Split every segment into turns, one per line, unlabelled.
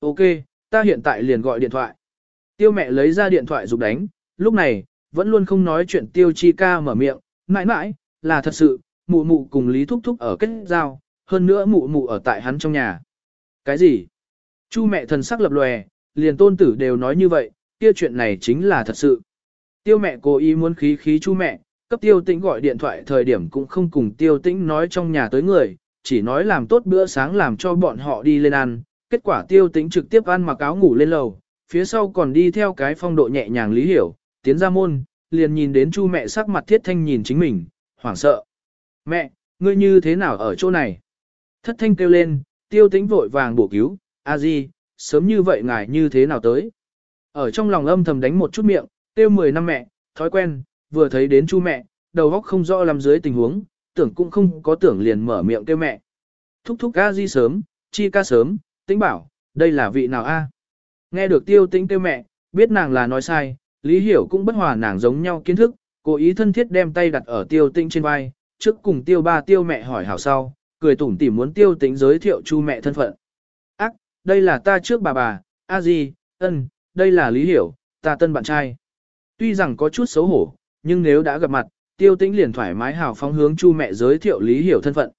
Ok, ta hiện tại liền gọi điện thoại. Tiêu mẹ lấy ra điện thoại dục đánh, lúc này, vẫn luôn không nói chuyện tiêu chi ca mở miệng, mãi mãi, là thật sự, mụ mụ cùng Lý Thúc Thúc ở kết giao, hơn nữa mụ mụ ở tại hắn trong nhà. Cái gì? Chu mẹ thần sắc lập lòe, liền tôn tử đều nói như vậy, kia chuyện này chính là thật sự. Tiêu mẹ cố ý muốn khí khí chu mẹ, cấp tiêu tĩnh gọi điện thoại thời điểm cũng không cùng tiêu tĩnh nói trong nhà tới người, chỉ nói làm tốt bữa sáng làm cho bọn họ đi lên ăn. Kết quả tiêu tĩnh trực tiếp ăn mặc áo ngủ lên lầu, phía sau còn đi theo cái phong độ nhẹ nhàng lý hiểu, tiến ra môn, liền nhìn đến chu mẹ sắc mặt thiết thanh nhìn chính mình, hoảng sợ. Mẹ, ngươi như thế nào ở chỗ này? Thất thanh kêu lên, tiêu tĩnh vội vàng bổ cứu, a di, sớm như vậy ngài như thế nào tới? Ở trong lòng âm thầm đánh một chút miệng, tiêu mười năm mẹ, thói quen, vừa thấy đến chu mẹ, đầu óc không rõ làm dưới tình huống, tưởng cũng không có tưởng liền mở miệng kêu mẹ. Thúc thúc a di sớm, chi ca sớm, tĩnh bảo, đây là vị nào a? Nghe được tiêu tĩnh kêu mẹ, biết nàng là nói sai, lý hiểu cũng bất hòa nàng giống nhau kiến thức, cố ý thân thiết đem tay đặt ở tiêu tĩnh trên vai, trước cùng tiêu ba tiêu mẹ hỏi hảo sau, cười tủm tỉm muốn tiêu tĩnh giới thiệu chu mẹ thân phận. Ác, đây là ta trước bà bà, a gì ân, đây là lý hiểu, ta tân bạn trai. Tuy rằng có chút xấu hổ, nhưng nếu đã gặp mặt, tiêu tĩnh liền thoải mái hào phóng hướng chu mẹ giới thiệu lý hiểu thân phận.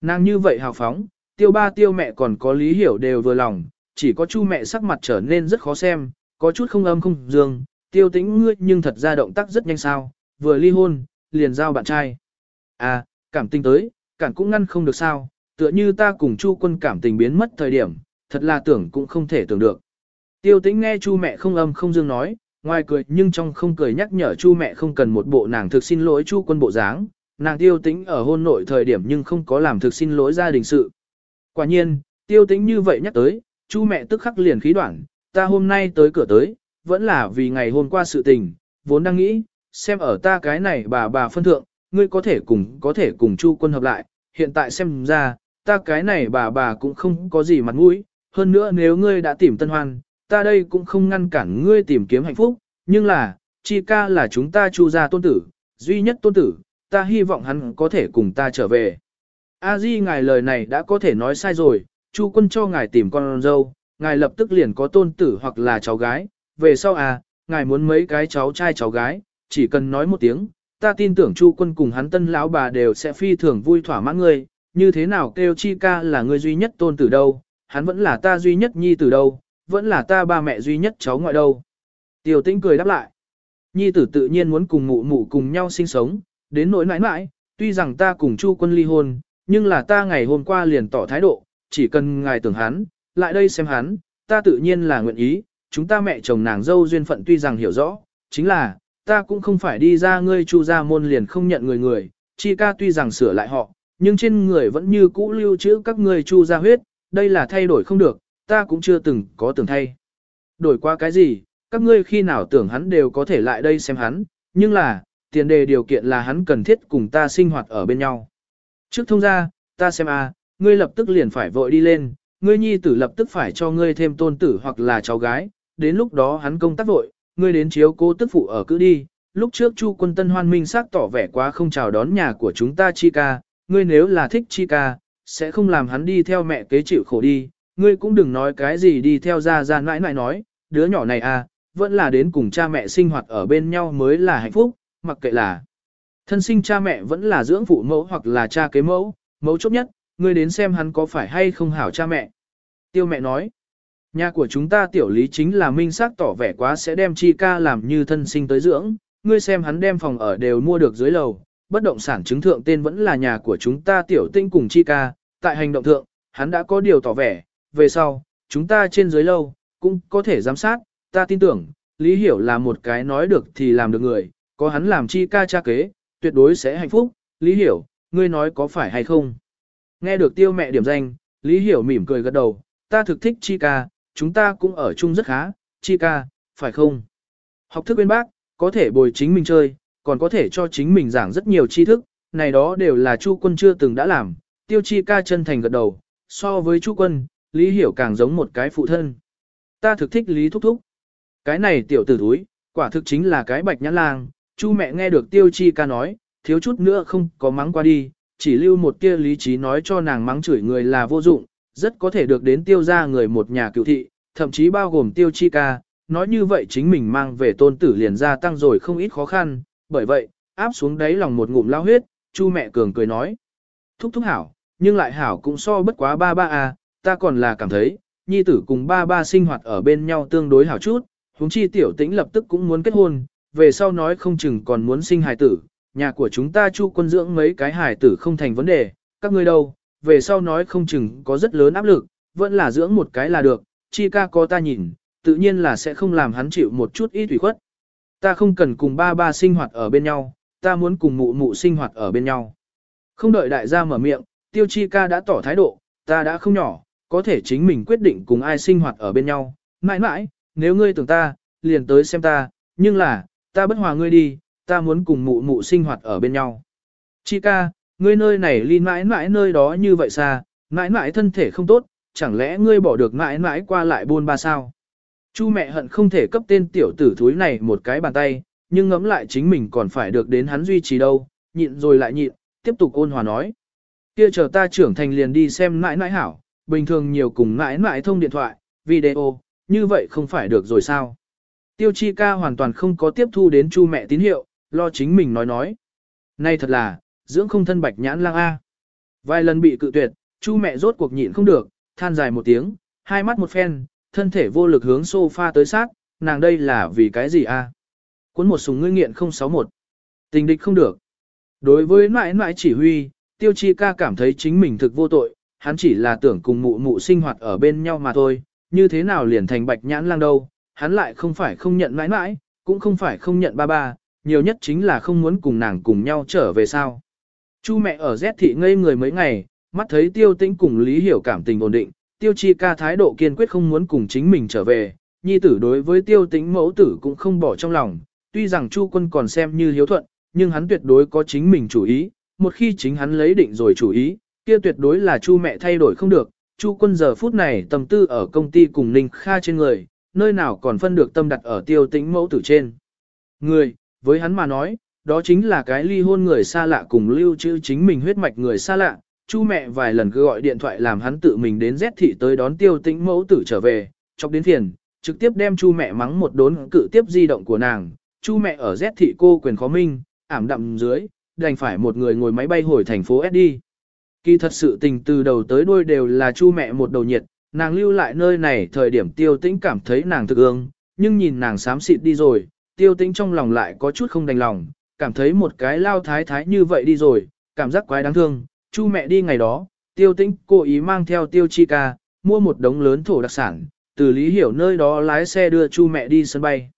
Nàng như vậy hào phóng, tiêu ba tiêu mẹ còn có lý hiểu đều vừa lòng, chỉ có chu mẹ sắc mặt trở nên rất khó xem, có chút không âm không dương, tiêu tĩnh ngươi nhưng thật ra động tác rất nhanh sao, vừa ly hôn, liền giao bạn trai. À, cảm tình tới, cản cũng ngăn không được sao, tựa như ta cùng chu quân cảm tình biến mất thời điểm, thật là tưởng cũng không thể tưởng được. Tiêu tĩnh nghe chu mẹ không âm không dương nói, ngoài cười nhưng trong không cười nhắc nhở chu mẹ không cần một bộ nàng thực xin lỗi chu quân bộ dáng, nàng tiêu tĩnh ở hôn nội thời điểm nhưng không có làm thực xin lỗi gia đình sự. Quả nhiên, tiêu tĩnh như vậy nhắc tới, chu mẹ tức khắc liền khí đoạn, ta hôm nay tới cửa tới, vẫn là vì ngày hôm qua sự tình, vốn đang nghĩ, xem ở ta cái này bà bà phân thượng, ngươi có thể cùng có thể cùng chu quân hợp lại, hiện tại xem ra, ta cái này bà bà cũng không có gì mặt mũi, hơn nữa nếu ngươi đã tìm tân hoan, ta đây cũng không ngăn cản ngươi tìm kiếm hạnh phúc, nhưng là, chi ca là chúng ta chu gia tôn tử, duy nhất tôn tử, ta hy vọng hắn có thể cùng ta trở về. A Di ngài lời này đã có thể nói sai rồi, chu quân cho ngài tìm con dâu, ngài lập tức liền có tôn tử hoặc là cháu gái, về sau à, ngài muốn mấy cái cháu trai cháu gái, chỉ cần nói một tiếng, ta tin tưởng chu quân cùng hắn tân lão bà đều sẽ phi thường vui thỏa mãn ngươi, như thế nào kêu chi ca là ngươi duy nhất tôn tử đâu, hắn vẫn là ta duy nhất nhi tử đâu, vẫn là ta ba mẹ duy nhất cháu ngoại đâu. Tiểu tĩnh cười đáp lại. Nhi tử tự nhiên muốn cùng mụ mụ cùng nhau sinh sống, đến nỗi nãi nãi, tuy rằng ta cùng Chu quân ly hôn, nhưng là ta ngày hôm qua liền tỏ thái độ, chỉ cần ngài tưởng hắn, lại đây xem hắn, ta tự nhiên là nguyện ý, chúng ta mẹ chồng nàng dâu duyên phận tuy rằng hiểu rõ, chính là, ta cũng không phải đi ra ngươi Chu gia môn liền không nhận người người, chi ca tuy rằng sửa lại họ, nhưng trên người vẫn như cũ lưu trữ các ngươi Chu gia huyết, đây là thay đổi không được, ta cũng chưa từng có tưởng thay. Đổi qua cái gì, các ngươi khi nào tưởng hắn đều có thể lại đây xem hắn, nhưng là, tiền đề điều kiện là hắn cần thiết cùng ta sinh hoạt ở bên nhau. Trước thông ra, ta xem a, ngươi lập tức liền phải vội đi lên, ngươi nhi tử lập tức phải cho ngươi thêm tôn tử hoặc là cháu gái, đến lúc đó hắn công tác vội, ngươi đến chiếu cô tức phụ ở cứ đi. Lúc trước Chu quân tân hoan minh sắc tỏ vẻ quá không chào đón nhà của chúng ta chi ca, ngươi nếu là thích chi ca, sẽ không làm hắn đi theo mẹ kế chịu khổ đi, ngươi cũng đừng nói cái gì đi theo ra ra nãi nãi nói, đứa nhỏ này à, vẫn là đến cùng cha mẹ sinh hoạt ở bên nhau mới là hạnh phúc, mặc kệ là thân sinh cha mẹ vẫn là dưỡng phụ mẫu hoặc là cha kế mẫu, mẫu chốt nhất, ngươi đến xem hắn có phải hay không hảo cha mẹ. Tiêu mẹ nói, nhà của chúng ta tiểu lý chính là minh xác tỏ vẻ quá sẽ đem chi ca làm như thân sinh tới dưỡng, ngươi xem hắn đem phòng ở đều mua được dưới lầu, bất động sản chứng thượng tên vẫn là nhà của chúng ta tiểu tinh cùng chi ca, tại hành động thượng, hắn đã có điều tỏ vẻ, về sau, chúng ta trên dưới lâu, cũng có thể giám sát, ta tin tưởng, Lý Hiểu là một cái nói được thì làm được người, có hắn làm chi ca cha kế, tuyệt đối sẽ hạnh phúc, Lý Hiểu, ngươi nói có phải hay không? Nghe được tiêu mẹ điểm danh, Lý Hiểu mỉm cười gật đầu, ta thực thích chi ca, chúng ta cũng ở chung rất khá, chi ca, phải không? Học thức bên bác, có thể bồi chính mình chơi, còn có thể cho chính mình giảng rất nhiều tri thức, này đó đều là Chu quân chưa từng đã làm, tiêu chi ca chân thành gật đầu, so với Chu quân, Lý Hiểu càng giống một cái phụ thân. Ta thực thích Lý Thúc Thúc. Cái này tiểu tử thúi, quả thực chính là cái bạch nhãn lang, Chu mẹ nghe được tiêu chi ca nói, thiếu chút nữa không có mắng qua đi, chỉ lưu một tia lý trí nói cho nàng mắng chửi người là vô dụng, rất có thể được đến tiêu ra người một nhà cựu thị, thậm chí bao gồm tiêu chi ca, nói như vậy chính mình mang về tôn tử liền gia tăng rồi không ít khó khăn, bởi vậy, áp xuống đáy lòng một ngụm lao huyết, chu mẹ cường cười nói. Thúc thúc hảo, nhưng lại hảo cũng so bất quá ba ba à, ta còn là cảm thấy, nhi tử cùng ba ba sinh hoạt ở bên nhau tương đối hảo chút, huống chi tiểu tĩnh lập tức cũng muốn kết hôn, về sau nói không chừng còn muốn sinh hài tử, nhà của chúng ta chu quân dưỡng mấy cái hài tử không thành vấn đề, các ngươi đâu, về sau nói không chừng có rất lớn áp lực, vẫn là dưỡng một cái là được, chi ca có ta nhìn, tự nhiên là sẽ không làm hắn chịu một chút ít ủy khuất. Ta không cần cùng ba ba sinh hoạt ở bên nhau, ta muốn cùng mụ mụ sinh hoạt ở bên nhau. Không đợi đại gia mở miệng, tiêu chi ca đã tỏ thái độ, ta đã không nhỏ, có thể chính mình quyết định cùng ai sinh hoạt ở bên nhau. Mãi mãi, nếu ngươi tưởng ta, liền tới xem ta, nhưng là, ta bất hòa ngươi đi, ta muốn cùng mụ mụ sinh hoạt ở bên nhau. Chi ca, ngươi nơi này ly mãi mãi nơi đó như vậy xa, mãi mãi thân thể không tốt, chẳng lẽ ngươi bỏ được mãi mãi qua lại buôn ba sao? Chu mẹ hận không thể cấp tên tiểu tử thúi này một cái bàn tay, nhưng ngẫm lại chính mình còn phải được đến hắn duy trì đâu, nhịn rồi lại nhịn, tiếp tục ôn hòa nói. Kia chờ ta trưởng thành liền đi xem mãi mãi hảo, bình thường nhiều cùng mãi mãi thông điện thoại, video, như vậy không phải được rồi sao? Tiêu chi ca hoàn toàn không có tiếp thu đến chu mẹ tín hiệu, lo chính mình nói nói. Này thật là, dưỡng không thân bạch nhãn lang A. Vài lần bị cự tuyệt, chu mẹ rốt cuộc nhịn không được, than dài một tiếng, hai mắt một phen, thân thể vô lực hướng sofa tới sát, nàng đây là vì cái gì A. Cuốn một súng ngươi nghiện 061. Tình địch không được. Đối với mãi mãi chỉ huy, tiêu chi ca cảm thấy chính mình thực vô tội, hắn chỉ là tưởng cùng mụ mụ sinh hoạt ở bên nhau mà thôi, như thế nào liền thành bạch nhãn lang đâu, hắn lại không phải không nhận mãi mãi, cũng không phải không nhận ba ba, nhiều nhất chính là không muốn cùng nàng cùng nhau trở về sao. Chu mẹ ở Z thị ngây người mấy ngày, mắt thấy tiêu tĩnh cùng Lý Hiểu cảm tình ổn định, tiêu chi ca thái độ kiên quyết không muốn cùng chính mình trở về, nhi tử đối với tiêu tĩnh mẫu tử cũng không bỏ trong lòng, tuy rằng chu quân còn xem như hiếu thuận, nhưng hắn tuyệt đối có chính mình chủ ý, một khi chính hắn lấy định rồi chủ ý, kia tuyệt đối là chu mẹ thay đổi không được, chu quân giờ phút này tầm tư ở công ty cùng Ninh Kha trên người, nơi nào còn phân được tâm đặt ở tiêu tĩnh mẫu tử trên. Người, với hắn mà nói, đó chính là cái ly hôn người xa lạ cùng lưu trữ chính mình huyết mạch người xa lạ. Chu mẹ vài lần cứ gọi điện thoại làm hắn tự mình đến Z thị tới đón tiêu tĩnh mẫu tử trở về, chọc đến phiền, trực tiếp đem chu mẹ mắng một đốn cự tiếp di động của nàng. Chu mẹ ở Z thị cô quyền khó minh, ảm đạm dưới, đành phải một người ngồi máy bay hồi thành phố SD. Kỳ thật sự tình từ đầu tới đuôi đều là chu mẹ một đầu nhiệt, nàng lưu lại nơi này thời điểm tiêu tĩnh cảm thấy nàng thực ương, nhưng nhìn nàng xám xịt đi rồi, tiêu tĩnh trong lòng lại có chút không đành lòng, cảm thấy một cái lao thái thái như vậy đi rồi, cảm giác quái đáng thương, chu mẹ đi ngày đó, tiêu tĩnh cố ý mang theo tiêu chi ca, mua một đống lớn thổ đặc sản, từ lý hiểu nơi đó lái xe đưa chu mẹ đi sân bay.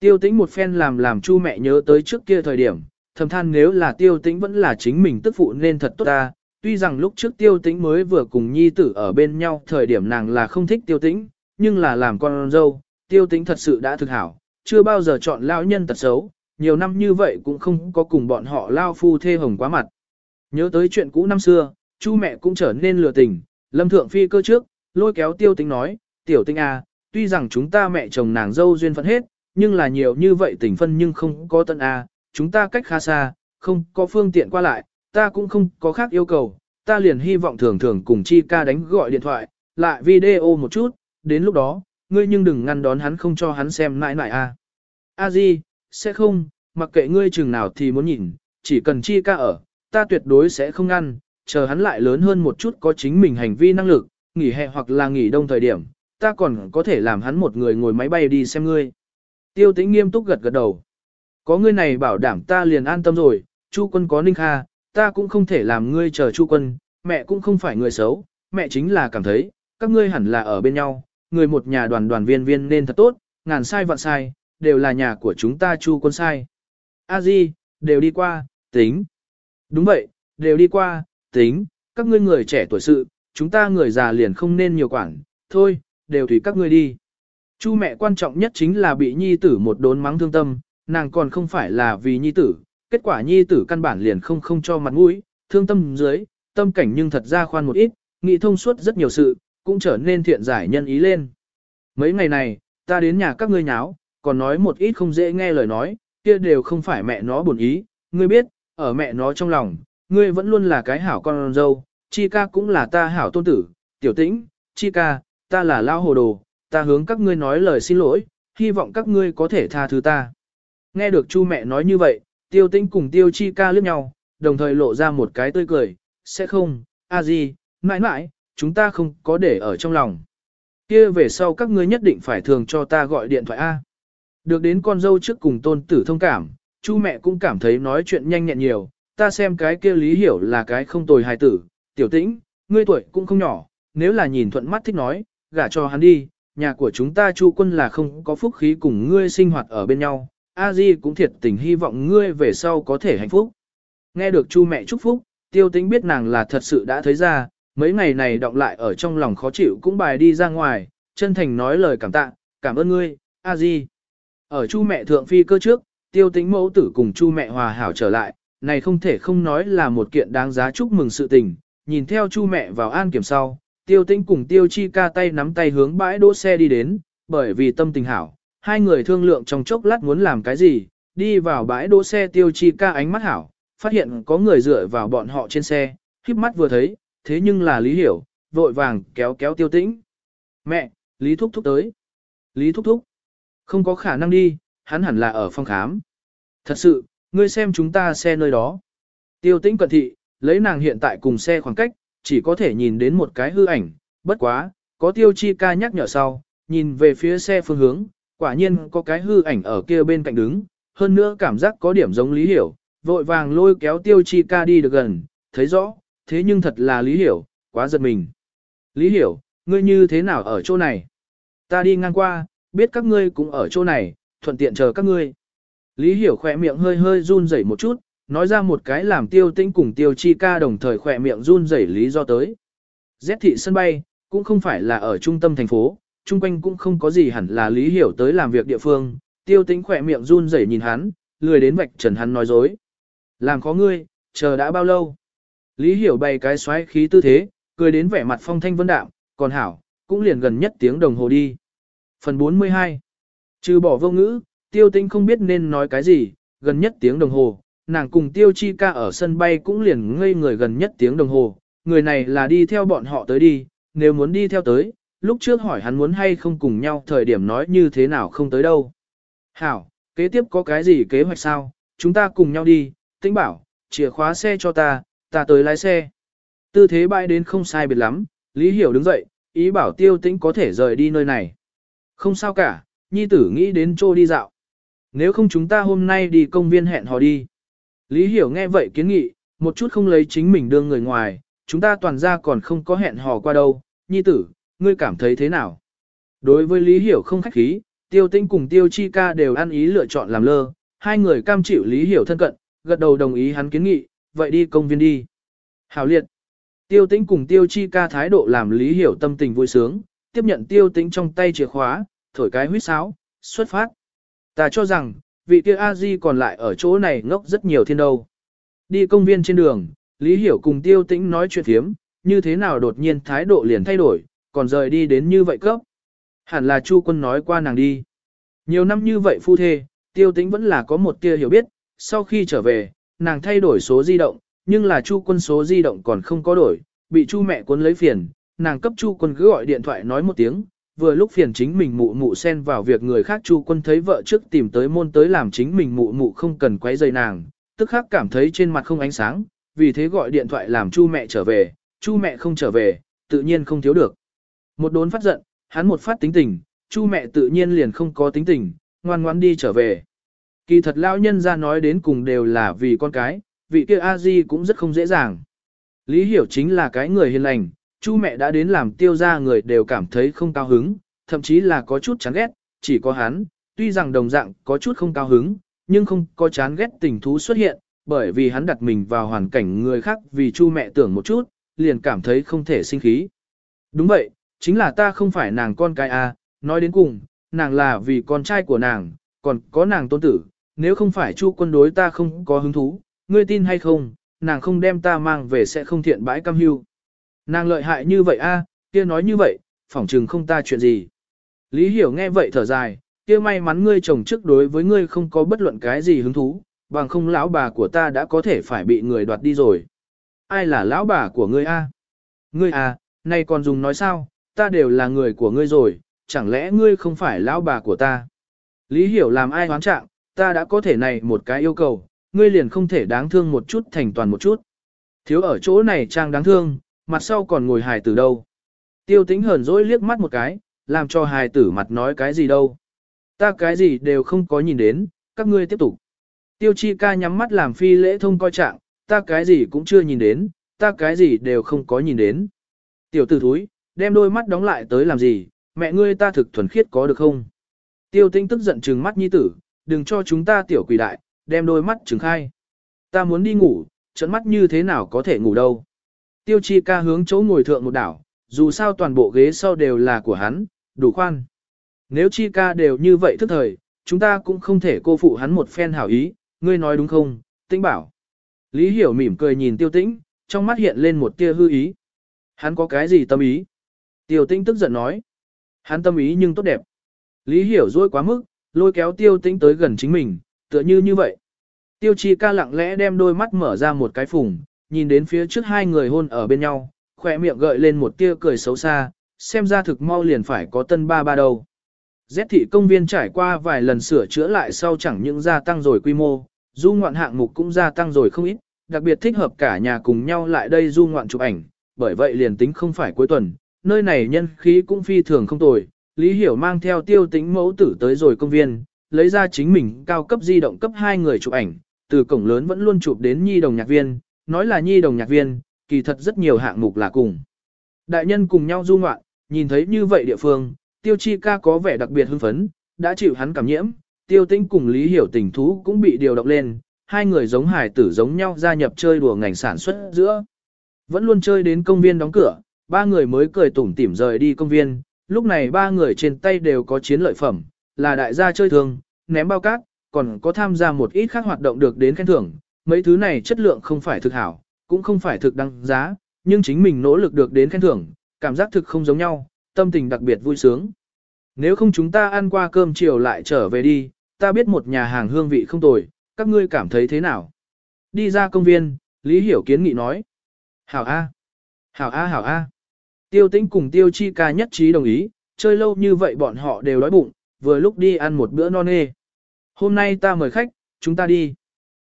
Tiêu tĩnh một phen làm làm chu mẹ nhớ tới trước kia thời điểm, thầm than nếu là tiêu tĩnh vẫn là chính mình tức phụ nên thật tốt ta, tuy rằng lúc trước tiêu tĩnh mới vừa cùng nhi tử ở bên nhau thời điểm nàng là không thích tiêu tĩnh, nhưng là làm con dâu, tiêu tĩnh thật sự đã thực hảo, chưa bao giờ chọn lao nhân tật xấu, nhiều năm như vậy cũng không có cùng bọn họ lao phu thê hồng quá mặt. Nhớ tới chuyện cũ năm xưa, chu mẹ cũng trở nên lừa tình, lâm thượng phi cơ trước, lôi kéo tiêu tĩnh nói, tiểu tinh à, tuy rằng chúng ta mẹ chồng nàng dâu duyên phận hết, nhưng là nhiều như vậy tình phân nhưng không có tận à, chúng ta cách khá xa, không có phương tiện qua lại, ta cũng không có khác yêu cầu, ta liền hy vọng thường thường cùng chi ca đánh gọi điện thoại, lại video một chút, đến lúc đó, ngươi nhưng đừng ngăn đón hắn không cho hắn xem nãi nãi a. À. A Di, sẽ không, mặc kệ ngươi chừng nào thì muốn nhìn, chỉ cần chi ca ở, ta tuyệt đối sẽ không ngăn, chờ hắn lại lớn hơn một chút có chính mình hành vi năng lực, nghỉ hè hoặc là nghỉ đông thời điểm, ta còn có thể làm hắn một người ngồi máy bay đi xem ngươi. Tiêu tĩnh nghiêm túc gật gật đầu. Có ngươi này bảo đảm ta liền an tâm rồi, Chu quân có ninh kha, ta cũng không thể làm ngươi chờ Chu quân, mẹ cũng không phải người xấu, mẹ chính là cảm thấy, các ngươi hẳn là ở bên nhau, người một nhà đoàn đoàn viên viên nên thật tốt, ngàn sai vạn sai, đều là nhà của chúng ta Chu quân sai. A Di, đều đi qua, tính. Đúng vậy, đều đi qua, tính, các ngươi người trẻ tuổi sự, chúng ta người già liền không nên nhiều quản, thôi, đều tùy các ngươi đi. Chu mẹ quan trọng nhất chính là bị nhi tử một đốn mắng thương tâm, nàng còn không phải là vì nhi tử, kết quả nhi tử căn bản liền không không cho mặt mũi, thương tâm dưới, tâm cảnh nhưng thật ra khoan một ít, nghĩ thông suốt rất nhiều sự, cũng trở nên thiện giải nhân ý lên. Mấy ngày này, ta đến nhà các ngươi nháo, còn nói một ít không dễ nghe lời nói, kia đều không phải mẹ nó buồn ý, ngươi biết, ở mẹ nó trong lòng, ngươi vẫn luôn là cái hảo con dâu, chi ca cũng là ta hảo tôn tử, tiểu tĩnh, chi ca, ta là lao hồ đồ, ta hướng các ngươi nói lời xin lỗi, hy vọng các ngươi có thể tha thứ ta. Nghe được chu mẹ nói như vậy, tiêu tĩnh cùng tiêu chi ca liếc nhau, đồng thời lộ ra một cái tươi cười, sẽ không, a gì, mãi mãi, chúng ta không có để ở trong lòng. kia về sau các ngươi nhất định phải thường cho ta gọi điện thoại A. Được đến con dâu trước cùng tôn tử thông cảm, chu mẹ cũng cảm thấy nói chuyện nhanh nhẹn nhiều, ta xem cái kia lý hiểu là cái không tồi hài tử, tiểu tĩnh, ngươi tuổi cũng không nhỏ, nếu là nhìn thuận mắt thích nói, gả cho hắn đi, nhà của chúng ta chu quân là không có phúc khí cùng ngươi sinh hoạt ở bên nhau, a di cũng thiệt tình hy vọng ngươi về sau có thể hạnh phúc. Nghe được chu mẹ chúc phúc, tiêu tính biết nàng là thật sự đã thấy ra, mấy ngày này động lại ở trong lòng khó chịu cũng bài đi ra ngoài, chân thành nói lời cảm tạ, cảm ơn ngươi, a di. Ở chu mẹ thượng phi cơ trước, tiêu tính mẫu tử cùng chu mẹ hòa hảo trở lại, này không thể không nói là một kiện đáng giá chúc mừng sự tình, nhìn theo chu mẹ vào an kiểm sau, tiêu tĩnh cùng tiêu chi ca tay nắm tay hướng bãi đỗ xe đi đến, bởi vì tâm tình hảo, hai người thương lượng trong chốc lát muốn làm cái gì, đi vào bãi đỗ xe tiêu chi ca ánh mắt hảo, phát hiện có người dựa vào bọn họ trên xe, khiếp mắt vừa thấy, thế nhưng là Lý Hiểu, vội vàng kéo kéo tiêu tĩnh. Mẹ, Lý Thúc Thúc tới. Lý Thúc Thúc. Không có khả năng đi, hắn hẳn là ở phòng khám. Thật sự, ngươi xem chúng ta xe nơi đó. Tiêu tĩnh cận thị, lấy nàng hiện tại cùng xe khoảng cách, chỉ có thể nhìn đến một cái hư ảnh, bất quá, có tiêu chi ca nhắc nhở sau, nhìn về phía xe phương hướng, quả nhiên có cái hư ảnh ở kia bên cạnh đứng, hơn nữa cảm giác có điểm giống Lý Hiểu, vội vàng lôi kéo tiêu chi ca đi được gần, thấy rõ, thế nhưng thật là Lý Hiểu, quá giật mình. Lý Hiểu, ngươi như thế nào ở chỗ này? Ta đi ngang qua, biết các ngươi cũng ở chỗ này, thuận tiện chờ các ngươi. Lý Hiểu khỏe miệng hơi hơi run rẩy một chút, nói ra một cái làm tiêu tĩnh cùng tiêu chi ca đồng thời khỏe miệng run rẩy lý do tới. Z thị sân bay, cũng không phải là ở trung tâm thành phố, chung quanh cũng không có gì hẳn là Lý Hiểu tới làm việc địa phương, tiêu tĩnh khỏe miệng run rẩy nhìn hắn, lười đến vạch trần hắn nói dối. Làm khó ngươi, chờ đã bao lâu? Lý Hiểu bày cái xoáy khí tư thế, cười đến vẻ mặt phong thanh vân đạm, còn hảo, cũng liền gần nhất tiếng đồng hồ đi. Phần 42 Trừ bỏ vô ngữ, tiêu tinh không biết nên nói cái gì, gần nhất tiếng đồng hồ, nàng cùng tiêu chi ca ở sân bay cũng liền ngây người gần nhất tiếng đồng hồ, người này là đi theo bọn họ tới đi, nếu muốn đi theo tới, lúc trước hỏi hắn muốn hay không cùng nhau thời điểm nói như thế nào không tới đâu. Hảo, kế tiếp có cái gì kế hoạch sao, chúng ta cùng nhau đi, tĩnh bảo, chìa khóa xe cho ta, ta tới lái xe. Tư thế bãi đến không sai biệt lắm, Lý Hiểu đứng dậy, ý bảo tiêu tĩnh có thể rời đi nơi này. Không sao cả, nhi tử nghĩ đến chỗ đi dạo. Nếu không chúng ta hôm nay đi công viên hẹn hò đi. Lý Hiểu nghe vậy kiến nghị, một chút không lấy chính mình đương người ngoài, chúng ta toàn ra còn không có hẹn hò qua đâu, nhi tử, ngươi cảm thấy thế nào? Đối với Lý Hiểu không khách khí, tiêu tĩnh cùng tiêu chi ca đều ăn ý lựa chọn làm lơ, hai người cam chịu Lý Hiểu thân cận, gật đầu đồng ý hắn kiến nghị, vậy đi công viên đi. Hảo liệt. Tiêu tĩnh cùng tiêu chi ca thái độ làm Lý Hiểu tâm tình vui sướng, tiếp nhận tiêu tĩnh trong tay chìa khóa, thổi cái huýt sáo, xuất phát. Ta cho rằng, vị kia A-di còn lại ở chỗ này ngốc rất nhiều thiên đâu. Đi công viên trên đường, Lý Hiểu cùng tiêu tĩnh nói chuyện thiếm, như thế nào đột nhiên thái độ liền thay đổi, còn rời đi đến như vậy cấp. Hẳn là Chu quân nói qua nàng đi. Nhiều năm như vậy phu thê, tiêu tĩnh vẫn là có một tia hiểu biết, sau khi trở về, nàng thay đổi số di động, nhưng là Chu quân số di động còn không có đổi, bị Chu mẹ cuốn lấy phiền, nàng cấp Chu quân cứ gọi điện thoại nói một tiếng, vừa lúc phiền chính mình mụ mụ xen vào việc người khác Chu quân thấy vợ trước tìm tới môn tới làm chính mình mụ mụ không cần quấy rầy nàng, tức khắc cảm thấy trên mặt không ánh sáng, vì thế gọi điện thoại làm Chu mẹ trở về, Chu mẹ không trở về, tự nhiên không thiếu được. Một đốn phát giận, hắn một phát tính tình, Chu mẹ tự nhiên liền không có tính tình, ngoan ngoan đi trở về. Kỳ thật lão nhân ra nói đến cùng đều là vì con cái, vị kia a di cũng rất không dễ dàng. Lý hiểu chính là cái người hiền lành, chu mẹ đã đến làm tiêu ra người đều cảm thấy không cao hứng, thậm chí là có chút chán ghét, chỉ có hắn, tuy rằng đồng dạng có chút không cao hứng, nhưng không có chán ghét tình thú xuất hiện, bởi vì hắn đặt mình vào hoàn cảnh người khác vì chu mẹ tưởng một chút, liền cảm thấy không thể sinh khí. Đúng vậy, chính là ta không phải nàng con cái a, nói đến cùng, nàng là vì con trai của nàng, còn có nàng tôn tử, nếu không phải chu quân đối ta không có hứng thú, ngươi tin hay không, nàng không đem ta mang về sẽ không thiện bãi cam hưu. Nàng lợi hại như vậy a, kia nói như vậy, phỏng chừng không ta chuyện gì. Lý hiểu nghe vậy thở dài, kia may mắn ngươi chồng trước đối với ngươi không có bất luận cái gì hứng thú, bằng không lão bà của ta đã có thể phải bị người đoạt đi rồi. Ai là lão bà của ngươi a? Ngươi à, nay còn dùng nói sao, ta đều là người của ngươi rồi, chẳng lẽ ngươi không phải lão bà của ta? Lý hiểu làm ai hoán trạng, ta đã có thể này một cái yêu cầu, ngươi liền không thể đáng thương một chút thành toàn một chút. Thiếu ở chỗ này trang đáng thương, mặt sau còn ngồi hài tử đâu. Tiêu tĩnh hờn dỗi liếc mắt một cái, làm cho hài tử mặt nói cái gì đâu. Ta cái gì đều không có nhìn đến, các ngươi tiếp tục. Tiêu chi ca nhắm mắt làm phi lễ thông coi trạng, ta cái gì cũng chưa nhìn đến, ta cái gì đều không có nhìn đến. Tiểu tử thúi, đem đôi mắt đóng lại tới làm gì, mẹ ngươi ta thực thuần khiết có được không? Tiêu tinh tức giận trừng mắt nhi tử, đừng cho chúng ta tiểu quỷ đại, đem đôi mắt trừng khai. Ta muốn đi ngủ, trận mắt như thế nào có thể ngủ đâu. Tiêu chi ca hướng chỗ ngồi thượng một đảo, dù sao toàn bộ ghế sau đều là của hắn, đủ khoan. Nếu chi ca đều như vậy thức thời, chúng ta cũng không thể cô phụ hắn một phen hảo ý, ngươi nói đúng không, tĩnh bảo. Lý hiểu mỉm cười nhìn tiêu tĩnh, trong mắt hiện lên một tia hư ý. Hắn có cái gì tâm ý? Tiêu tĩnh tức giận nói. Hắn tâm ý nhưng tốt đẹp. Lý hiểu dối quá mức, lôi kéo tiêu tĩnh tới gần chính mình, tựa như như vậy. Tiêu chi ca lặng lẽ đem đôi mắt mở ra một cái phùng, nhìn đến phía trước hai người hôn ở bên nhau, khỏe miệng gợi lên một tia cười xấu xa, xem ra thực mau liền phải có tân ba ba đầu. Z thị công viên trải qua vài lần sửa chữa lại sau chẳng những gia tăng rồi quy mô, du ngoạn hạng mục cũng gia tăng rồi không ít, đặc biệt thích hợp cả nhà cùng nhau lại đây du ngoạn chụp ảnh, bởi vậy liền tính không phải cuối tuần, nơi này nhân khí cũng phi thường không tồi. Lý Hiểu mang theo tiêu tính mẫu tử tới rồi công viên, lấy ra chính mình cao cấp di động cấp hai người chụp ảnh, từ cổng lớn vẫn luôn chụp đến nhi đồng nhạc viên, nói là nhi đồng nhạc viên, kỳ thật rất nhiều hạng mục là cùng. Đại nhân cùng nhau du ngoạn, nhìn thấy như vậy địa phương, tiêu chi ca có vẻ đặc biệt hưng phấn, đã chịu hắn cảm nhiễm, tiêu tĩnh cùng Lý Hiểu tình thú cũng bị điều động lên, hai người giống hải tử giống nhau gia nhập chơi đùa ngành sản xuất giữa. Vẫn luôn chơi đến công viên đóng cửa, ba người mới cười tủm tỉm rời đi công viên, lúc này ba người trên tay đều có chiến lợi phẩm, là đại gia chơi thường, ném bao cát, còn có tham gia một ít khác hoạt động được đến khen thưởng, mấy thứ này chất lượng không phải thực hảo, cũng không phải thực đăng giá, nhưng chính mình nỗ lực được đến khen thưởng, cảm giác thực không giống nhau, tâm tình đặc biệt vui sướng. Nếu không chúng ta ăn qua cơm chiều lại trở về đi, ta biết một nhà hàng hương vị không tồi, các ngươi cảm thấy thế nào? Đi ra công viên, Lý Hiểu kiến nghị nói. Hảo A. Hảo A hảo A. Tiêu tĩnh cùng tiêu chi ca nhất trí đồng ý, chơi lâu như vậy bọn họ đều đói bụng, vừa lúc đi ăn một bữa non nê. Hôm nay ta mời khách, chúng ta đi.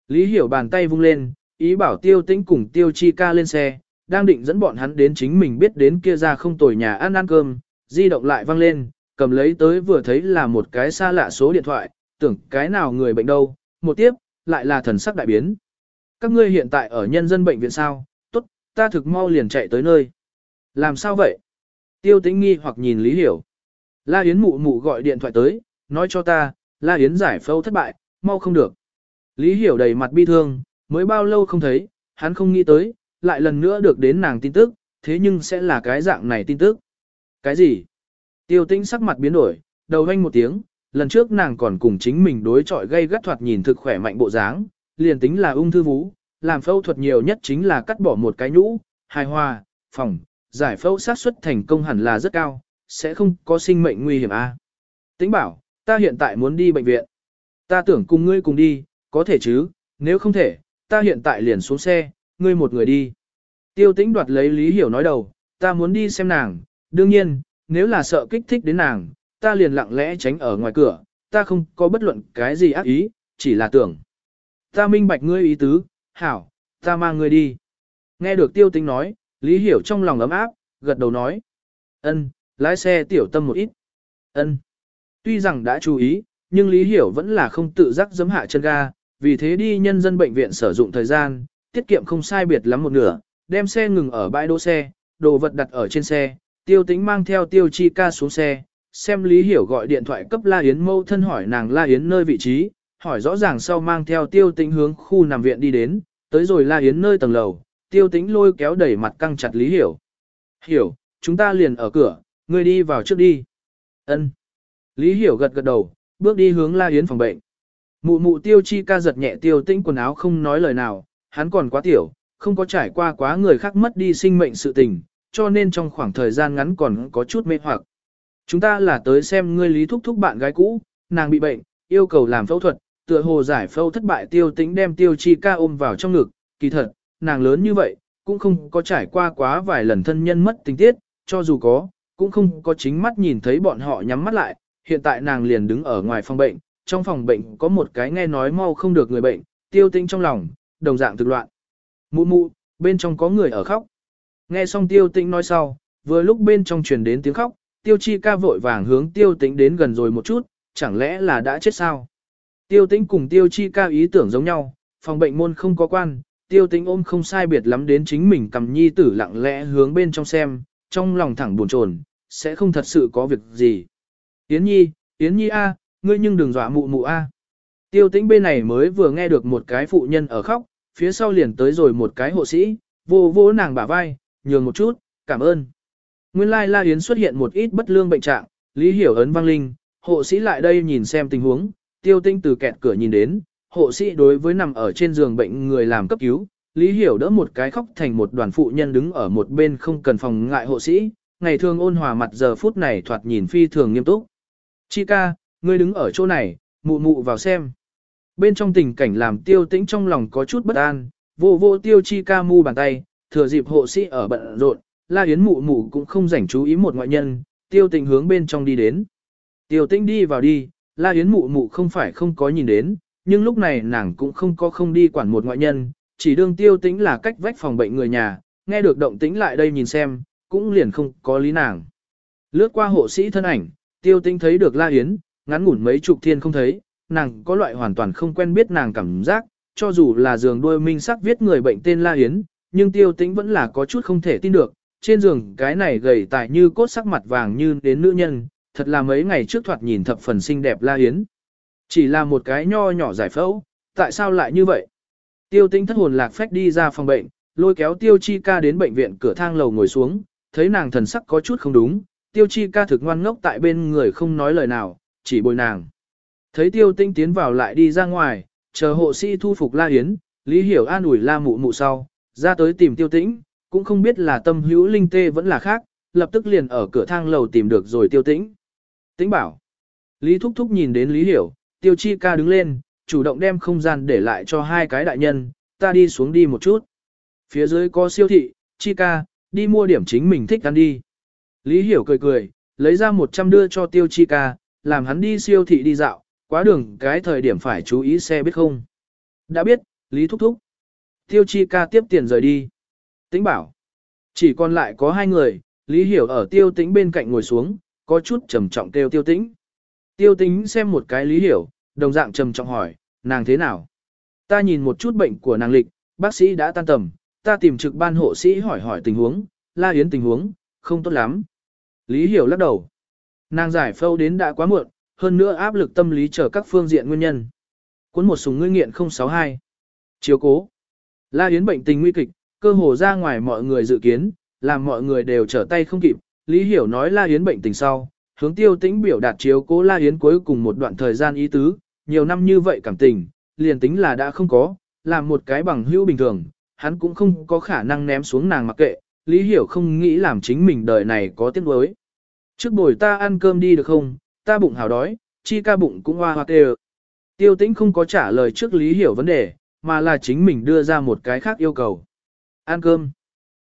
Lý Hiểu bàn tay vung lên, ý bảo tiêu tĩnh cùng tiêu chi ca lên xe, đang định dẫn bọn hắn đến chính mình biết đến kia ra không tồi nhà ăn ăn cơm, di động lại văng lên, cầm lấy tới vừa thấy là một cái xa lạ số điện thoại, tưởng cái nào người bệnh đâu, một tiếp, lại là thần sắc đại biến. Các ngươi hiện tại ở nhân dân bệnh viện sao, tốt, ta thực mau liền chạy tới nơi. Làm sao vậy? Tiêu tĩnh nghi hoặc nhìn Lý Hiểu. La Yến mụ mụ gọi điện thoại tới, nói cho ta, La Yến giải phẫu thất bại, mau không được. Lý Hiểu đầy mặt bi thương, mới bao lâu không thấy, hắn không nghĩ tới, lại lần nữa được đến nàng tin tức, thế nhưng sẽ là cái dạng này tin tức. Cái gì? Tiêu tĩnh sắc mặt biến đổi, đầu vanh một tiếng, lần trước nàng còn cùng chính mình đối chọi gây gắt thoạt nhìn thực khỏe mạnh bộ dáng, liền tính là ung thư vú, làm phẫu thuật nhiều nhất chính là cắt bỏ một cái nhũ, hài hòa, phòng, giải phẫu sát suất thành công hẳn là rất cao, sẽ không có sinh mệnh nguy hiểm a. À? Tĩnh bảo, ta hiện tại muốn đi bệnh viện. Ta tưởng cùng ngươi cùng đi, có thể chứ, nếu không thể, ta hiện tại liền xuống xe, ngươi một người đi. Tiêu tĩnh đoạt lấy Lý Hiểu nói đầu, ta muốn đi xem nàng, đương nhiên, nếu là sợ kích thích đến nàng, ta liền lặng lẽ tránh ở ngoài cửa, ta không có bất luận cái gì ác ý, chỉ là tưởng. Ta minh bạch ngươi ý tứ, hảo, ta mang ngươi đi. Nghe được tiêu tĩnh nói, Lý Hiểu trong lòng ấm áp, gật đầu nói. ân, lái xe tiểu tâm một ít. ân. Tuy rằng đã chú ý, nhưng Lý Hiểu vẫn là không tự giác giấm hạ chân ga, vì thế đi nhân dân bệnh viện sử dụng thời gian, tiết kiệm không sai biệt lắm một nửa, đem xe ngừng ở bãi đỗ xe, đồ vật đặt ở trên xe, tiêu tính mang theo tiêu chi ca xuống xe, xem Lý Hiểu gọi điện thoại cấp La Yến mâu thân hỏi nàng La Yến nơi vị trí, hỏi rõ ràng sau mang theo tiêu tính hướng khu nằm viện đi đến, tới rồi La Yến nơi tầng lầu, tiêu tính lôi kéo đẩy mặt căng chặt Lý Hiểu. Hiểu, chúng ta liền ở cửa, ngươi đi vào trước đi. Ân. Lý Hiểu gật gật đầu, bước đi hướng La Yến phòng bệnh. Mụ mụ tiêu chi ca giật nhẹ tiêu tĩnh quần áo không nói lời nào, hắn còn quá tiểu, không có trải qua quá người khác mất đi sinh mệnh sự tình, cho nên trong khoảng thời gian ngắn còn có chút mê hoặc. Chúng ta là tới xem ngươi lý thúc thúc bạn gái cũ, nàng bị bệnh, yêu cầu làm phẫu thuật, tựa hồ giải phẫu thất bại tiêu tĩnh đem tiêu chi ca ôm vào trong ngực, kỳ thật, nàng lớn như vậy, cũng không có trải qua quá vài lần thân nhân mất tình tiết, cho dù có, cũng không có chính mắt nhìn thấy bọn họ nhắm mắt lại, hiện tại nàng liền đứng ở ngoài phòng bệnh, trong phòng bệnh có một cái nghe nói mau không được người bệnh, tiêu tĩnh trong lòng, đồng dạng thực loạn. Mụ mụ, bên trong có người ở khóc. Nghe xong tiêu tĩnh nói sau, vừa lúc bên trong truyền đến tiếng khóc, tiêu chi ca vội vàng hướng tiêu tĩnh đến gần rồi một chút, chẳng lẽ là đã chết sao? Tiêu tĩnh cùng tiêu chi ca ý tưởng giống nhau, phòng bệnh môn không có quan, tiêu tính ôm không sai biệt lắm đến chính mình cầm nhi tử lặng lẽ hướng bên trong xem, trong lòng thẳng buồn chồn, sẽ không thật sự có việc gì. Yến nhi, Yến nhi a, ngươi nhưng đừng dọa mụ mụ a. Tiêu tính bên này mới vừa nghe được một cái phụ nhân ở khóc, phía sau liền tới rồi một cái hộ sĩ, vô vô nàng bả vai, nhường một chút, cảm ơn. Nguyên lai La Yến xuất hiện một ít bất lương bệnh trạng, Lý Hiểu ấn vang linh, hộ sĩ lại đây nhìn xem tình huống, tiêu tinh từ kẹt cửa nhìn đến, hộ sĩ đối với nằm ở trên giường bệnh người làm cấp cứu, Lý Hiểu đỡ một cái khóc thành một đoàn phụ nhân đứng ở một bên không cần phòng ngại hộ sĩ, ngày thường ôn hòa mặt giờ phút này thoạt nhìn phi thường nghiêm túc. Chi ca, ngươi đứng ở chỗ này, mụ mụ vào xem. Bên trong tình cảnh làm tiêu tĩnh trong lòng có chút bất an, vô vô tiêu chi ca mu bàn tay, thừa dịp hộ sĩ ở bận rộn, la yến mụ mụ cũng không rảnh chú ý một ngoại nhân, tiêu tĩnh hướng bên trong đi đến. Tiêu tĩnh đi vào đi, la yến mụ mụ không phải không có nhìn đến, nhưng lúc này nàng cũng không có không đi quản một ngoại nhân, chỉ đương tiêu tĩnh là cách vách phòng bệnh người nhà, nghe được động tĩnh lại đây nhìn xem, cũng liền không có lý nàng. Lướt qua hộ sĩ thân ảnh, tiêu tĩnh thấy được la yến, ngắn ngủn mấy chục thiên không thấy, nàng có loại hoàn toàn không quen biết nàng cảm giác, cho dù là giường đôi minh sắc viết người bệnh tên La Yến, nhưng tiêu tĩnh vẫn là có chút không thể tin được, trên giường cái này gầy tài như cốt sắc mặt vàng như đến nữ nhân, thật là mấy ngày trước thoạt nhìn thập phần xinh đẹp La Yến. Chỉ là một cái nho nhỏ giải phẫu, tại sao lại như vậy? Tiêu tĩnh thất hồn lạc phách đi ra phòng bệnh, lôi kéo tiêu chi ca đến bệnh viện cửa thang lầu ngồi xuống, thấy nàng thần sắc có chút không đúng, tiêu chi ca thực ngoan ngốc tại bên người không nói lời nào, chỉ bồi nàng. Thấy tiêu tinh tiến vào lại đi ra ngoài, chờ hộ sĩ thu phục La Yến, Lý Hiểu an ủi La Mụ Mụ sau, ra tới tìm tiêu tĩnh, cũng không biết là tâm hữu linh tê vẫn là khác, lập tức liền ở cửa thang lầu tìm được rồi tiêu tĩnh. Tĩnh bảo. Lý Thúc Thúc nhìn đến Lý Hiểu, tiêu chi ca đứng lên, chủ động đem không gian để lại cho hai cái đại nhân, ta đi xuống đi một chút. Phía dưới có siêu thị, chi ca, đi mua điểm chính mình thích ăn đi. Lý Hiểu cười cười, lấy ra 100 đưa cho tiêu chi ca, làm hắn đi siêu thị đi dạo, quá đường cái thời điểm phải chú ý xe biết không. Đã biết, Lý Thúc Thúc. Tiêu Chi ca tiếp tiền rời đi. Tĩnh bảo. Chỉ còn lại có hai người, Lý Hiểu ở tiêu tĩnh bên cạnh ngồi xuống, có chút trầm trọng kêu tiêu tĩnh. Tiêu tĩnh xem một cái Lý Hiểu, đồng dạng trầm trọng hỏi, nàng thế nào? Ta nhìn một chút bệnh của nàng lịch, bác sĩ đã tan tầm, ta tìm trực ban hộ sĩ hỏi hỏi tình huống, la yến tình huống, không tốt lắm. Lý Hiểu lắc đầu. Nàng giải phâu đến đã quá muộn, hơn nữa áp lực tâm lý trở các phương diện nguyên nhân. Cuốn một súng ngươi nghiện 062. Chiếu cố. La Yến bệnh tình nguy kịch, cơ hồ ra ngoài mọi người dự kiến, làm mọi người đều trở tay không kịp. Lý Hiểu nói La Yến bệnh tình sau, hướng tiêu tĩnh biểu đạt chiếu cố La Yến cuối cùng một đoạn thời gian ý tứ, nhiều năm như vậy cảm tình, liền tính là đã không có, làm một cái bằng hữu bình thường, hắn cũng không có khả năng ném xuống nàng mặc kệ, Lý Hiểu không nghĩ làm chính mình đời này có tiếc nuối. Trước buổi ta ăn cơm đi được không, ta bụng hào đói, chi ca bụng cũng hoa hoa kêu. Tiêu tĩnh không có trả lời trước Lý Hiểu vấn đề, mà là chính mình đưa ra một cái khác yêu cầu. Ăn cơm.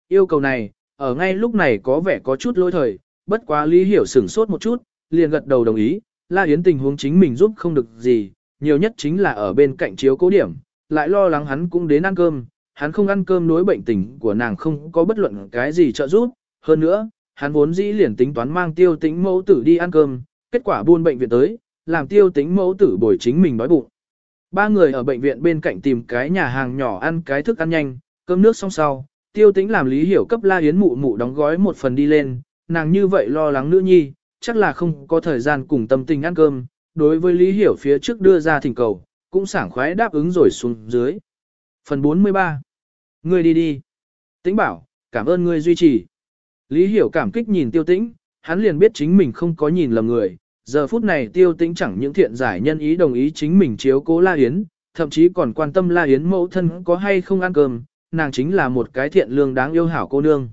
Yêu cầu này, ở ngay lúc này có vẻ có chút lỗi thời, bất quá Lý Hiểu sửng sốt một chút, liền gật đầu đồng ý, La Yến tình huống chính mình giúp không được gì, nhiều nhất chính là ở bên cạnh chiếu cố điểm, lại lo lắng hắn cũng đến ăn cơm, hắn không ăn cơm đối bệnh tình của nàng không có bất luận cái gì trợ giúp, hơn nữa, hắn vốn dĩ liền tính toán mang tiêu tĩnh mẫu tử đi ăn cơm, kết quả buôn bệnh viện tới, làm tiêu tĩnh mẫu tử bồi chính mình đói bụng. Ba người ở bệnh viện bên cạnh tìm cái nhà hàng nhỏ ăn cái thức ăn nhanh, cơm nước xong sau, tiêu tĩnh làm lý hiểu cấp la yến mụ mụ đóng gói một phần đi lên, nàng như vậy lo lắng nữ nhi, chắc là không có thời gian cùng tâm tình ăn cơm, đối với lý hiểu phía trước đưa ra thỉnh cầu, cũng sảng khoái đáp ứng rồi xuống dưới. Phần 43 Ngươi đi đi. Tĩnh bảo, cảm ơn ngươi duy trì. Lý hiểu cảm kích nhìn tiêu tĩnh, hắn liền biết chính mình không có nhìn lầm người. Giờ phút này tiêu tĩnh chẳng những thiện giải nhân ý đồng ý chính mình chiếu cố La Yến, thậm chí còn quan tâm La Yến mẫu thân có hay không ăn cơm, nàng chính là một cái thiện lương đáng yêu hảo cô nương.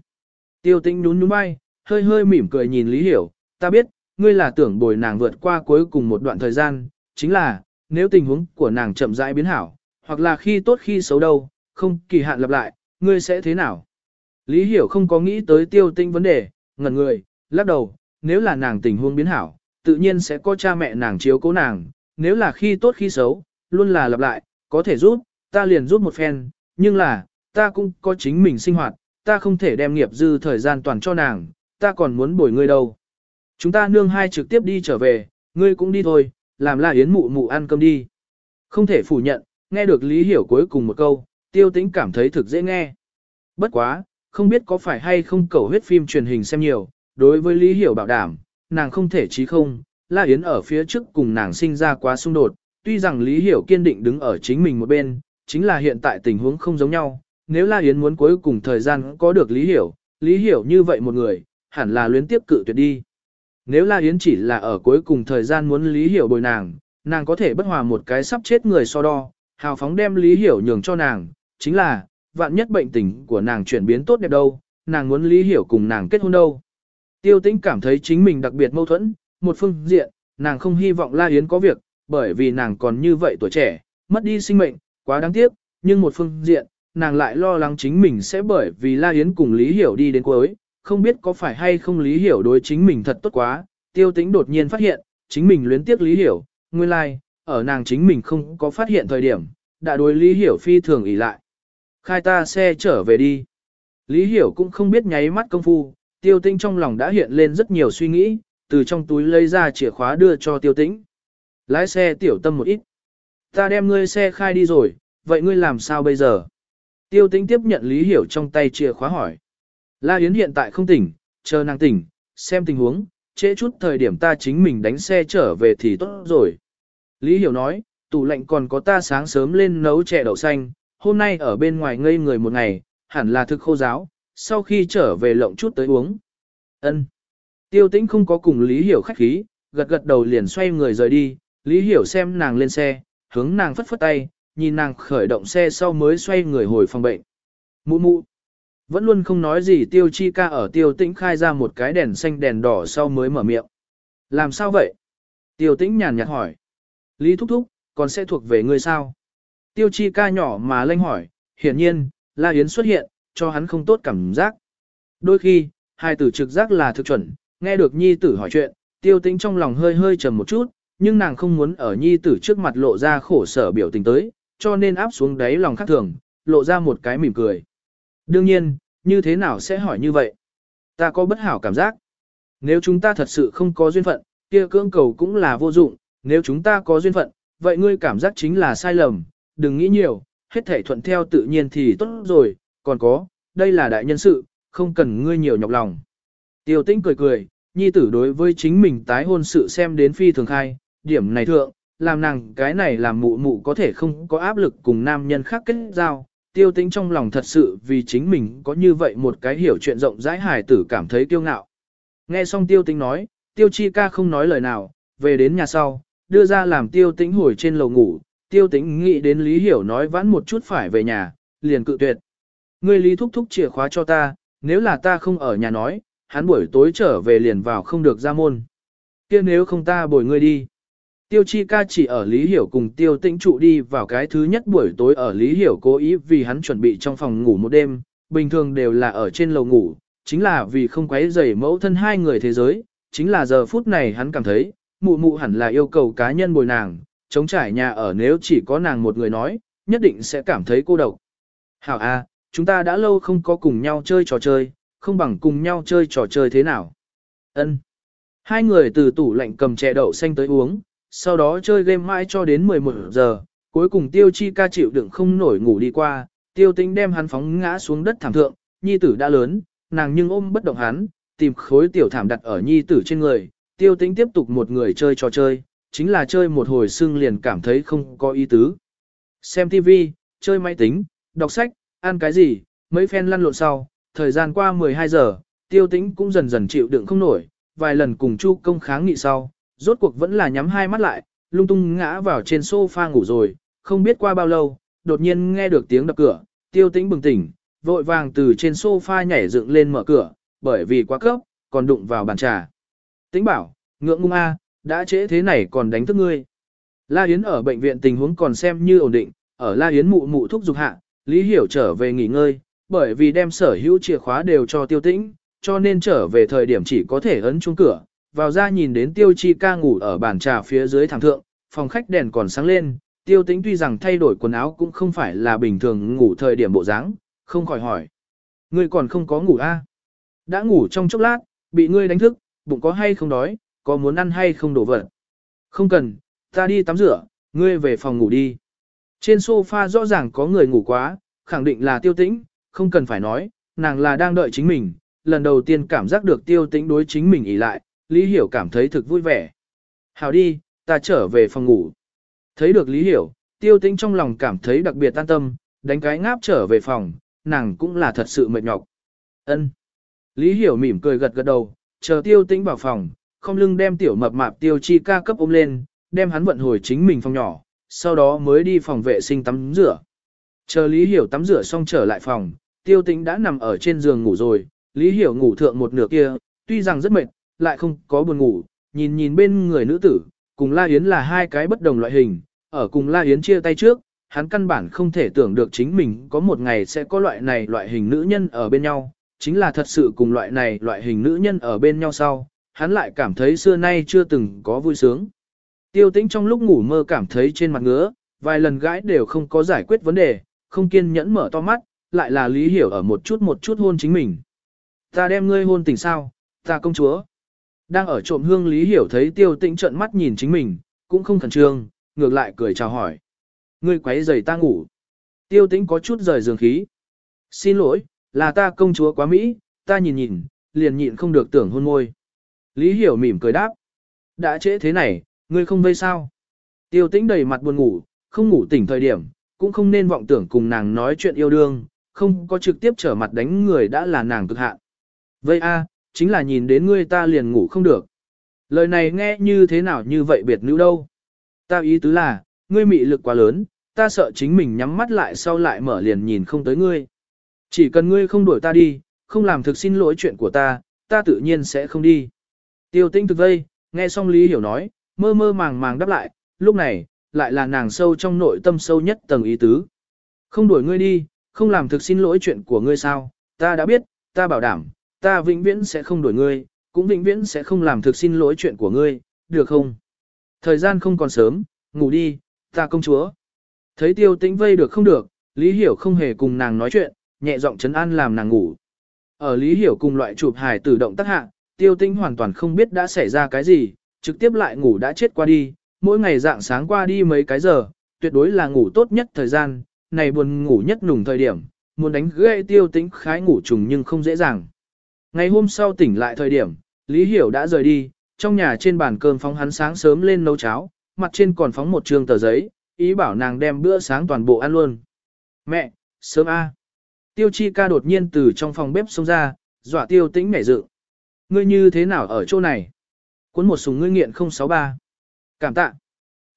Tiêu tĩnh nhún nhún bay, hơi hơi mỉm cười nhìn Lý Hiểu, ta biết, ngươi là tưởng bồi nàng vượt qua cuối cùng một đoạn thời gian, chính là, nếu tình huống của nàng chậm rãi biến hảo, hoặc là khi tốt khi xấu đâu, không kỳ hạn lặp lại, ngươi sẽ thế nào? Lý Hiểu không có nghĩ tới tiêu tinh vấn đề, ngẩn người, lắc đầu, nếu là nàng tình huống biến hảo, tự nhiên sẽ có cha mẹ nàng chiếu cố nàng, nếu là khi tốt khi xấu, luôn là lặp lại, có thể giúp, ta liền giúp một phen, nhưng là, ta cũng có chính mình sinh hoạt, ta không thể đem nghiệp dư thời gian toàn cho nàng, ta còn muốn bồi ngươi đâu. Chúng ta nương hai trực tiếp đi trở về, ngươi cũng đi thôi, làm là yến mụ mụ ăn cơm đi. Không thể phủ nhận, nghe được Lý Hiểu cuối cùng một câu, tiêu tĩnh cảm thấy thực dễ nghe. Bất quá, không biết có phải hay không cầu huyết phim truyền hình xem nhiều, đối với Lý Hiểu bảo đảm, nàng không thể chí không, La Yến ở phía trước cùng nàng sinh ra quá xung đột, tuy rằng Lý Hiểu kiên định đứng ở chính mình một bên, chính là hiện tại tình huống không giống nhau, nếu La Yến muốn cuối cùng thời gian có được Lý Hiểu, Lý Hiểu như vậy một người, hẳn là luyến tiếp cự tuyệt đi. Nếu La Yến chỉ là ở cuối cùng thời gian muốn Lý Hiểu bồi nàng, nàng có thể bất hòa một cái sắp chết người so đo, hào phóng đem Lý Hiểu nhường cho nàng, chính là, vạn nhất bệnh tình của nàng chuyển biến tốt đẹp đâu, nàng muốn Lý Hiểu cùng nàng kết hôn đâu. Tiêu tĩnh cảm thấy chính mình đặc biệt mâu thuẫn, một phương diện, nàng không hy vọng La Yến có việc, bởi vì nàng còn như vậy tuổi trẻ, mất đi sinh mệnh, quá đáng tiếc, nhưng một phương diện, nàng lại lo lắng chính mình sẽ bởi vì La Yến cùng Lý Hiểu đi đến cuối, không biết có phải hay không Lý Hiểu đối chính mình thật tốt quá, tiêu tĩnh đột nhiên phát hiện, chính mình luyến tiếc Lý Hiểu, nguyên lai, like, ở nàng chính mình không có phát hiện thời điểm, đã đối Lý Hiểu phi thường ỉ lại. Khai ta xe trở về đi. Lý Hiểu cũng không biết nháy mắt công phu, tiêu tĩnh trong lòng đã hiện lên rất nhiều suy nghĩ, từ trong túi lấy ra chìa khóa đưa cho tiêu tĩnh. Lái xe tiểu tâm một ít. Ta đem ngươi xe khai đi rồi, vậy ngươi làm sao bây giờ? Tiêu tĩnh tiếp nhận Lý Hiểu trong tay chìa khóa hỏi. La Yến hiện tại không tỉnh, chờ nàng tỉnh, xem tình huống, trễ chút thời điểm ta chính mình đánh xe trở về thì tốt rồi. Lý Hiểu nói, tủ lạnh còn có ta sáng sớm lên nấu chè đậu xanh, hôm nay ở bên ngoài ngây người một ngày, hẳn là thực khô giáo, sau khi trở về lộng chút tới uống. Ân. Tiêu tĩnh không có cùng Lý Hiểu khách khí, gật gật đầu liền xoay người rời đi, Lý Hiểu xem nàng lên xe, hướng nàng phất phất tay, nhìn nàng khởi động xe sau mới xoay người hồi phòng bệnh. Mụ mụ. Vẫn luôn không nói gì tiêu chi ca ở tiêu tĩnh khai ra một cái đèn xanh đèn đỏ sau mới mở miệng. Làm sao vậy? Tiêu tĩnh nhàn nhạt hỏi. Lý thúc thúc, còn sẽ thuộc về ngươi sao? Tiêu chi ca nhỏ mà lanh hỏi, hiển nhiên, La Yến xuất hiện, cho hắn không tốt cảm giác. Đôi khi, hai tử trực giác là thực chuẩn, nghe được nhi tử hỏi chuyện, tiêu tĩnh trong lòng hơi hơi trầm một chút, nhưng nàng không muốn ở nhi tử trước mặt lộ ra khổ sở biểu tình tới, cho nên áp xuống đáy lòng khắc thường, lộ ra một cái mỉm cười. Đương nhiên, như thế nào sẽ hỏi như vậy? Ta có bất hảo cảm giác. Nếu chúng ta thật sự không có duyên phận, kia cưỡng cầu cũng là vô dụng, nếu chúng ta có duyên phận, vậy ngươi cảm giác chính là sai lầm, đừng nghĩ nhiều, hết thể thuận theo tự nhiên thì tốt rồi, còn có, đây là đại nhân sự, không cần ngươi nhiều nhọc lòng. Tiêu tĩnh cười cười, nhi tử đối với chính mình tái hôn sự xem đến phi thường khai, điểm này thượng, làm nàng cái này làm mụ mụ có thể không có áp lực cùng nam nhân khác kết giao. Tiêu tĩnh trong lòng thật sự vì chính mình có như vậy một cái hiểu chuyện rộng rãi hài tử cảm thấy kiêu ngạo. Nghe xong tiêu tĩnh nói, tiêu chi ca không nói lời nào, về đến nhà sau, đưa ra làm tiêu tĩnh hồi trên lầu ngủ, tiêu tĩnh nghĩ đến Lý Hiểu nói vãn một chút phải về nhà, liền cự tuyệt. Ngươi Lý thúc thúc chìa khóa cho ta, nếu là ta không ở nhà nói, hắn buổi tối trở về liền vào không được ra môn. kia nếu không ta bồi ngươi đi. Tiêu chi ca chỉ ở Lý Hiểu cùng tiêu tĩnh trụ đi vào cái thứ nhất buổi tối ở Lý Hiểu cố ý vì hắn chuẩn bị trong phòng ngủ một đêm, bình thường đều là ở trên lầu ngủ, chính là vì không quấy rầy mẫu thân hai người thế giới, chính là giờ phút này hắn cảm thấy, mụ mụ hẳn là yêu cầu cá nhân bồi nàng, chống trải nhà ở nếu chỉ có nàng một người nói, nhất định sẽ cảm thấy cô độc. Hảo A, chúng ta đã lâu không có cùng nhau chơi trò chơi, không bằng cùng nhau chơi trò chơi thế nào. Ân. Hai người từ tủ lạnh cầm chè đậu xanh tới uống, sau đó chơi game mãi cho đến 11 giờ, cuối cùng tiêu chi ca chịu đựng không nổi ngủ đi qua, tiêu tính đem hắn phóng ngã xuống đất thảm thượng, nhi tử đã lớn, nàng nhưng ôm bất động hắn, tìm khối tiểu thảm đặt ở nhi tử trên người, tiêu tính tiếp tục một người chơi trò chơi, chính là chơi một hồi xưng liền cảm thấy không có ý tứ. Xem TV, chơi máy tính, đọc sách, ăn cái gì, mấy phen lăn lộn sau, thời gian qua 12 giờ, tiêu tính cũng dần dần chịu đựng không nổi, vài lần cùng chu công kháng nghị sau, rốt cuộc vẫn là nhắm hai mắt lại, lung tung ngã vào trên sofa ngủ rồi, không biết qua bao lâu, đột nhiên nghe được tiếng đập cửa, tiêu tĩnh bừng tỉnh, vội vàng từ trên sofa nhảy dựng lên mở cửa, bởi vì quá cấp, còn đụng vào bàn trà. Tĩnh bảo, ngượng ngung a, đã trễ thế này còn đánh thức ngươi. La Yến ở bệnh viện tình huống còn xem như ổn định, ở La Yến mụ mụ thúc giục hạ, Lý Hiểu trở về nghỉ ngơi, bởi vì đem sở hữu chìa khóa đều cho tiêu tĩnh, cho nên trở về thời điểm chỉ có thể ấn chuông cửa, vào ra nhìn đến tiêu chi ca ngủ ở bàn trà phía dưới thảm thượng, phòng khách đèn còn sáng lên, tiêu tĩnh tuy rằng thay đổi quần áo cũng không phải là bình thường ngủ thời điểm bộ dáng, không khỏi hỏi. Ngươi còn không có ngủ a? À? Đã ngủ trong chốc lát, bị ngươi đánh thức, bụng có hay không đói, có muốn ăn hay không đổ vật. Không cần, ta đi tắm rửa, ngươi về phòng ngủ đi. Trên sofa rõ ràng có người ngủ quá, khẳng định là tiêu tĩnh, không cần phải nói, nàng là đang đợi chính mình, lần đầu tiên cảm giác được tiêu tĩnh đối chính mình ỉ lại, Lý Hiểu cảm thấy thực vui vẻ. Hào đi, ta trở về phòng ngủ. Thấy được Lý Hiểu, tiêu tĩnh trong lòng cảm thấy đặc biệt an tâm, đánh cái ngáp trở về phòng, nàng cũng là thật sự mệt nhọc. Ân. Lý Hiểu mỉm cười gật gật đầu, chờ tiêu tĩnh vào phòng, không lưng đem tiểu mập mạp tiêu chi ca cấp ôm lên, đem hắn vận hồi chính mình phòng nhỏ, sau đó mới đi phòng vệ sinh tắm rửa. Chờ Lý Hiểu tắm rửa xong trở lại phòng, tiêu tĩnh đã nằm ở trên giường ngủ rồi, Lý Hiểu ngủ thượng một nửa kia, tuy rằng rất mệt, lại không có buồn ngủ, nhìn nhìn bên người nữ tử, cùng La Yến là hai cái bất đồng loại hình, ở cùng La Yến chia tay trước, hắn căn bản không thể tưởng được chính mình có một ngày sẽ có loại này loại hình nữ nhân ở bên nhau, chính là thật sự cùng loại này loại hình nữ nhân ở bên nhau sau, hắn lại cảm thấy xưa nay chưa từng có vui sướng. Tiêu tĩnh trong lúc ngủ mơ cảm thấy trên mặt ngứa, vài lần gãi đều không có giải quyết vấn đề, không kiên nhẫn mở to mắt, lại là lý hiểu ở một chút một chút hôn chính mình. Ta đem ngươi hôn tỉnh sao, ta công chúa. Đang ở trộm hương lý hiểu thấy tiêu tĩnh trợn mắt nhìn chính mình, cũng không khẩn trương, ngược lại cười chào hỏi. Ngươi quấy giày ta ngủ. Tiêu tĩnh có chút rời giường khí. Xin lỗi, là ta công chúa quá Mỹ, ta nhìn nhìn, liền nhịn không được tưởng hôn môi. Lý hiểu mỉm cười đáp. Đã trễ thế này, ngươi không vây sao. Tiêu tĩnh đầy mặt buồn ngủ, không ngủ tỉnh thời điểm, cũng không nên vọng tưởng cùng nàng nói chuyện yêu đương, không có trực tiếp trở mặt đánh người đã là nàng cực hạn. Vây a, chính là nhìn đến ngươi ta liền ngủ không được. Lời này nghe như thế nào như vậy biệt nữ đâu. Ta ý tứ là, ngươi mị lực quá lớn, ta sợ chính mình nhắm mắt lại sau lại mở liền nhìn không tới ngươi. Chỉ cần ngươi không đuổi ta đi, không làm thực xin lỗi chuyện của ta, ta tự nhiên sẽ không đi. Tiêu tinh thực vây, nghe xong Lý Hiểu nói, mơ mơ màng màng đáp lại, lúc này, lại là nàng sâu trong nội tâm sâu nhất tầng ý tứ. Không đuổi ngươi đi, không làm thực xin lỗi chuyện của ngươi sao, ta đã biết, ta bảo đảm, ta vĩnh viễn sẽ không đổi ngươi, cũng vĩnh viễn sẽ không làm thực xin lỗi chuyện của ngươi, được không? Thời gian không còn sớm, ngủ đi, ta công chúa. Thấy tiêu tĩnh vây được không được, Lý Hiểu không hề cùng nàng nói chuyện, nhẹ giọng chấn an làm nàng ngủ. Ở Lý Hiểu cùng loại chụp hài tự động tác hạ, tiêu tĩnh hoàn toàn không biết đã xảy ra cái gì, trực tiếp lại ngủ đã chết qua đi, mỗi ngày dạng sáng qua đi mấy cái giờ, tuyệt đối là ngủ tốt nhất thời gian, này buồn ngủ nhất nùng thời điểm, muốn đánh gãy tiêu tĩnh khái ngủ trùng nhưng không dễ dàng. Ngày hôm sau tỉnh lại thời điểm, Lý Hiểu đã rời đi, trong nhà trên bàn cơm phóng hắn sáng sớm lên nấu cháo, mặt trên còn phóng một trường tờ giấy, ý bảo nàng đem bữa sáng toàn bộ ăn luôn. Mẹ, sớm a. Tiêu chi ca đột nhiên từ trong phòng bếp xông ra, dọa tiêu tĩnh mẻ dự. Ngươi như thế nào ở chỗ này? Cuốn một súng ngươi nghiện 063. Cảm tạ.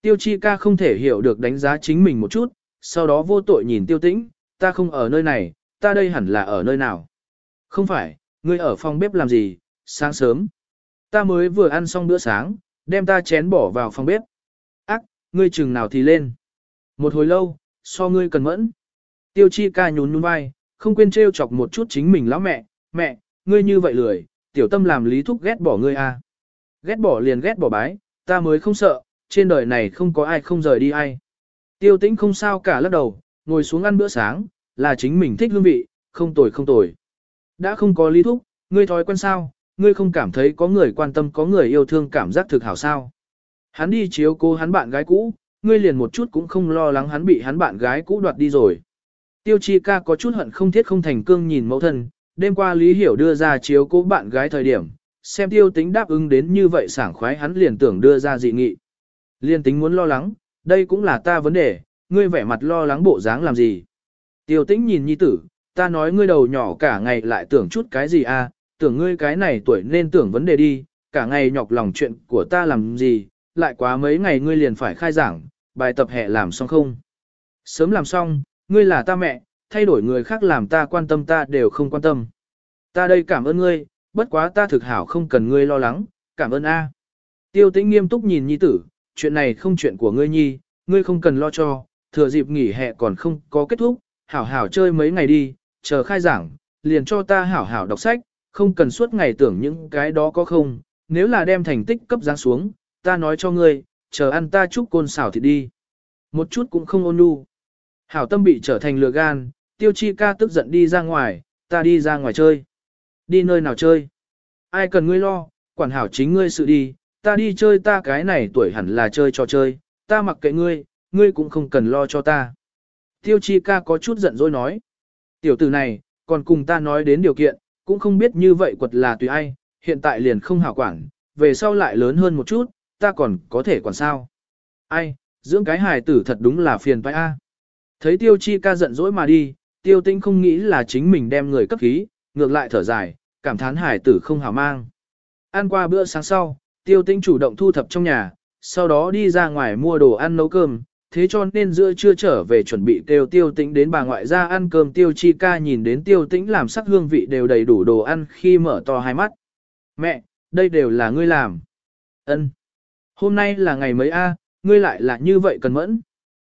Tiêu chi ca không thể hiểu được đánh giá chính mình một chút, sau đó vô tội nhìn tiêu tĩnh, ta không ở nơi này, ta đây hẳn là ở nơi nào. Không phải, ngươi ở phòng bếp làm gì, sáng sớm. Ta mới vừa ăn xong bữa sáng, đem ta chén bỏ vào phòng bếp. Ác, ngươi chừng nào thì lên. Một hồi lâu, so ngươi cần mẫn. Tiêu chi ca nhún nhún vai, không quên trêu chọc một chút chính mình lão mẹ, mẹ, ngươi như vậy lười, tiểu tâm làm lý thúc ghét bỏ ngươi à. Ghét bỏ liền ghét bỏ bái, ta mới không sợ, trên đời này không có ai không rời đi ai. Tiêu tĩnh không sao cả lắc đầu, ngồi xuống ăn bữa sáng, là chính mình thích hương vị, không tồi không tồi. Đã không có lý thúc, ngươi thói quen sao, ngươi không cảm thấy có người quan tâm có người yêu thương cảm giác thực hảo sao. Hắn đi chiếu cô hắn bạn gái cũ, ngươi liền một chút cũng không lo lắng hắn bị hắn bạn gái cũ đoạt đi rồi. Tiêu chi ca có chút hận không thiết không thành cương nhìn mẫu thân, đêm qua Lý Hiểu đưa ra chiếu cố bạn gái thời điểm, xem tiêu tính đáp ứng đến như vậy sảng khoái hắn liền tưởng đưa ra dị nghị. Liên tính muốn lo lắng, đây cũng là ta vấn đề, ngươi vẻ mặt lo lắng bộ dáng làm gì. Tiêu tĩnh nhìn nhi tử, ta nói ngươi đầu nhỏ cả ngày lại tưởng chút cái gì à, tưởng ngươi cái này tuổi nên tưởng vấn đề đi, cả ngày nhọc lòng chuyện của ta làm gì, lại quá mấy ngày ngươi liền phải khai giảng, bài tập hè làm xong không? Sớm làm xong, ngươi là ta mẹ, thay đổi người khác làm ta quan tâm ta đều không quan tâm. Ta đây cảm ơn ngươi, bất quá ta thực hảo không cần ngươi lo lắng, cảm ơn A. Tiêu tĩnh nghiêm túc nhìn nhi tử, chuyện này không chuyện của ngươi nhi, ngươi không cần lo cho, thừa dịp nghỉ hè còn không có kết thúc, hảo hảo chơi mấy ngày đi, chờ khai giảng, liền cho ta hảo hảo đọc sách, không cần suốt ngày tưởng những cái đó có không, nếu là đem thành tích cấp giáng xuống, ta nói cho ngươi, chờ ăn ta chúc côn xảo thịt đi. Một chút cũng không ôn nhu. Hảo tâm bị trở thành lừa gan, tiêu chi ca tức giận đi ra ngoài, ta đi ra ngoài chơi. Đi nơi nào chơi? Ai cần ngươi lo, quản hảo chính ngươi sự đi, ta đi chơi ta cái này tuổi hẳn là chơi trò chơi, ta mặc kệ ngươi, ngươi cũng không cần lo cho ta. Tiêu chi ca có chút giận dỗi nói. Tiểu tử này, còn cùng ta nói đến điều kiện, cũng không biết như vậy quật là tùy ai, hiện tại liền không hảo quản, về sau lại lớn hơn một chút, ta còn có thể quản sao. Ai, dưỡng cái hài tử thật đúng là phiền phải a. Thấy tiêu chi ca giận dỗi mà đi, tiêu tinh không nghĩ là chính mình đem người cấp khí, ngược lại thở dài, cảm thán hài tử không hảo mang. Ăn qua bữa sáng sau, tiêu tinh chủ động thu thập trong nhà, sau đó đi ra ngoài mua đồ ăn nấu cơm, thế cho nên giữa trưa trở về chuẩn bị kêu tiêu tĩnh đến bà ngoại ra ăn cơm tiêu chi ca nhìn đến tiêu tĩnh làm sắc hương vị đều đầy đủ đồ ăn khi mở to hai mắt. Mẹ, đây đều là ngươi làm. ân Hôm nay là ngày mấy a ngươi lại là như vậy cần mẫn.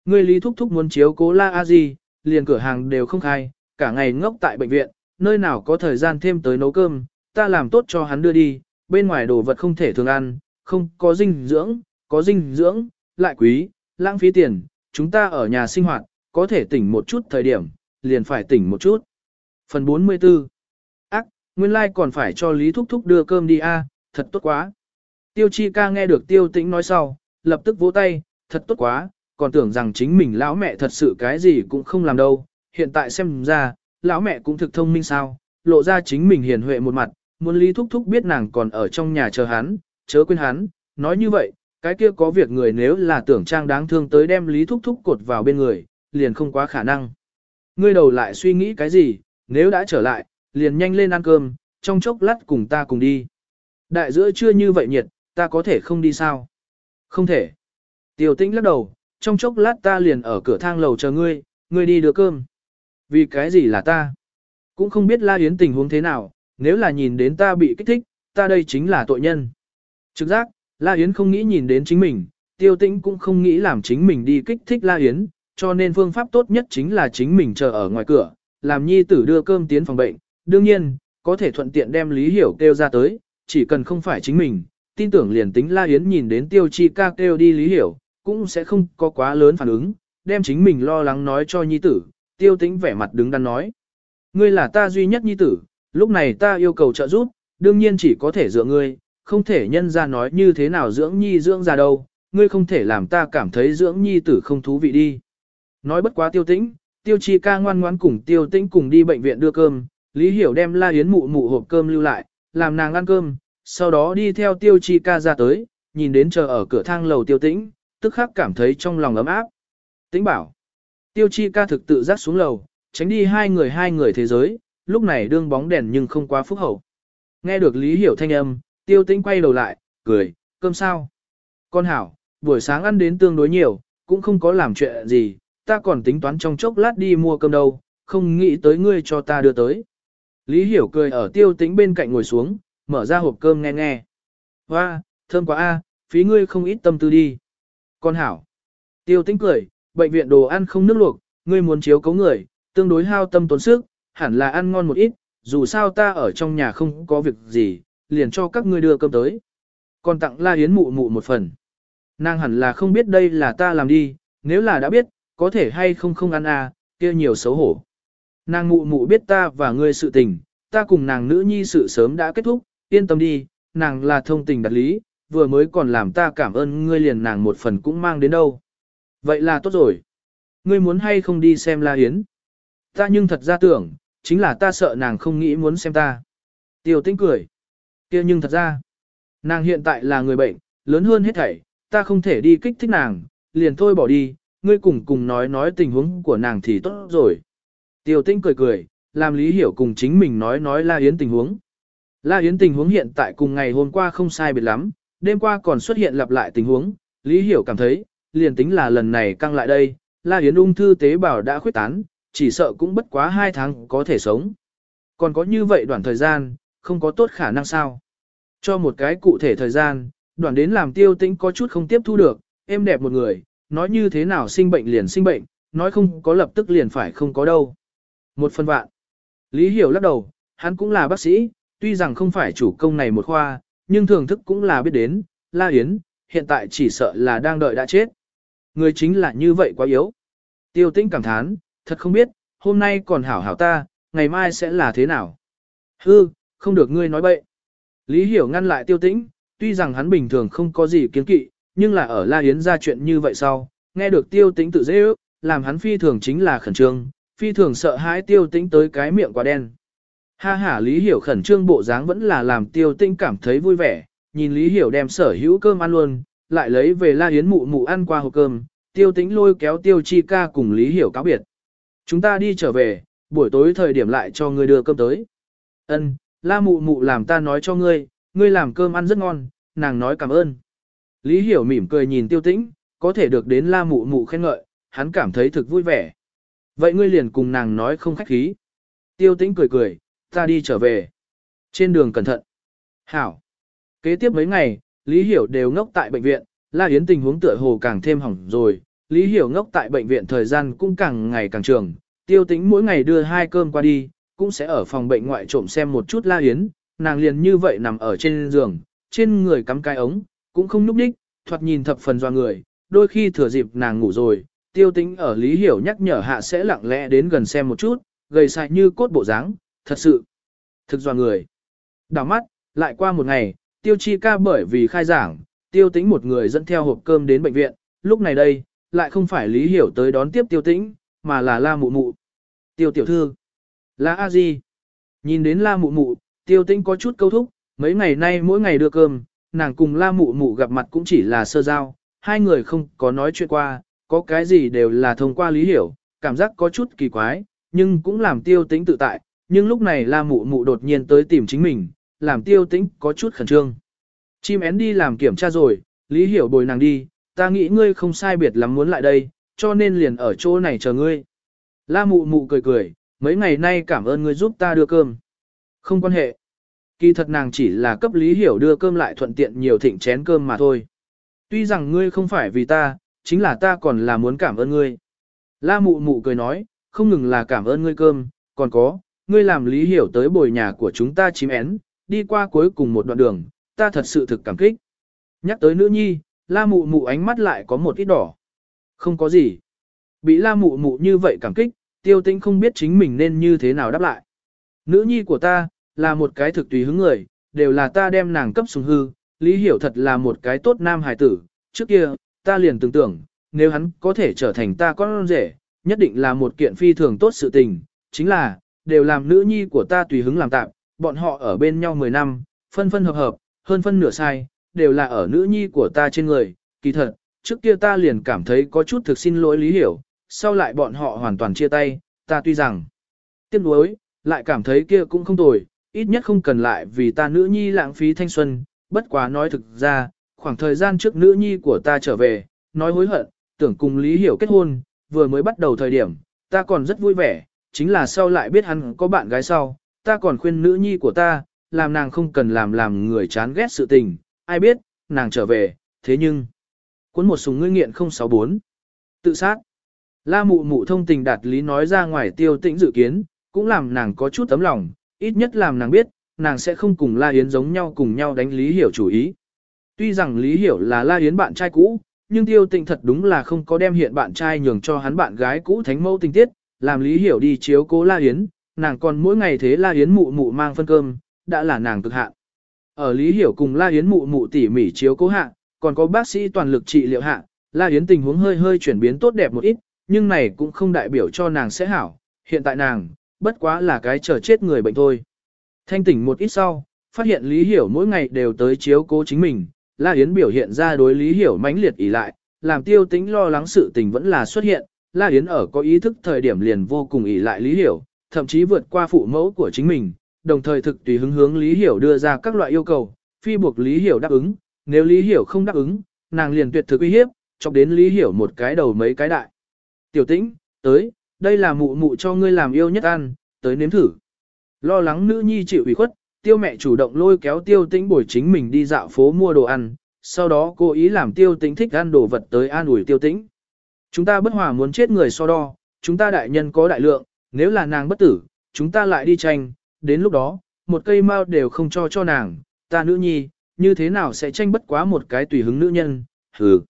Ngươi lý thúc thúc muốn chiếu cố la a gì, liền cửa hàng đều không khai, cả ngày ngốc tại bệnh viện, nơi nào có thời gian thêm tới nấu cơm, ta làm tốt cho hắn đưa đi, bên ngoài đồ vật không thể thường ăn, không có dinh dưỡng, có dinh dưỡng, lại quý, lãng phí tiền, chúng ta ở nhà sinh hoạt, có thể tỉnh một chút thời điểm, liền phải tỉnh một chút. Phần 44 Ác, nguyên lai like còn phải cho Lý Thúc Thúc đưa cơm đi a, thật tốt quá. Tiêu Chi ca nghe được Tiêu Tĩnh nói sau, lập tức vỗ tay, thật tốt quá, còn tưởng rằng chính mình lão mẹ thật sự cái gì cũng không làm đâu, hiện tại xem ra, lão mẹ cũng thực thông minh sao, lộ ra chính mình hiền huệ một mặt, muốn Lý Thúc Thúc biết nàng còn ở trong nhà chờ hắn, chớ quên hắn, nói như vậy, cái kia có việc người nếu là tưởng trang đáng thương tới đem Lý Thúc Thúc cột vào bên người, liền không quá khả năng. Ngươi đầu lại suy nghĩ cái gì, nếu đã trở lại, liền nhanh lên ăn cơm, trong chốc lát cùng ta cùng đi. Đại giữa chưa như vậy nhiệt, ta có thể không đi sao? Không thể. Tiểu tĩnh lắc đầu, trong chốc lát ta liền ở cửa thang lầu chờ ngươi, ngươi đi đưa cơm. Vì cái gì là ta? Cũng không biết La Yến tình huống thế nào, nếu là nhìn đến ta bị kích thích, ta đây chính là tội nhân. Trực giác, La Yến không nghĩ nhìn đến chính mình, tiêu tĩnh cũng không nghĩ làm chính mình đi kích thích La Yến, cho nên phương pháp tốt nhất chính là chính mình chờ ở ngoài cửa, làm nhi tử đưa cơm tiến phòng bệnh. Đương nhiên, có thể thuận tiện đem Lý Hiểu kêu ra tới, chỉ cần không phải chính mình, tin tưởng liền tính La Yến nhìn đến tiêu chi ca kêu đi Lý Hiểu, cũng sẽ không có quá lớn phản ứng, đem chính mình lo lắng nói cho nhi tử, tiêu tĩnh vẻ mặt đứng đắn nói. Ngươi là ta duy nhất nhi tử, lúc này ta yêu cầu trợ giúp, đương nhiên chỉ có thể dựa ngươi, không thể nhân ra nói như thế nào dưỡng nhi dưỡng ra đâu, ngươi không thể làm ta cảm thấy dưỡng nhi tử không thú vị đi. Nói bất quá tiêu tĩnh, tiêu chi ca ngoan ngoãn cùng tiêu tĩnh cùng đi bệnh viện đưa cơm, Lý Hiểu đem la yến mụ mụ hộp cơm lưu lại, làm nàng ăn cơm, sau đó đi theo tiêu chi ca ra tới, nhìn đến chờ ở cửa thang lầu tiêu tĩnh, tức khắc cảm thấy trong lòng ấm áp. Tĩnh bảo, tiêu chi ca thực tự giác xuống lầu, tránh đi hai người hai người thế giới, lúc này đương bóng đèn nhưng không quá phúc hậu. Nghe được Lý Hiểu thanh âm, Tiêu tĩnh quay đầu lại, cười, cơm sao? Con hảo, buổi sáng ăn đến tương đối nhiều, cũng không có làm chuyện gì, ta còn tính toán trong chốc lát đi mua cơm đâu, không nghĩ tới ngươi cho ta đưa tới. Lý Hiểu cười ở tiêu tĩnh bên cạnh ngồi xuống, mở ra hộp cơm nghe nghe. Hoa, thơm quá a, phí ngươi không ít tâm tư đi. Con hảo. Tiêu tĩnh cười, bệnh viện đồ ăn không nước luộc, ngươi muốn chiếu cấu người, tương đối hao tâm tốn sức, hẳn là ăn ngon một ít, dù sao ta ở trong nhà không có việc gì, liền cho các ngươi đưa cơm tới. Còn tặng La Yến mụ mụ một phần. Nàng hẳn là không biết đây là ta làm đi, nếu là đã biết, có thể hay không không ăn à, kia nhiều xấu hổ. Nàng mụ mụ biết ta và ngươi sự tình, ta cùng nàng nữ nhi sự sớm đã kết thúc, yên tâm đi, nàng là thông tình đặt lý, vừa mới còn làm ta cảm ơn ngươi liền nàng một phần cũng mang đến đâu. Vậy là tốt rồi. Ngươi muốn hay không đi xem La Yến? Ta nhưng thật ra tưởng, chính là ta sợ nàng không nghĩ muốn xem ta. Tiêu Tinh cười kia nhưng thật ra, nàng hiện tại là người bệnh, lớn hơn hết thảy, ta không thể đi kích thích nàng, liền thôi bỏ đi, ngươi cùng cùng nói nói tình huống của nàng thì tốt rồi. Tiêu tinh cười cười, làm Lý Hiểu cùng chính mình nói nói La Yến tình huống. La Yến tình huống hiện tại cùng ngày hôm qua không sai biệt lắm, đêm qua còn xuất hiện lặp lại tình huống, Lý Hiểu cảm thấy, liền tính là lần này căng lại đây, La Yến ung thư tế bào đã khuyết tán, chỉ sợ cũng bất quá 2 tháng có thể sống. Còn có như vậy đoạn thời gian, không có tốt khả năng sao. Cho một cái cụ thể thời gian, đoạn đến làm tiêu tĩnh có chút không tiếp thu được, em đẹp một người, nói như thế nào sinh bệnh liền sinh bệnh, nói không có lập tức liền phải không có đâu. Một phần vạn. Lý Hiểu lắc đầu, hắn cũng là bác sĩ, tuy rằng không phải chủ công này một khoa, nhưng thưởng thức cũng là biết đến, La Yến, hiện tại chỉ sợ là đang đợi đã chết. Người chính là như vậy quá yếu. Tiêu tĩnh cảm thán, thật không biết, hôm nay còn hảo hảo ta, ngày mai sẽ là thế nào. Hư, không được ngươi nói bậy. Lý Hiểu ngăn lại tiêu tĩnh, tuy rằng hắn bình thường không có gì kiến kỵ, nhưng là ở La Yến ra chuyện như vậy sau, nghe được tiêu tĩnh tự dễ ước, làm hắn phi thường chính là khẩn trương, phi thường sợ hãi tiêu tĩnh tới cái miệng quá đen. Ha ha Lý Hiểu khẩn trương bộ dáng vẫn là làm tiêu tĩnh cảm thấy vui vẻ, nhìn Lý Hiểu đem sở hữu cơm ăn luôn, lại lấy về La Yến mụ mụ ăn qua hộp cơm, tiêu tĩnh lôi kéo tiêu chi ca cùng Lý Hiểu cáo biệt. Chúng ta đi trở về, buổi tối thời điểm lại cho ngươi đưa cơm tới. Ân, La mụ mụ làm ta nói cho ngươi, ngươi làm cơm ăn rất ngon, nàng nói cảm ơn. Lý Hiểu mỉm cười nhìn tiêu tĩnh, có thể được đến La mụ mụ khen ngợi, hắn cảm thấy thực vui vẻ. Vậy ngươi liền cùng nàng nói không khách khí. Tiêu tĩnh cười cười, ta đi trở về. Trên đường cẩn thận. Hảo. Kế tiếp mấy ngày, Lý Hiểu đều ngốc tại bệnh viện, La Yến tình huống tựa hồ càng thêm hỏng rồi. Lý Hiểu ngốc tại bệnh viện thời gian cũng càng ngày càng trường. Tiêu tĩnh mỗi ngày đưa hai cơm qua đi, cũng sẽ ở phòng bệnh ngoại trộm xem một chút La Yến. Nàng liền như vậy nằm ở trên giường, trên người cắm cái ống, cũng không núp đích, thoạt nhìn thập phần doa người. Đôi khi thừa dịp nàng ngủ rồi, tiêu tĩnh ở Lý Hiểu nhắc nhở hạ sẽ lặng lẽ đến gần xem một chút, gầy sại như cốt bộ dáng, thật sự, thực doa người. Đào mắt, lại qua một ngày, tiêu chi ca bởi vì khai giảng, tiêu tĩnh một người dẫn theo hộp cơm đến bệnh viện, lúc này đây, lại không phải Lý Hiểu tới đón tiếp tiêu tĩnh, mà là la mụ mụ. Tiêu tiểu thư, là a di. Nhìn đến la mụ mụ, tiêu tĩnh có chút câu thúc, mấy ngày nay mỗi ngày đưa cơm, nàng cùng la mụ mụ gặp mặt cũng chỉ là sơ giao, hai người không có nói chuyện qua, có cái gì đều là thông qua lý hiểu, cảm giác có chút kỳ quái, nhưng cũng làm tiêu tĩnh tự tại, nhưng lúc này la mụ mụ đột nhiên tới tìm chính mình, làm tiêu tĩnh có chút khẩn trương. Chim én đi làm kiểm tra rồi, lý hiểu bồi nàng đi, ta nghĩ ngươi không sai biệt lắm muốn lại đây, cho nên liền ở chỗ này chờ ngươi. La mụ mụ cười cười, mấy ngày nay cảm ơn ngươi giúp ta đưa cơm. Không quan hệ. Kỳ thật nàng chỉ là cấp lý hiểu đưa cơm lại thuận tiện nhiều thịnh chén cơm mà thôi. Tuy rằng ngươi không phải vì ta, chính là ta còn là muốn cảm ơn ngươi. La mụ mụ cười nói, không ngừng là cảm ơn ngươi cơm, còn có, ngươi làm lý hiểu tới bồi nhà của chúng ta chím én, đi qua cuối cùng một đoạn đường, ta thật sự thực cảm kích. Nhắc tới nữ nhi, la mụ mụ ánh mắt lại có một ít đỏ. Không có gì. Bị la mụ mụ như vậy cảm kích, tiêu tinh không biết chính mình nên như thế nào đáp lại. Nữ nhi của ta, là một cái thực tùy hứng người, đều là ta đem nàng cấp sùng hư, lý hiểu thật là một cái tốt nam hài tử, trước kia, ta liền tưởng tưởng, nếu hắn có thể trở thành ta con rể, nhất định là một kiện phi thường tốt sự tình, chính là, đều làm nữ nhi của ta tùy hứng làm tạm, bọn họ ở bên nhau 10 năm, phân phân hợp hợp, hơn phân nửa sai, đều là ở nữ nhi của ta trên người, kỳ thật, trước kia ta liền cảm thấy có chút thực xin lỗi lý hiểu, sau lại bọn họ hoàn toàn chia tay, ta tuy rằng tiếc nuối, lại cảm thấy kia cũng không tồi, ít nhất không cần lại vì ta nữ nhi lãng phí thanh xuân, bất quá nói thực ra, khoảng thời gian trước nữ nhi của ta trở về, nói hối hận, tưởng cùng Lý Hiểu kết hôn, vừa mới bắt đầu thời điểm, ta còn rất vui vẻ, chính là sau lại biết hắn có bạn gái sau, ta còn khuyên nữ nhi của ta, làm nàng không cần làm làm người chán ghét sự tình, ai biết, nàng trở về, thế nhưng, cuốn một súng ngươi nghiện 064, tự sát. La mụ mụ thông tình đạt lý nói ra ngoài tiêu tĩnh dự kiến, cũng làm nàng có chút tấm lòng, ít nhất làm nàng biết, nàng sẽ không cùng La Yến giống nhau cùng nhau đánh Lý Hiểu chủ ý. Tuy rằng Lý Hiểu là La Yến bạn trai cũ, nhưng tiêu Tĩnh thật đúng là không có đem hiện bạn trai nhường cho hắn bạn gái cũ thánh mẫu tình tiết, làm Lý Hiểu đi chiếu cố La Yến, nàng còn mỗi ngày thế La Yến mụ mụ mang phân cơm, đã là nàng cực hạn. Ở Lý Hiểu cùng La Yến mụ mụ tỉ mỉ chiếu cố hạ, còn có bác sĩ toàn lực trị liệu hạ, La Yến tình huống hơi hơi chuyển biến tốt đẹp một ít, nhưng này cũng không đại biểu cho nàng sẽ hảo, hiện tại nàng, bất quá là cái chờ chết người bệnh thôi. Thanh tỉnh một ít sau, phát hiện Lý Hiểu mỗi ngày đều tới chiếu cố chính mình, La Yến biểu hiện ra đối Lý Hiểu mãnh liệt ỉ lại, làm tiêu tính lo lắng sự tình vẫn là xuất hiện, La Yến ở có ý thức thời điểm liền vô cùng ỉ lại Lý Hiểu, thậm chí vượt qua phụ mẫu của chính mình, đồng thời thực tùy hứng hướng Lý Hiểu đưa ra các loại yêu cầu, phi buộc Lý Hiểu đáp ứng, nếu Lý Hiểu không đáp ứng, nàng liền tuyệt thực uy hiếp, chọc đến Lý Hiểu một cái đầu mấy cái đại. Tiểu tĩnh, tới, đây là mụ mụ cho ngươi làm yêu nhất ăn, tới nếm thử. Lo lắng nữ nhi chịu ủy khuất, tiêu mẹ chủ động lôi kéo tiêu tĩnh bồi chính mình đi dạo phố mua đồ ăn, sau đó cố ý làm tiêu tĩnh thích ăn đồ vật tới an ủi tiêu tĩnh. Chúng ta bất hòa muốn chết người so đo, chúng ta đại nhân có đại lượng, nếu là nàng bất tử, chúng ta lại đi tranh, đến lúc đó, một cây mao đều không cho cho nàng, ta nữ nhi, như thế nào sẽ tranh bất quá một cái tùy hứng nữ nhân, hừ.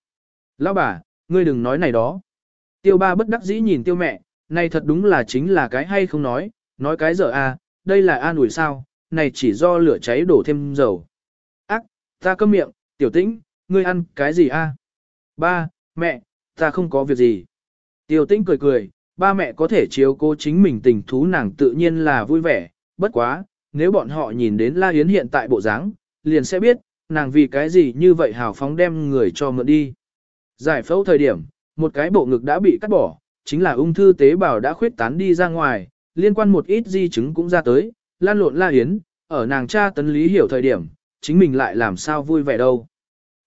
Lão bà, ngươi đừng nói này đó. Tiêu ba bất đắc dĩ nhìn tiêu mẹ, này thật đúng là chính là cái hay không nói, nói cái dở à, đây là an ủi sao, này chỉ do lửa cháy đổ thêm dầu. Ác, ta câm miệng, tiểu tĩnh, ngươi ăn cái gì a? À? Ba, mẹ, ta không có việc gì. Tiểu tĩnh cười cười, ba mẹ có thể chiếu cố chính mình tình thú nàng tự nhiên là vui vẻ, bất quá, nếu bọn họ nhìn đến La Yến hiện tại bộ dáng, liền sẽ biết, nàng vì cái gì như vậy hào phóng đem người cho mượn đi. Giải phẫu thời điểm, một cái bộ ngực đã bị cắt bỏ, chính là ung thư tế bào đã khuyết tán đi ra ngoài, liên quan một ít di chứng cũng ra tới, lan lộn La Yến, ở nàng cha tấn lý hiểu thời điểm, chính mình lại làm sao vui vẻ đâu.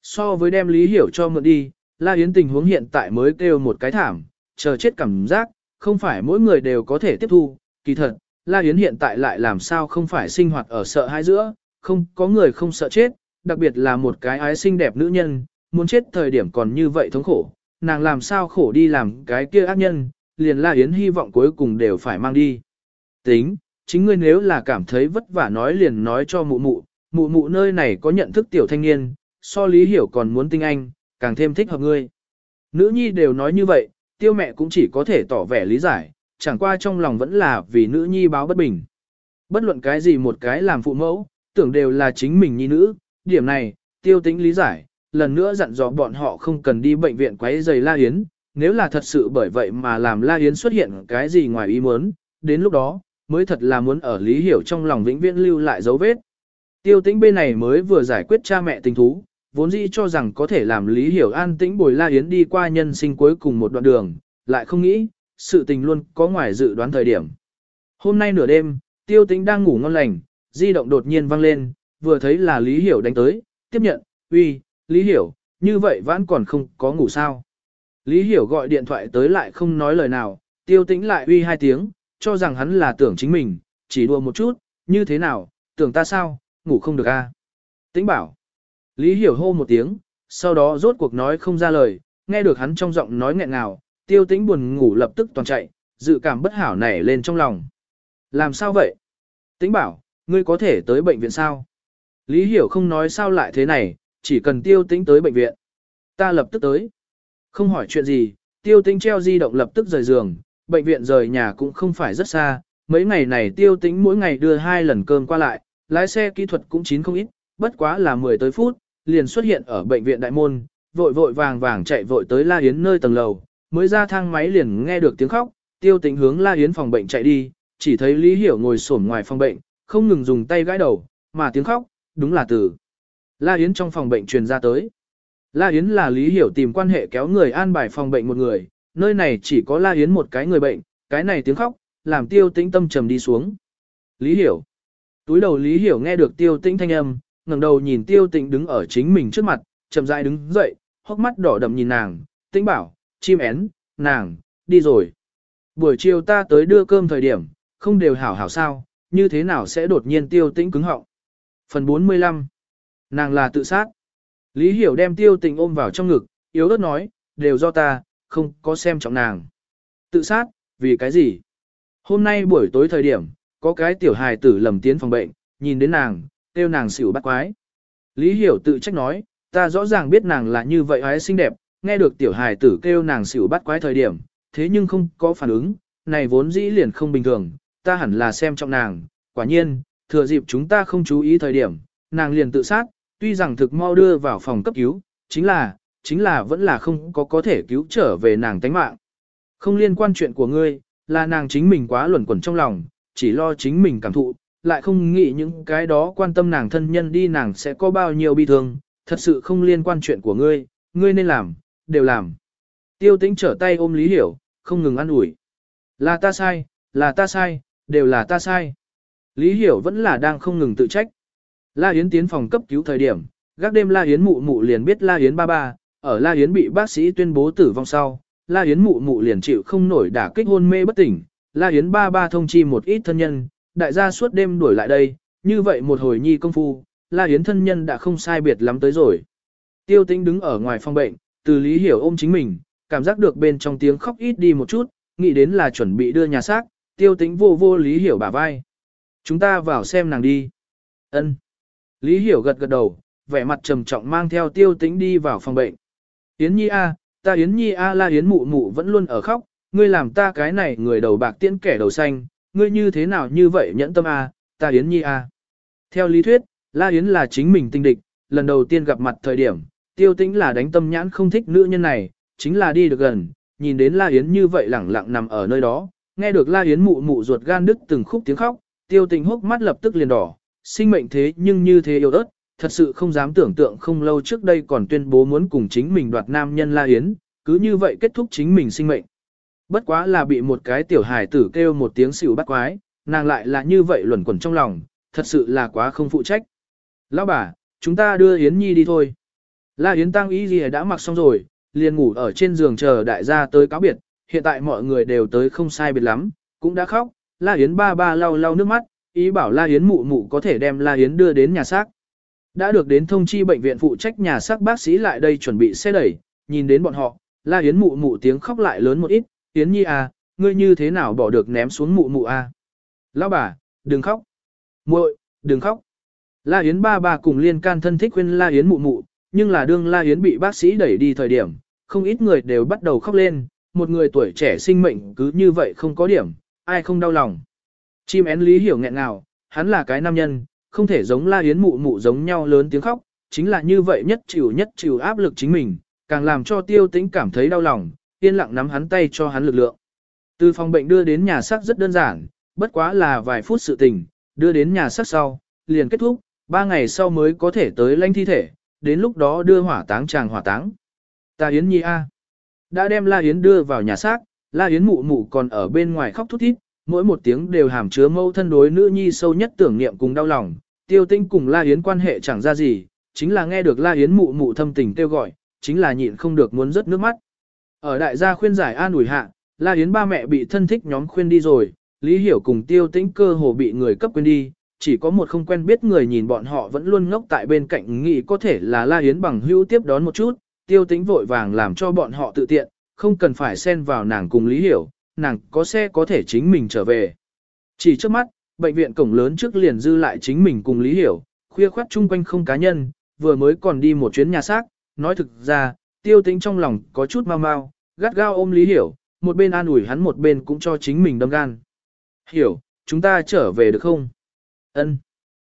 So với đem lý hiểu cho mượn đi, La Yến tình huống hiện tại mới kêu một cái thảm, chờ chết cảm giác, không phải mỗi người đều có thể tiếp thu, kỳ thật, La Yến hiện tại lại làm sao không phải sinh hoạt ở sợ hãi giữa, không có người không sợ chết, đặc biệt là một cái ái xinh đẹp nữ nhân, muốn chết thời điểm còn như vậy thống khổ, nàng làm sao khổ đi làm cái kia ác nhân, liền La Yến hy vọng cuối cùng đều phải mang đi. Tính, chính ngươi nếu là cảm thấy vất vả nói liền nói cho mụ mụ, mụ mụ nơi này có nhận thức tiểu thanh niên, so lý hiểu còn muốn tinh anh, càng thêm thích hợp ngươi. Nữ nhi đều nói như vậy, tiêu mẹ cũng chỉ có thể tỏ vẻ lý giải, chẳng qua trong lòng vẫn là vì nữ nhi báo bất bình. Bất luận cái gì một cái làm phụ mẫu, tưởng đều là chính mình nhi nữ, điểm này, tiêu tính lý giải, lần nữa dặn dò bọn họ không cần đi bệnh viện quấy giày La Yến, nếu là thật sự bởi vậy mà làm La Yến xuất hiện cái gì ngoài ý muốn, đến lúc đó, mới thật là muốn ở Lý Hiểu trong lòng vĩnh viễn lưu lại dấu vết. Tiêu tĩnh bên này mới vừa giải quyết cha mẹ tình thú, vốn dĩ cho rằng có thể làm Lý Hiểu an tĩnh bồi La Yến đi qua nhân sinh cuối cùng một đoạn đường, lại không nghĩ, sự tình luôn có ngoài dự đoán thời điểm. Hôm nay nửa đêm, tiêu tĩnh đang ngủ ngon lành, di động đột nhiên vang lên, vừa thấy là Lý Hiểu đánh tới, tiếp nhận, uy, Lý Hiểu, như vậy vẫn còn không có ngủ sao. Lý Hiểu gọi điện thoại tới lại không nói lời nào, tiêu tĩnh lại uy hai tiếng, cho rằng hắn là tưởng chính mình, chỉ đùa một chút, như thế nào, tưởng ta sao, ngủ không được a à? Tĩnh bảo. Lý Hiểu hô một tiếng, sau đó rốt cuộc nói không ra lời, nghe được hắn trong giọng nói nghẹn ngào, tiêu tĩnh buồn ngủ lập tức toàn chạy, dự cảm bất hảo nảy lên trong lòng. Làm sao vậy? Tĩnh bảo, ngươi có thể tới bệnh viện sao? Lý Hiểu không nói sao lại thế này, chỉ cần tiêu tĩnh tới bệnh viện. Ta lập tức tới. Không hỏi chuyện gì, tiêu tĩnh treo di động lập tức rời giường, bệnh viện rời nhà cũng không phải rất xa. Mấy ngày này tiêu tĩnh mỗi ngày đưa hai lần cơm qua lại, lái xe kỹ thuật cũng chín không ít, bất quá là 10 tới phút, liền xuất hiện ở bệnh viện đại môn, vội vội vàng vàng chạy vội tới La Yến nơi tầng lầu, mới ra thang máy liền nghe được tiếng khóc, tiêu tĩnh hướng La Yến phòng bệnh chạy đi, chỉ thấy Lý Hiểu ngồi sổm ngoài phòng bệnh, không ngừng dùng tay gãi đầu, mà tiếng khóc, đúng là từ La Yến trong phòng bệnh truyền ra tới. La Yến là Lý Hiểu tìm quan hệ kéo người an bài phòng bệnh một người, nơi này chỉ có La Yến một cái người bệnh, cái này tiếng khóc, làm tiêu tĩnh tâm trầm đi xuống. Lý Hiểu. Túi đầu Lý Hiểu nghe được tiêu tĩnh thanh âm, ngẩng đầu nhìn tiêu tĩnh đứng ở chính mình trước mặt, chậm rãi đứng dậy, hốc mắt đỏ đậm nhìn nàng, tĩnh bảo, chim én, nàng, đi rồi. Buổi chiều ta tới đưa cơm thời điểm, không đều hảo hảo sao, như thế nào sẽ đột nhiên tiêu tĩnh cứng họng. Phần 45 Nàng là tự sát. Lý Hiểu đem tiêu tình ôm vào trong ngực, yếu ớt nói, đều do ta, không có xem trọng nàng. Tự sát, vì cái gì? Hôm nay buổi tối thời điểm, có cái tiểu hài tử lầm tiến phòng bệnh, nhìn đến nàng, kêu nàng xỉu bắt quái. Lý Hiểu tự trách nói, ta rõ ràng biết nàng là như vậy hái xinh đẹp, nghe được tiểu hài tử kêu nàng xỉu bắt quái thời điểm, thế nhưng không có phản ứng, này vốn dĩ liền không bình thường, ta hẳn là xem trọng nàng, quả nhiên, thừa dịp chúng ta không chú ý thời điểm, nàng liền tự sát, tuy rằng thực mau đưa vào phòng cấp cứu, chính là, chính là vẫn là không có có thể cứu trở về nàng tánh mạng. Không liên quan chuyện của ngươi, là nàng chính mình quá luẩn quẩn trong lòng, chỉ lo chính mình cảm thụ, lại không nghĩ những cái đó quan tâm nàng thân nhân đi nàng sẽ có bao nhiêu bi thương, thật sự không liên quan chuyện của ngươi, ngươi nên làm, đều làm. Tiêu tĩnh trở tay ôm Lý Hiểu, không ngừng ăn ủi. Là ta sai, là ta sai, đều là ta sai. Lý Hiểu vẫn là đang không ngừng tự trách. La Yến tiến phòng cấp cứu thời điểm, gác đêm La Yến mụ mụ liền biết La Yến ba ba, ở La Yến bị bác sĩ tuyên bố tử vong sau, La Yến mụ mụ liền chịu không nổi đả kích hôn mê bất tỉnh, La Yến ba ba thông chi một ít thân nhân, đại gia suốt đêm đuổi lại đây, như vậy một hồi nhi công phu, La Yến thân nhân đã không sai biệt lắm tới rồi. Tiêu tĩnh đứng ở ngoài phòng bệnh, từ lý hiểu ôm chính mình, cảm giác được bên trong tiếng khóc ít đi một chút, nghĩ đến là chuẩn bị đưa nhà xác, tiêu tĩnh vô vô lý hiểu bả vai. Chúng ta vào xem nàng đi. Ân. Lý Hiểu gật gật đầu, vẻ mặt trầm trọng mang theo tiêu tĩnh đi vào phòng bệnh. Yến Nhi A, ta Yến Nhi A la Yến mụ mụ vẫn luôn ở khóc, ngươi làm ta cái này người đầu bạc tiễn kẻ đầu xanh, ngươi như thế nào như vậy nhẫn tâm A, ta Yến Nhi A. Theo lý thuyết, La Yến là chính mình tinh địch, lần đầu tiên gặp mặt thời điểm, tiêu tĩnh là đánh tâm nhãn không thích nữ nhân này, chính là đi được gần, nhìn đến La Yến như vậy lẳng lặng nằm ở nơi đó, nghe được La Yến mụ mụ ruột gan đứt từng khúc tiếng khóc, tiêu tĩnh hốc mắt lập tức liền đỏ, sinh mệnh thế nhưng như thế yêu ớt, thật sự không dám tưởng tượng không lâu trước đây còn tuyên bố muốn cùng chính mình đoạt nam nhân La Yến, cứ như vậy kết thúc chính mình sinh mệnh. Bất quá là bị một cái tiểu hài tử kêu một tiếng xỉu bắt quái, nàng lại là như vậy luẩn quẩn trong lòng, thật sự là quá không phụ trách. Lão bà, chúng ta đưa Yến Nhi đi thôi. La Yến Tăng ý gì đã mặc xong rồi, liền ngủ ở trên giường chờ đại gia tới cáo biệt, hiện tại mọi người đều tới không sai biệt lắm, cũng đã khóc, La Yến ba ba lau lau nước mắt, ý bảo La Yến mụ mụ có thể đem La Yến đưa đến nhà xác. Đã được đến thông chi bệnh viện phụ trách nhà xác bác sĩ lại đây chuẩn bị xe đẩy, nhìn đến bọn họ, La Yến mụ mụ tiếng khóc lại lớn một ít, Yến Nhi à, ngươi như thế nào bỏ được ném xuống mụ mụ à? Lão bà, đừng khóc. muội, đừng khóc. La Yến ba ba cùng liên can thân thích khuyên La Yến mụ mụ, nhưng là đương La Yến bị bác sĩ đẩy đi thời điểm, không ít người đều bắt đầu khóc lên, một người tuổi trẻ sinh mệnh cứ như vậy không có điểm, ai không đau lòng. Chim én lý hiểu nghẹn ngào, hắn là cái nam nhân, không thể giống La Yến mụ mụ giống nhau lớn tiếng khóc, chính là như vậy nhất chịu nhất chịu áp lực chính mình, càng làm cho tiêu tĩnh cảm thấy đau lòng, yên lặng nắm hắn tay cho hắn lực lượng. Từ phòng bệnh đưa đến nhà xác rất đơn giản, bất quá là vài phút sự tình, đưa đến nhà xác sau, liền kết thúc, ba ngày sau mới có thể tới lãnh thi thể, đến lúc đó đưa hỏa táng chàng hỏa táng. Ta Yến Nhi A. Đã đem La Yến đưa vào nhà xác, La Yến mụ mụ còn ở bên ngoài khóc thút thít, mỗi một tiếng đều hàm chứa mâu thân đối nữ nhi sâu nhất tưởng niệm cùng đau lòng. Tiêu tinh cùng La Yến quan hệ chẳng ra gì, chính là nghe được La Yến mụ mụ thâm tình kêu gọi, chính là nhịn không được muốn rớt nước mắt. Ở đại gia khuyên giải an ủi hạ, La Yến ba mẹ bị thân thích nhóm khuyên đi rồi, Lý Hiểu cùng Tiêu Tĩnh cơ hồ bị người cấp quên đi, chỉ có một không quen biết người nhìn bọn họ vẫn luôn ngốc tại bên cạnh nghĩ có thể là La Yến bằng hữu tiếp đón một chút, Tiêu Tĩnh vội vàng làm cho bọn họ tự tiện, không cần phải xen vào nàng cùng Lý Hiểu, nàng có xe có thể chính mình trở về. Chỉ trước mắt, bệnh viện cổng lớn trước liền dư lại chính mình cùng Lý Hiểu, khuya khoát chung quanh không cá nhân, vừa mới còn đi một chuyến nhà xác, nói thực ra, tiêu tính trong lòng có chút mau mau, gắt gao ôm Lý Hiểu, một bên an ủi hắn một bên cũng cho chính mình đâm gan. Hiểu, chúng ta trở về được không? Ân.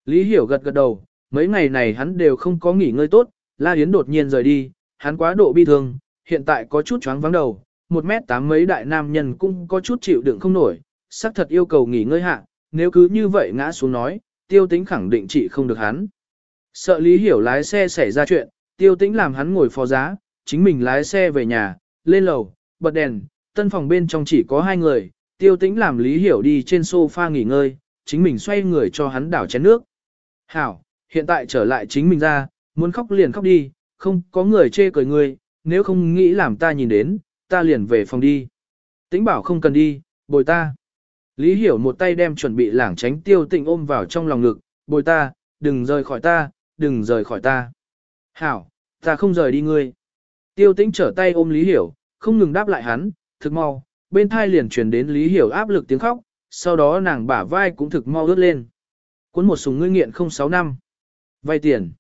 Lý Hiểu gật gật đầu, mấy ngày này hắn đều không có nghỉ ngơi tốt, La Yến đột nhiên rời đi, hắn quá độ bi thương, hiện tại có chút chóng vắng đầu, một mét tám mấy đại nam nhân cũng có chút chịu đựng không nổi, xác thật yêu cầu nghỉ ngơi hạ, nếu cứ như vậy ngã xuống nói, tiêu tính khẳng định chị không được hắn. Sợ Lý Hiểu lái xe xảy ra chuyện, tiêu tĩnh làm hắn ngồi phó giá, chính mình lái xe về nhà, lên lầu, bật đèn, tân phòng bên trong chỉ có hai người, tiêu tĩnh làm Lý Hiểu đi trên sofa nghỉ ngơi, chính mình xoay người cho hắn đảo chén nước. Hảo, hiện tại trở lại chính mình ra, muốn khóc liền khóc đi, không có người chê cười người, nếu không nghĩ làm ta nhìn đến, ta liền về phòng đi. Tĩnh bảo không cần đi, bồi ta. Lý Hiểu một tay đem chuẩn bị lảng tránh tiêu Tịnh ôm vào trong lòng ngực, bồi ta, đừng rời khỏi ta, đừng rời khỏi ta. Hảo, ta không rời đi ngươi. Tiêu tĩnh trở tay ôm Lý Hiểu, không ngừng đáp lại hắn, thực mau, bên thai liền truyền đến Lý Hiểu áp lực tiếng khóc, sau đó nàng bả vai cũng thực mau ướt lên. Cuốn một súng ngươi nghiện 06 năm. Vay tiền.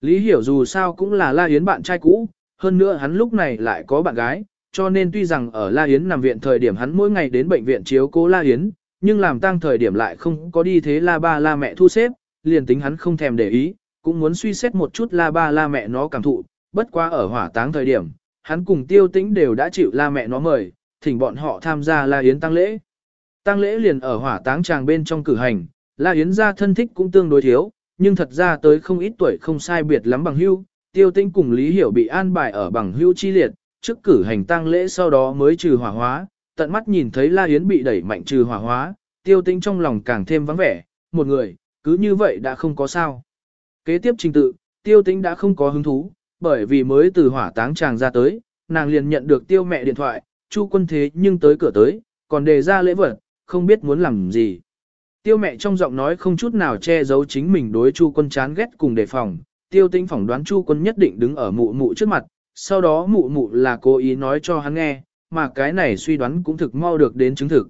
Lý Hiểu dù sao cũng là La Yến bạn trai cũ, hơn nữa hắn lúc này lại có bạn gái, cho nên tuy rằng ở La Yến nằm viện thời điểm hắn mỗi ngày đến bệnh viện chiếu cố La Yến, nhưng làm tang thời điểm lại không có đi thế La ba La mẹ thu xếp, liền tính hắn không thèm để ý, cũng muốn suy xét một chút La ba La mẹ nó cảm thụ, bất quá ở hỏa táng thời điểm, hắn cùng tiêu tĩnh đều đã chịu La mẹ nó mời, thỉnh bọn họ tham gia La Yến tang lễ. Tang lễ liền ở hỏa táng tràng bên trong cử hành, La Yến gia thân thích cũng tương đối thiếu, nhưng thật ra tới không ít tuổi không sai biệt lắm bằng hưu, tiêu tĩnh cùng Lý Hiểu bị an bài ở bằng hưu chi liệt, trước cử hành tang lễ sau đó mới trừ hỏa hóa, tận mắt nhìn thấy La Yến bị đẩy mạnh trừ hỏa hóa, tiêu tĩnh trong lòng càng thêm vắng vẻ, một người, cứ như vậy đã không có sao. Kế tiếp trình tự, tiêu tĩnh đã không có hứng thú, bởi vì mới từ hỏa táng chàng ra tới, nàng liền nhận được tiêu mẹ điện thoại, chu quân thế nhưng tới cửa tới, còn đề ra lễ vật, không biết muốn làm gì. Tiêu mẹ trong giọng nói không chút nào che giấu chính mình đối chu quân chán ghét cùng đề phòng, tiêu tĩnh phỏng đoán chu quân nhất định đứng ở mụ mụ trước mặt, sau đó mụ mụ là cố ý nói cho hắn nghe, mà cái này suy đoán cũng thực mau được đến chứng thực.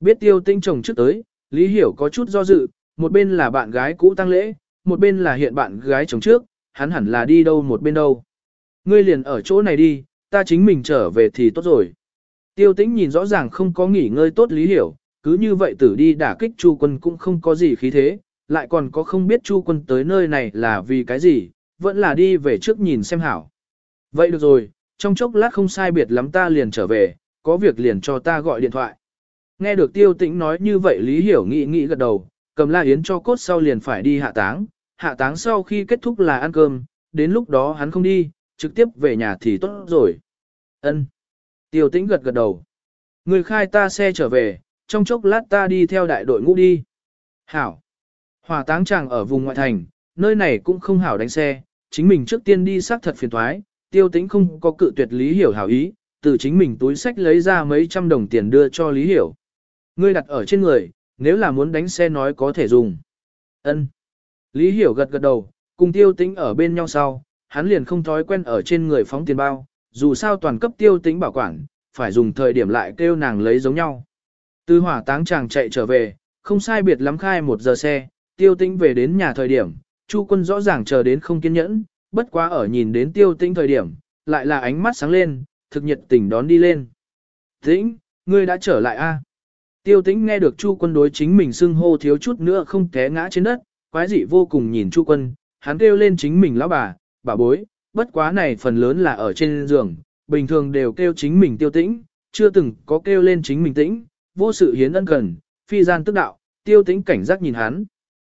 Biết tiêu tinh chồng trước tới, Lý Hiểu có chút do dự, một bên là bạn gái cũ tăng lễ, một bên là hiện bạn gái chồng trước, hắn hẳn là đi đâu một bên đâu. Ngươi liền ở chỗ này đi, ta chính mình trở về thì tốt rồi. Tiêu tĩnh nhìn rõ ràng không có nghỉ ngơi tốt Lý Hiểu, cứ như vậy tử đi đả kích Chu quân cũng không có gì khí thế, lại còn có không biết Chu quân tới nơi này là vì cái gì, vẫn là đi về trước nhìn xem hảo. Vậy được rồi, trong chốc lát không sai biệt lắm ta liền trở về, có việc liền cho ta gọi điện thoại. Nghe được tiêu tĩnh nói như vậy Lý Hiểu nghĩ nghĩ gật đầu, cầm la yến cho cốt sau liền phải đi hạ táng, hạ táng sau khi kết thúc là ăn cơm, đến lúc đó hắn không đi, trực tiếp về nhà thì tốt rồi. Ân. Tiêu tĩnh gật gật đầu. Người khai ta xe trở về, trong chốc lát ta đi theo đại đội ngũ đi. Hảo. Hỏa táng chàng ở vùng ngoại thành, nơi này cũng không hảo đánh xe, chính mình trước tiên đi xác thật phiền toái tiêu tĩnh không có cự tuyệt lý hiểu hảo ý, từ chính mình túi sách lấy ra mấy trăm đồng tiền đưa cho lý hiểu. Ngươi đặt ở trên người, nếu là muốn đánh xe nói có thể dùng. Ân. Lý hiểu gật gật đầu, cùng tiêu tĩnh ở bên nhau sau, hắn liền không thói quen ở trên người phóng tiền bao, dù sao toàn cấp tiêu tĩnh bảo quản, phải dùng thời điểm lại kêu nàng lấy giống nhau. Từ hỏa táng chàng chạy trở về, không sai biệt lắm khai một giờ xe, tiêu tĩnh về đến nhà thời điểm, Chu quân rõ ràng chờ đến không kiên nhẫn, bất quá ở nhìn đến tiêu tĩnh thời điểm, lại là ánh mắt sáng lên, thực nhiệt tình đón đi lên. Tĩnh, ngươi đã trở lại a? Tiêu tĩnh nghe được Chu quân đối chính mình xưng hô thiếu chút nữa không té ngã trên đất, quái dị vô cùng nhìn Chu quân, hắn kêu lên chính mình lão bà, bà bối, bất quá này phần lớn là ở trên giường, bình thường đều kêu chính mình tiêu tĩnh, chưa từng có kêu lên chính mình tĩnh, vô sự hiến ân cần, phi gian tức đạo, tiêu tĩnh cảnh giác nhìn hắn.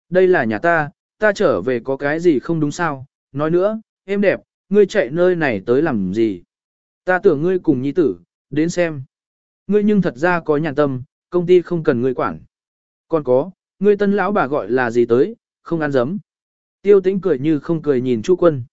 Đây là nhà ta, ta trở về có cái gì không đúng sao, nói nữa, em đẹp, ngươi chạy nơi này tới làm gì? Ta tưởng ngươi cùng nhi tử, đến xem. Ngươi nhưng thật ra có nhàn tâm, công ty không cần ngươi quản. Còn có, ngươi tân lão bà gọi là gì tới, không ăn dấm. Tiêu tĩnh cười như không cười nhìn Chu quân.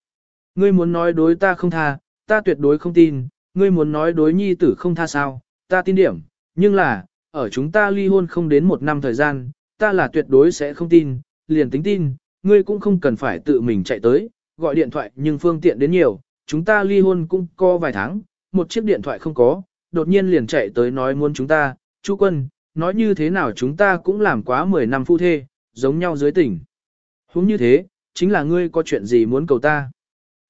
Ngươi muốn nói đối ta không tha, ta tuyệt đối không tin, ngươi muốn nói đối nhi tử không tha sao, ta tin điểm, nhưng là, ở chúng ta ly hôn không đến một năm thời gian, ta là tuyệt đối sẽ không tin, liền tính tin, ngươi cũng không cần phải tự mình chạy tới, gọi điện thoại nhưng phương tiện đến nhiều, chúng ta ly hôn cũng có vài tháng, một chiếc điện thoại không có, đột nhiên liền chạy tới nói muốn chúng ta, chú quân, nói như thế nào chúng ta cũng làm quá 10 năm phu thê, giống nhau dưới tỉnh. Húng như thế, chính là ngươi có chuyện gì muốn cầu ta.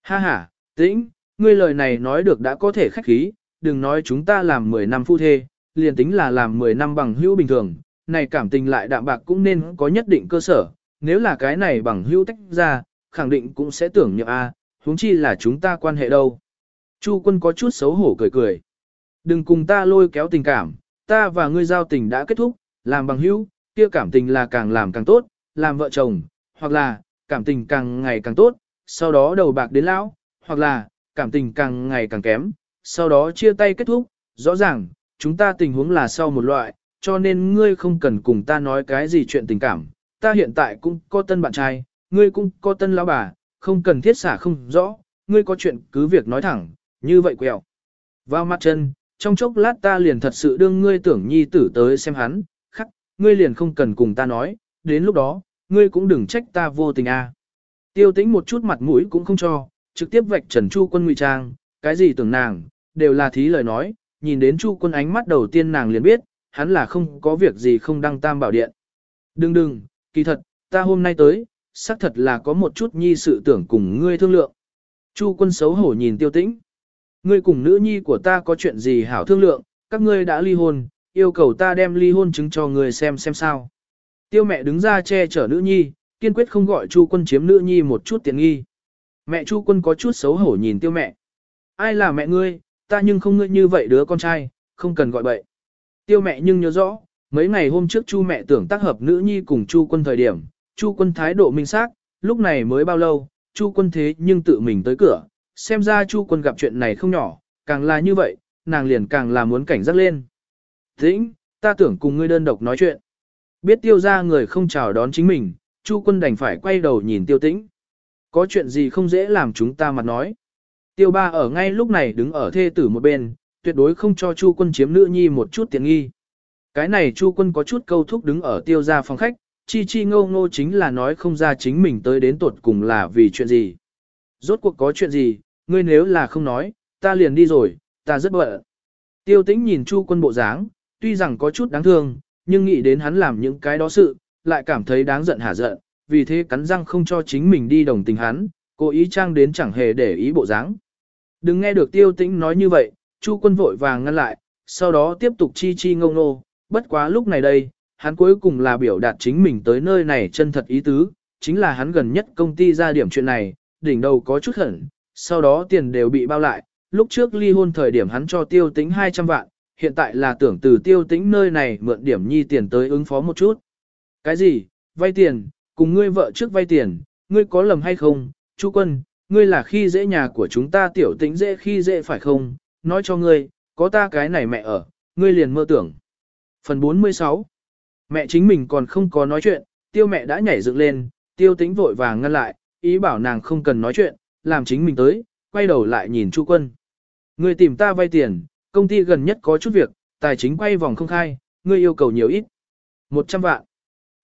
Ha ha, tĩnh, ngươi lời này nói được đã có thể khách khí, đừng nói chúng ta làm 10 năm phu thê, liền tính là làm 10 năm bằng hữu bình thường, này cảm tình lại đạm bạc cũng nên có nhất định cơ sở, nếu là cái này bằng hữu tách ra, khẳng định cũng sẽ tưởng nhậm A, huống chi là chúng ta quan hệ đâu. Chu quân có chút xấu hổ cười cười. Đừng cùng ta lôi kéo tình cảm, ta và ngươi giao tình đã kết thúc, làm bằng hữu, kia cảm tình là càng làm càng tốt, làm vợ chồng, hoặc là, cảm tình càng ngày càng tốt, sau đó đầu bạc đến lão, hoặc là, cảm tình càng ngày càng kém, sau đó chia tay kết thúc, rõ ràng, chúng ta tình huống là sau một loại, cho nên ngươi không cần cùng ta nói cái gì chuyện tình cảm, ta hiện tại cũng có tân bạn trai, ngươi cũng có tân lão bà, không cần thiết xả không rõ, ngươi có chuyện cứ việc nói thẳng, như vậy quẹo. Vào mặt chân, trong chốc lát ta liền thật sự đương ngươi tưởng nhi tử tới xem hắn, khắc, ngươi liền không cần cùng ta nói, đến lúc đó, ngươi cũng đừng trách ta vô tình a. À. Tiêu tĩnh một chút mặt mũi cũng không cho, trực tiếp vạch trần chu quân ngụy trang, cái gì tưởng nàng, đều là thí lời nói, nhìn đến chu quân ánh mắt đầu tiên nàng liền biết, hắn là không có việc gì không đăng tam bảo điện. Đừng đừng, kỳ thật, ta hôm nay tới, xác thật là có một chút nhi sự tưởng cùng ngươi thương lượng. Chu quân xấu hổ nhìn tiêu tĩnh. Ngươi cùng nữ nhi của ta có chuyện gì hảo thương lượng, các ngươi đã ly hôn, yêu cầu ta đem ly hôn chứng cho ngươi xem xem sao. Tiêu mẹ đứng ra che chở nữ nhi, kiên quyết không gọi Chu quân chiếm nữ nhi một chút tiện nghi. Mẹ Chu quân có chút xấu hổ nhìn tiêu mẹ. Ai là mẹ ngươi, ta nhưng không ngươi như vậy đứa con trai, không cần gọi bậy. Tiêu mẹ nhưng nhớ rõ, mấy ngày hôm trước Chu mẹ tưởng tác hợp nữ nhi cùng Chu quân thời điểm, Chu quân thái độ minh xác, lúc này mới bao lâu, Chu quân thế nhưng tự mình tới cửa, xem ra Chu quân gặp chuyện này không nhỏ, càng là như vậy, nàng liền càng là muốn cảnh giác lên. Tĩnh, ta tưởng cùng ngươi đơn độc nói chuyện. Biết tiêu ra người không chào đón chính mình, Chu quân đành phải quay đầu nhìn tiêu tĩnh. Có chuyện gì không dễ làm chúng ta mặt nói. Tiêu ba ở ngay lúc này đứng ở thê tử một bên, tuyệt đối không cho Chu quân chiếm nữ nhi một chút tiện nghi. Cái này Chu quân có chút câu thúc đứng ở tiêu gia phòng khách, chi chi ngô ngô chính là nói không ra chính mình tới đến tuột cùng là vì chuyện gì. Rốt cuộc có chuyện gì, ngươi nếu là không nói, ta liền đi rồi, ta rất bận. Tiêu tĩnh nhìn Chu quân bộ dáng, tuy rằng có chút đáng thương, nhưng nghĩ đến hắn làm những cái đó sự, lại cảm thấy đáng giận hả giận, vì thế cắn răng không cho chính mình đi đồng tình hắn, cố ý trang đến chẳng hề để ý bộ dáng. Đừng nghe được tiêu tĩnh nói như vậy, Chu quân vội vàng ngăn lại, sau đó tiếp tục chi chi ngông nô, bất quá lúc này đây, hắn cuối cùng là biểu đạt chính mình tới nơi này chân thật ý tứ, chính là hắn gần nhất công ty ra điểm chuyện này, đỉnh đầu có chút hẩn, sau đó tiền đều bị bao lại, lúc trước ly hôn thời điểm hắn cho tiêu tĩnh 200 vạn, hiện tại là tưởng từ tiêu tĩnh nơi này mượn điểm nhi tiền tới ứng phó một chút. Cái gì, vay tiền, cùng ngươi vợ trước vay tiền, ngươi có lầm hay không, Chu quân, ngươi là khi dễ nhà của chúng ta tiểu tĩnh dễ khi dễ phải không, nói cho ngươi, có ta cái này mẹ ở, ngươi liền mơ tưởng. Phần 46 Mẹ chính mình còn không có nói chuyện, tiêu mẹ đã nhảy dựng lên, tiêu tĩnh vội vàng ngăn lại, ý bảo nàng không cần nói chuyện, làm chính mình tới, quay đầu lại nhìn Chu quân. Ngươi tìm ta vay tiền, công ty gần nhất có chút việc, tài chính quay vòng không khai, ngươi yêu cầu nhiều ít. 100 vạn.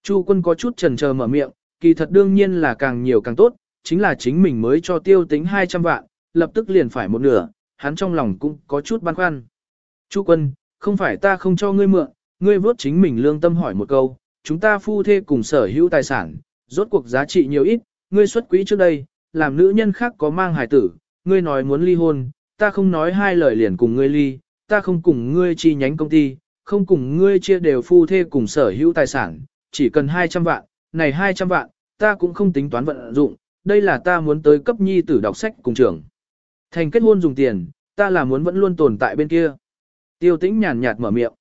Chu quân có chút trần chờ mở miệng, kỳ thật đương nhiên là càng nhiều càng tốt, chính là chính mình mới cho tiêu tính 200 vạn, lập tức liền phải một nửa, hắn trong lòng cũng có chút băn khoăn. Chu quân, không phải ta không cho ngươi mượn, ngươi vớt chính mình lương tâm hỏi một câu, chúng ta phu thê cùng sở hữu tài sản, rốt cuộc giá trị nhiều ít, ngươi xuất quỹ trước đây, làm nữ nhân khác có mang hài tử, ngươi nói muốn ly hôn, ta không nói hai lời liền cùng ngươi ly, ta không cùng ngươi chi nhánh công ty, không cùng ngươi chia đều phu thê cùng sở hữu tài sản, chỉ cần 200 vạn, này 200 vạn, ta cũng không tính toán vận dụng, đây là ta muốn tới cấp nhi tử đọc sách cùng trường. Thành kết hôn dùng tiền, ta là muốn vẫn luôn tồn tại bên kia. Tiêu tĩnh nhàn nhạt mở miệng.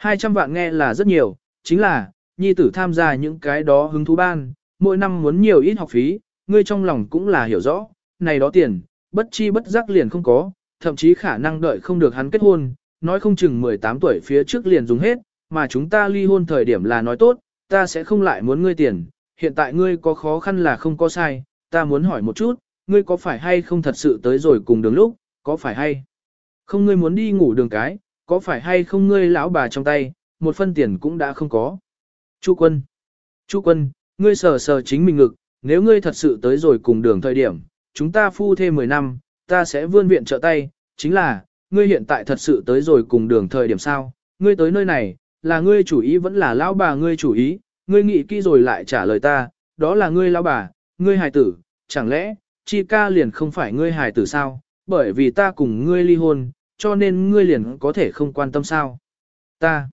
200 vạn nghe là rất nhiều, chính là, nhi tử tham gia những cái đó hứng thú ban, mỗi năm muốn nhiều ít học phí, ngươi trong lòng cũng là hiểu rõ, này đó tiền, bất chi bất giác liền không có, thậm chí khả năng đợi không được hắn kết hôn, nói không chừng 18 tuổi phía trước liền dùng hết, mà chúng ta ly hôn thời điểm là nói tốt, ta sẽ không lại muốn ngươi tiền, hiện tại ngươi có khó khăn là không có sai, ta muốn hỏi một chút, ngươi có phải hay không thật sự tới rồi cùng đường lúc, có phải hay không ngươi muốn đi ngủ đường cái, có phải hay không ngươi lão bà trong tay, một phân tiền cũng đã không có. Chu quân, Chu quân, ngươi sờ sờ chính mình ngực, nếu ngươi thật sự tới rồi cùng đường thời điểm, chúng ta phu thêm 10 năm, ta sẽ vươn viện trợ tay, chính là, ngươi hiện tại thật sự tới rồi cùng đường thời điểm sao, ngươi tới nơi này, là ngươi chủ ý vẫn là lão bà ngươi chủ ý, ngươi nghĩ kỹ rồi lại trả lời ta, đó là ngươi lão bà, ngươi hài tử, chẳng lẽ, chi ca liền không phải ngươi hài tử sao, bởi vì ta cùng ngươi ly hôn, cho nên ngươi liền có thể không quan tâm sao. Ta,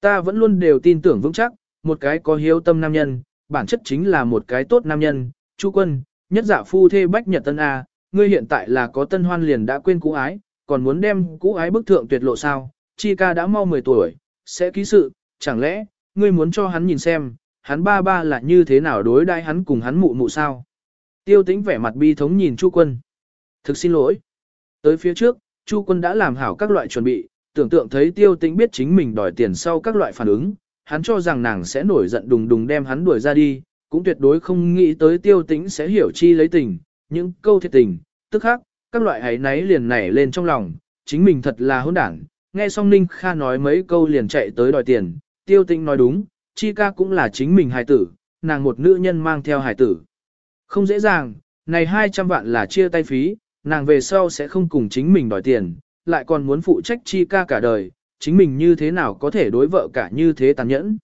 ta vẫn luôn đều tin tưởng vững chắc, một cái có hiếu tâm nam nhân, bản chất chính là một cái tốt nam nhân, Chu quân, nhất giả phu thê bách nhật tân A, ngươi hiện tại là có tân hoan liền đã quên cũ ái, còn muốn đem cũ ái bức thượng tuyệt lộ sao, chi ca đã mau 10 tuổi, sẽ ký sự, chẳng lẽ, ngươi muốn cho hắn nhìn xem, hắn ba ba là như thế nào đối đãi hắn cùng hắn mụ mụ sao. Tiêu tĩnh vẻ mặt bi thống nhìn Chu quân. Thực xin lỗi. Tới phía trước, Chu quân đã làm hảo các loại chuẩn bị, tưởng tượng thấy tiêu tĩnh biết chính mình đòi tiền sau các loại phản ứng, hắn cho rằng nàng sẽ nổi giận đùng đùng đem hắn đuổi ra đi, cũng tuyệt đối không nghĩ tới tiêu tĩnh sẽ hiểu chi lấy tình, những câu thiệt tình, tức khắc, các loại ấy náy liền nảy lên trong lòng, chính mình thật là hỗn đảng. Nghe xong Ninh Kha nói mấy câu liền chạy tới đòi tiền, tiêu tĩnh nói đúng, chi ca cũng là chính mình hài tử, nàng một nữ nhân mang theo hài tử. Không dễ dàng, này 200 vạn là chia tay phí, nàng về sau sẽ không cùng chính mình đòi tiền, lại còn muốn phụ trách chi ca cả đời, chính mình như thế nào có thể đối vợ cả như thế tàn nhẫn.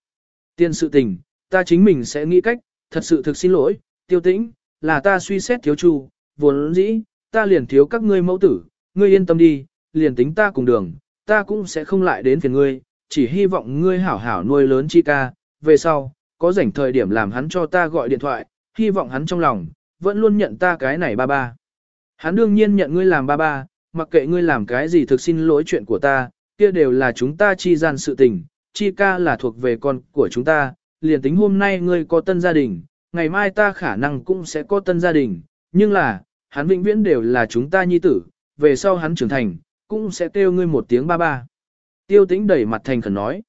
Tiên sự tình, ta chính mình sẽ nghĩ cách, thật sự thực xin lỗi, tiêu tĩnh, là ta suy xét thiếu chu, vốn dĩ, ta liền thiếu các ngươi mẫu tử, ngươi yên tâm đi, liền tính ta cùng đường, ta cũng sẽ không lại đến phiền ngươi, chỉ hy vọng ngươi hảo hảo nuôi lớn chi ca, về sau, có rảnh thời điểm làm hắn cho ta gọi điện thoại, hy vọng hắn trong lòng, vẫn luôn nhận ta cái này ba ba. Hắn đương nhiên nhận ngươi làm ba ba, mặc kệ ngươi làm cái gì thực xin lỗi chuyện của ta, kia đều là chúng ta chi gian sự tình, chi ca là thuộc về con của chúng ta, liền tính hôm nay ngươi có tân gia đình, ngày mai ta khả năng cũng sẽ có tân gia đình, nhưng là, hắn vĩnh viễn đều là chúng ta nhi tử, về sau hắn trưởng thành, cũng sẽ kêu ngươi một tiếng ba ba. Tiêu tĩnh đẩy mặt thành khẩn nói,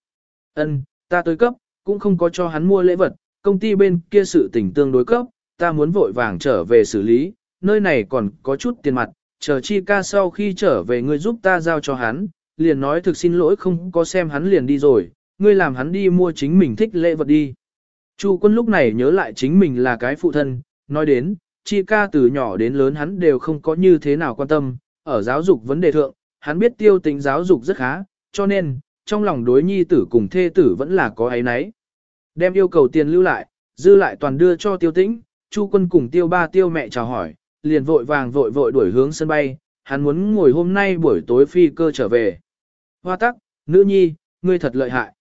ân, ta tới cấp, cũng không có cho hắn mua lễ vật, công ty bên kia sự tình tương đối cấp, ta muốn vội vàng trở về xử lý, nơi này còn có chút tiền mặt, chờ chi ca sau khi trở về ngươi giúp ta giao cho hắn, liền nói thực xin lỗi không có xem hắn liền đi rồi, ngươi làm hắn đi mua chính mình thích lễ vật đi. Chu quân lúc này nhớ lại chính mình là cái phụ thân, nói đến, chi ca từ nhỏ đến lớn hắn đều không có như thế nào quan tâm, ở giáo dục vấn đề thượng, hắn biết tiêu tính giáo dục rất khá, cho nên, trong lòng đối nhi tử cùng thê tử vẫn là có ấy nấy. Đem yêu cầu tiền lưu lại, dư lại toàn đưa cho tiêu tĩnh, chu quân cùng tiêu ba tiêu mẹ chào hỏi, liền vội vàng vội vội đuổi hướng sân bay, hắn muốn ngồi hôm nay buổi tối phi cơ trở về. Hoa tắc, nữ nhi, ngươi thật lợi hại.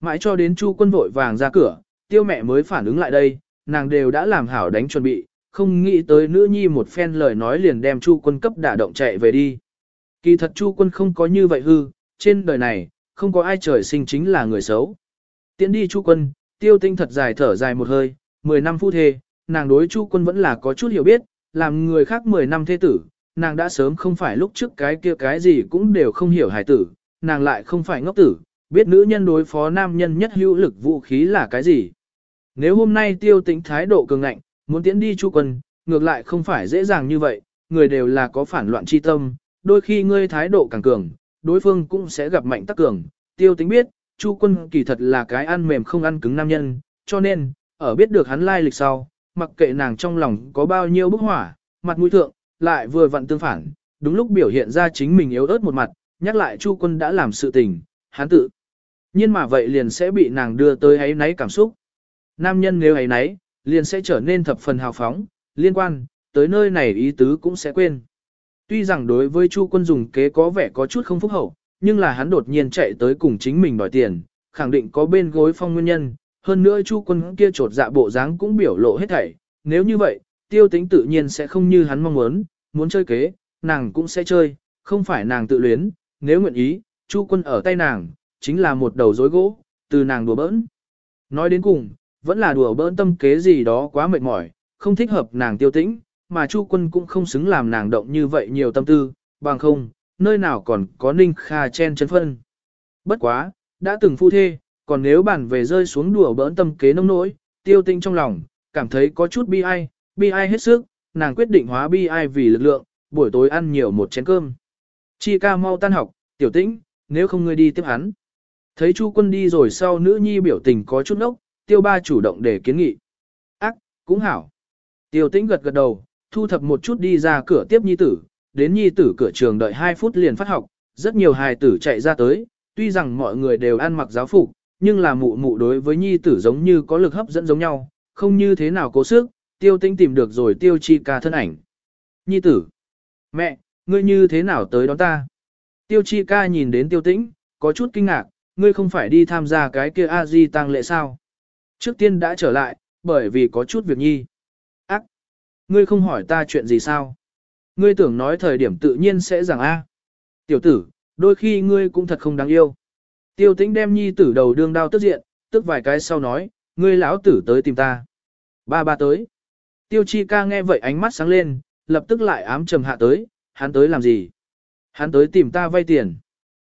Mãi cho đến chu quân vội vàng ra cửa, tiêu mẹ mới phản ứng lại đây, nàng đều đã làm hảo đánh chuẩn bị, không nghĩ tới nữ nhi một phen lời nói liền đem chu quân cấp đả động chạy về đi. Kỳ thật chu quân không có như vậy hư, trên đời này, không có ai trời sinh chính là người xấu. Tiến đi chu quân, tiêu tinh thật dài thở dài một hơi, 10 năm phu thê, nàng đối chu quân vẫn là có chút hiểu biết, làm người khác 10 năm thế tử, nàng đã sớm không phải lúc trước cái kia cái gì cũng đều không hiểu hài tử, nàng lại không phải ngốc tử, biết nữ nhân đối phó nam nhân nhất hữu lực vũ khí là cái gì. Nếu hôm nay tiêu tính thái độ cường ngạnh, muốn tiến đi chu quân, ngược lại không phải dễ dàng như vậy, người đều là có phản loạn chi tâm, đôi khi ngươi thái độ càng cường, đối phương cũng sẽ gặp mạnh tắc cường. Tiêu tính biết, chu quân kỳ thật là cái ăn mềm không ăn cứng nam nhân, cho nên, ở biết được hắn lai lịch sau, mặc kệ nàng trong lòng có bao nhiêu bức hỏa, mặt mũi thượng, lại vừa vặn tương phản, đúng lúc biểu hiện ra chính mình yếu ớt một mặt, nhắc lại chu quân đã làm sự tình, hắn tự. Nhưng mà vậy liền sẽ bị nàng đưa tới ấy náy cảm xúc. Nam nhân nếu ấy nấy, liền sẽ trở nên thập phần hào phóng, liên quan, tới nơi này ý tứ cũng sẽ quên. Tuy rằng đối với Chu quân dùng kế có vẻ có chút không phúc hậu, nhưng là hắn đột nhiên chạy tới cùng chính mình đòi tiền, khẳng định có bên gối phong nguyên nhân, hơn nữa Chu quân kia trột dạ bộ dáng cũng biểu lộ hết thảy, nếu như vậy, tiêu tính tự nhiên sẽ không như hắn mong muốn, muốn chơi kế, nàng cũng sẽ chơi, không phải nàng tự luyến, nếu nguyện ý, Chu quân ở tay nàng, chính là một đầu rối gỗ, từ nàng đùa bỡn. Nói đến cùng, vẫn là đùa bỡn tâm kế gì đó quá mệt mỏi, không thích hợp nàng tiêu tĩnh, mà Chu quân cũng không xứng làm nàng động như vậy nhiều tâm tư, bằng không, nơi nào còn có ninh kha chen chân phân. Bất quá, đã từng phu thê, còn nếu bản về rơi xuống đùa bỡn tâm kế nông nỗi, tiêu tinh trong lòng, cảm thấy có chút bi ai, bi ai hết sức, nàng quyết định hóa bi ai vì lực lượng, buổi tối ăn nhiều một chén cơm. Chi ca mau tan học, tiểu tĩnh, nếu không ngươi đi tiếp hắn. Thấy Chu quân đi rồi sau nữ nhi biểu tình có chút nốc, tiêu ba chủ động để kiến nghị. Ác, cũng hảo. Tiêu tĩnh gật gật đầu, thu thập một chút đi ra cửa tiếp nhi tử, đến nhi tử cửa trường đợi 2 phút liền phát học, rất nhiều hài tử chạy ra tới, tuy rằng mọi người đều ăn mặc giáo phục, nhưng là mụ mụ đối với nhi tử giống như có lực hấp dẫn giống nhau, không như thế nào cố sức, tiêu tĩnh tìm được rồi tiêu chi ca thân ảnh. Nhi tử, mẹ, ngươi như thế nào tới đón ta? Tiêu chi ca nhìn đến tiêu tĩnh, có chút kinh ngạc, ngươi không phải đi tham gia cái kia A-di tăng lệ sao? Trước tiên đã trở lại, bởi vì có chút việc nhi. Ác! Ngươi không hỏi ta chuyện gì sao? Ngươi tưởng nói thời điểm tự nhiên sẽ rằng A. Tiểu tử, đôi khi ngươi cũng thật không đáng yêu. Tiêu tĩnh đem nhi tử đầu đương đao tức diện, tức vài cái sau nói, ngươi lão tử tới tìm ta. Ba ba tới. Tiêu chi ca nghe vậy ánh mắt sáng lên, lập tức lại ám trầm hạ tới, hắn tới làm gì? Hắn tới tìm ta vay tiền.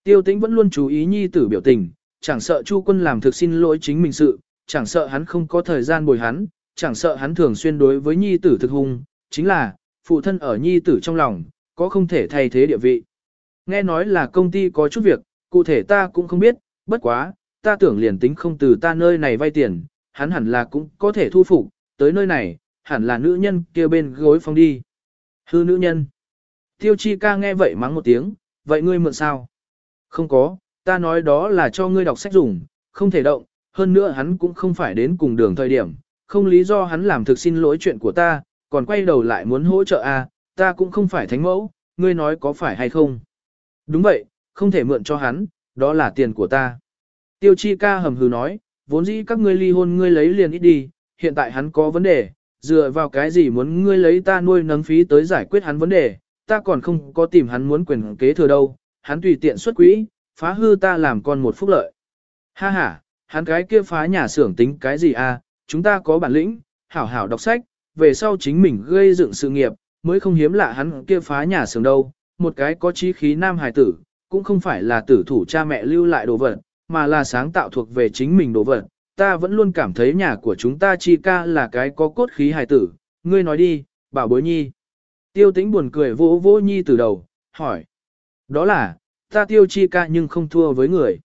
Tiêu tĩnh vẫn luôn chú ý nhi tử biểu tình, chẳng sợ chu quân làm thực xin lỗi chính mình sự, chẳng sợ hắn không có thời gian bồi hắn, chẳng sợ hắn thường xuyên đối với nhi tử thực hung, chính là, phụ thân ở nhi tử trong lòng, có không thể thay thế địa vị. Nghe nói là công ty có chút việc, cụ thể ta cũng không biết, bất quá, ta tưởng liền tính không từ ta nơi này vay tiền, hắn hẳn là cũng có thể thu phục, tới nơi này, hẳn là nữ nhân kia bên gối phong đi. Hư nữ nhân. Tiêu chi ca nghe vậy mắng một tiếng, vậy ngươi mượn sao? Không có, ta nói đó là cho ngươi đọc sách dùng, không thể động, hơn nữa hắn cũng không phải đến cùng đường thời điểm, không lý do hắn làm thực xin lỗi chuyện của ta, còn quay đầu lại muốn hỗ trợ a, à, ta cũng không phải thánh mẫu, ngươi nói có phải hay không? Đúng vậy, không thể mượn cho hắn, đó là tiền của ta. Tiêu chi ca hầm hừ nói, vốn dĩ các ngươi ly hôn ngươi lấy liền ít đi, hiện tại hắn có vấn đề, dựa vào cái gì muốn ngươi lấy ta nuôi nấng phí tới giải quyết hắn vấn đề, ta còn không có tìm hắn muốn quyền kế thừa đâu, hắn tùy tiện xuất quỹ, phá hư ta làm con một phúc lợi. Ha ha, hắn cái kia phá nhà xưởng tính cái gì à, chúng ta có bản lĩnh, hảo hảo đọc sách, về sau chính mình gây dựng sự nghiệp, mới không hiếm lạ hắn kia phá nhà xưởng đâu, một cái có trí khí nam hài tử, cũng không phải là tử thủ cha mẹ lưu lại đồ vật, mà là sáng tạo thuộc về chính mình đồ vật. Ta vẫn luôn cảm thấy nhà của chúng ta chi ca là cái có cốt khí hài tử, ngươi nói đi, bảo bối nhi. Tiêu tĩnh buồn cười vỗ vỗ nhi từ đầu, hỏi. Đó là, ta tiêu chi ca nhưng không thua với người.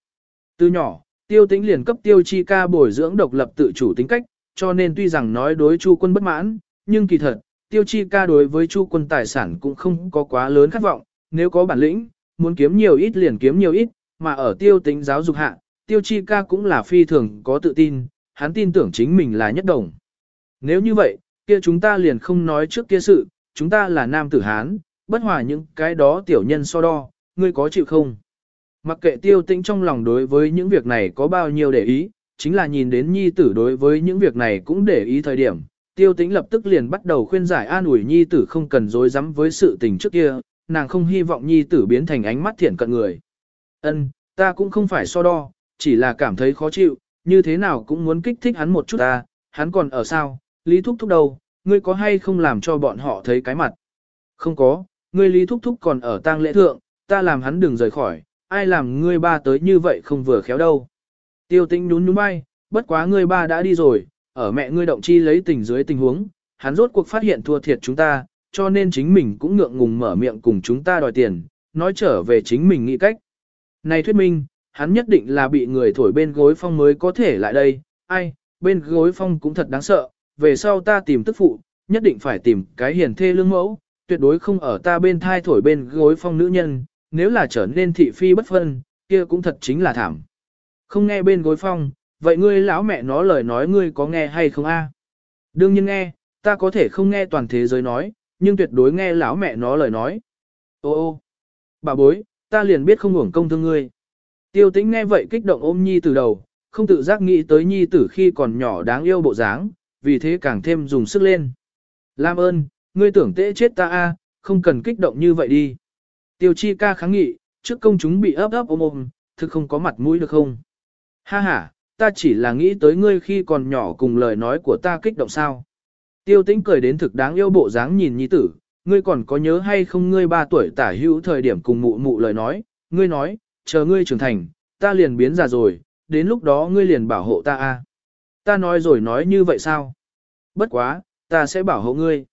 Từ nhỏ, tiêu tĩnh liền cấp tiêu chi ca bồi dưỡng độc lập tự chủ tính cách, cho nên tuy rằng nói đối chu quân bất mãn, nhưng kỳ thật, tiêu chi ca đối với chu quân tài sản cũng không có quá lớn khát vọng, nếu có bản lĩnh, muốn kiếm nhiều ít liền kiếm nhiều ít, mà ở tiêu tính giáo dục hạ, tiêu chi ca cũng là phi thường có tự tin, hắn tin tưởng chính mình là nhất đồng. Nếu như vậy, kia chúng ta liền không nói trước kia sự, chúng ta là nam tử Hán, bất hòa những cái đó tiểu nhân so đo, ngươi có chịu không? Mặc kệ tiêu tĩnh trong lòng đối với những việc này có bao nhiêu để ý, chính là nhìn đến nhi tử đối với những việc này cũng để ý thời điểm, tiêu tĩnh lập tức liền bắt đầu khuyên giải an ủi nhi tử không cần dối rắm với sự tình trước kia, nàng không hy vọng nhi tử biến thành ánh mắt thiện cận người. Ân, ta cũng không phải so đo, chỉ là cảm thấy khó chịu, như thế nào cũng muốn kích thích hắn một chút ta, hắn còn ở sao, Lý Thúc Thúc đâu, ngươi có hay không làm cho bọn họ thấy cái mặt? Không có, ngươi Lý Thúc Thúc còn ở tang lễ thượng, ta làm hắn đừng rời khỏi, ai làm ngươi ba tới như vậy không vừa khéo đâu. Tiêu tĩnh nhún nhún bay, bất quá ngươi ba đã đi rồi, ở mẹ ngươi động chi lấy tình dưới tình huống, hắn rốt cuộc phát hiện thua thiệt chúng ta, cho nên chính mình cũng ngượng ngùng mở miệng cùng chúng ta đòi tiền, nói trở về chính mình nghĩ cách. Này thuyết minh, hắn nhất định là bị người thổi bên gối phong mới có thể lại đây, ai, bên gối phong cũng thật đáng sợ, về sau ta tìm tức phụ, nhất định phải tìm cái hiền thê lương mẫu, tuyệt đối không ở ta bên thai thổi bên gối phong nữ nhân, nếu là trở nên thị phi bất phân, kia cũng thật chính là thảm. Không nghe bên gối phong, vậy ngươi lão mẹ nó lời nói ngươi có nghe hay không a? Đương nhiên nghe, ta có thể không nghe toàn thế giới nói, nhưng tuyệt đối nghe lão mẹ nó lời nói. Ô ô, bà bối, ta liền biết không hưởng công thương ngươi. Tiêu tĩnh nghe vậy kích động ôm nhi từ đầu, không tự giác nghĩ tới nhi tử khi còn nhỏ đáng yêu bộ dáng, vì thế càng thêm dùng sức lên. Lam ơn, ngươi tưởng tệ chết ta a, không cần kích động như vậy đi. Tiêu chi ca kháng nghị, trước công chúng bị ấp ấp ôm ôm, thực không có mặt mũi được không? Ha ha, ta chỉ là nghĩ tới ngươi khi còn nhỏ cùng lời nói của ta kích động sao. Tiêu tĩnh cười đến thực đáng yêu bộ dáng nhìn nhi tử, ngươi còn có nhớ hay không ngươi ba tuổi tả hữu thời điểm cùng mụ mụ lời nói, ngươi nói, chờ ngươi trưởng thành, ta liền biến già rồi, đến lúc đó ngươi liền bảo hộ ta a. Ta nói rồi nói như vậy sao? Bất quá, ta sẽ bảo hộ ngươi.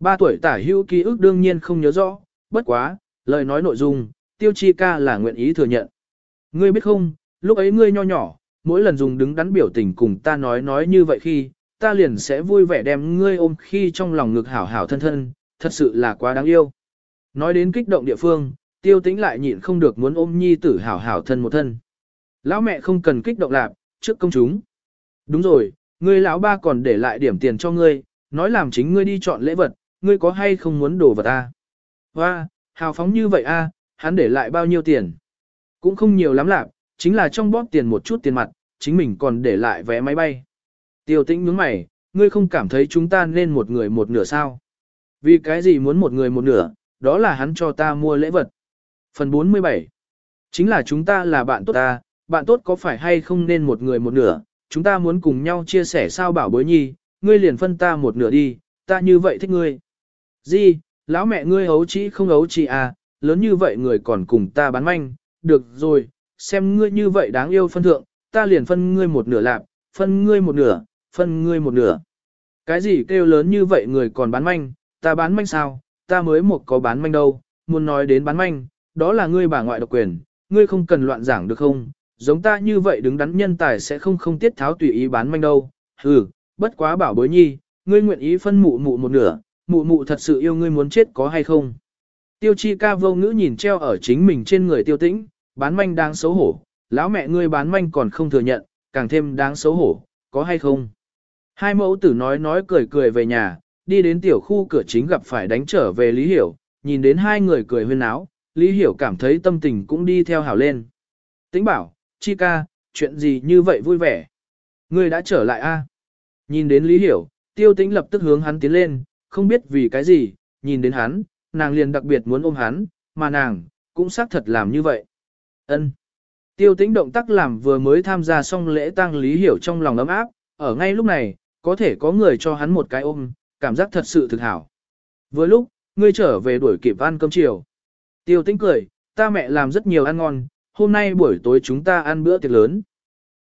Ba tuổi tả hữu ký ức đương nhiên không nhớ rõ, bất quá, lời nói nội dung, tiêu chi ca là nguyện ý thừa nhận. Ngươi biết không, lúc ấy ngươi nho nhỏ, mỗi lần dùng đứng đắn biểu tình cùng ta nói nói như vậy khi, ta liền sẽ vui vẻ đem ngươi ôm khi trong lòng ngực hảo hảo thân thân, thật sự là quá đáng yêu. Nói đến kích động địa phương, tiêu tĩnh lại nhịn không được muốn ôm nhi tử hảo hảo thân một thân. Lão mẹ không cần kích động lạp, trước công chúng. Đúng rồi, ngươi lão ba còn để lại điểm tiền cho ngươi, nói làm chính ngươi đi chọn lễ vật, ngươi có hay không muốn đồ vật ta? Hoa, hào phóng như vậy a, hắn để lại bao nhiêu tiền? Cũng không nhiều lắm lạp, chính là trong bóp tiền một chút tiền mặt, chính mình còn để lại vé máy bay. Tiêu tĩnh nhướng mày, ngươi không cảm thấy chúng ta nên một người một nửa sao? Vì cái gì muốn một người một nửa, đó là hắn cho ta mua lễ vật. Phần 47 Chính là chúng ta là bạn tốt ta, bạn tốt có phải hay không nên một người một nửa, chúng ta muốn cùng nhau chia sẻ sao bảo bối nhi, ngươi liền phân ta một nửa đi, ta như vậy thích ngươi. Di, lão mẹ ngươi ấu chỉ không ấu chỉ à, lớn như vậy người còn cùng ta bán manh, được rồi, xem ngươi như vậy đáng yêu phân thượng, ta liền phân ngươi một nửa lạc, phân ngươi một nửa, phân ngươi một nửa. Cái gì kêu lớn như vậy người còn bán manh, ta bán manh sao, ta mới một có bán manh đâu, muốn nói đến bán manh, đó là ngươi bà ngoại độc quyền, ngươi không cần loạn giảng được không, giống ta như vậy đứng đắn nhân tài sẽ không không tiết tháo tùy ý bán manh đâu, hừ, bất quá bảo bối nhi, ngươi nguyện ý phân mụ mụ một nửa, mụ mụ thật sự yêu ngươi muốn chết có hay không. Tiêu chi ca vô ngữ nhìn treo ở chính mình trên người tiêu tĩnh, bán manh đang xấu hổ, lão mẹ ngươi bán manh còn không thừa nhận, càng thêm đáng xấu hổ, có hay không. Hai mẫu tử nói nói cười cười về nhà, đi đến tiểu khu cửa chính gặp phải đánh trở về Lý Hiểu, nhìn đến hai người cười huyên áo, Lý Hiểu cảm thấy tâm tình cũng đi theo hảo lên. Tĩnh bảo, chi ca, chuyện gì như vậy vui vẻ? Ngươi đã trở lại a? Nhìn đến Lý Hiểu, tiêu tĩnh lập tức hướng hắn tiến lên, không biết vì cái gì, nhìn đến hắn, nàng liền đặc biệt muốn ôm hắn, mà nàng, cũng xác thật làm như vậy. Ân. Tiêu tĩnh động tác làm vừa mới tham gia xong lễ tang Lý Hiểu trong lòng ấm áp, ở ngay lúc này, có thể có người cho hắn một cái ôm, cảm giác thật sự thực hảo. Vừa lúc, ngươi trở về đuổi kịp ăn cơm chiều. Tiêu tĩnh cười, ta mẹ làm rất nhiều ăn ngon, hôm nay buổi tối chúng ta ăn bữa tiệc lớn.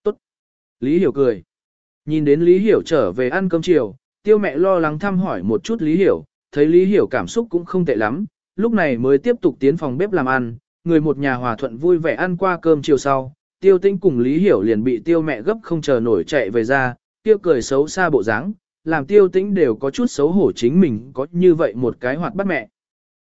Tốt. Lý Hiểu cười. Nhìn đến Lý Hiểu trở về ăn cơm chiều, tiêu mẹ lo lắng thăm hỏi một chút Lý Hiểu, thấy Lý Hiểu cảm xúc cũng không tệ lắm, lúc này mới tiếp tục tiến phòng bếp làm ăn, người một nhà hòa thuận vui vẻ ăn qua cơm chiều sau. Tiêu tinh cùng Lý Hiểu liền bị tiêu mẹ gấp không chờ nổi chạy về ra, kia cười xấu xa bộ dáng, làm tiêu tĩnh đều có chút xấu hổ chính mình có như vậy một cái hoạt bắt mẹ.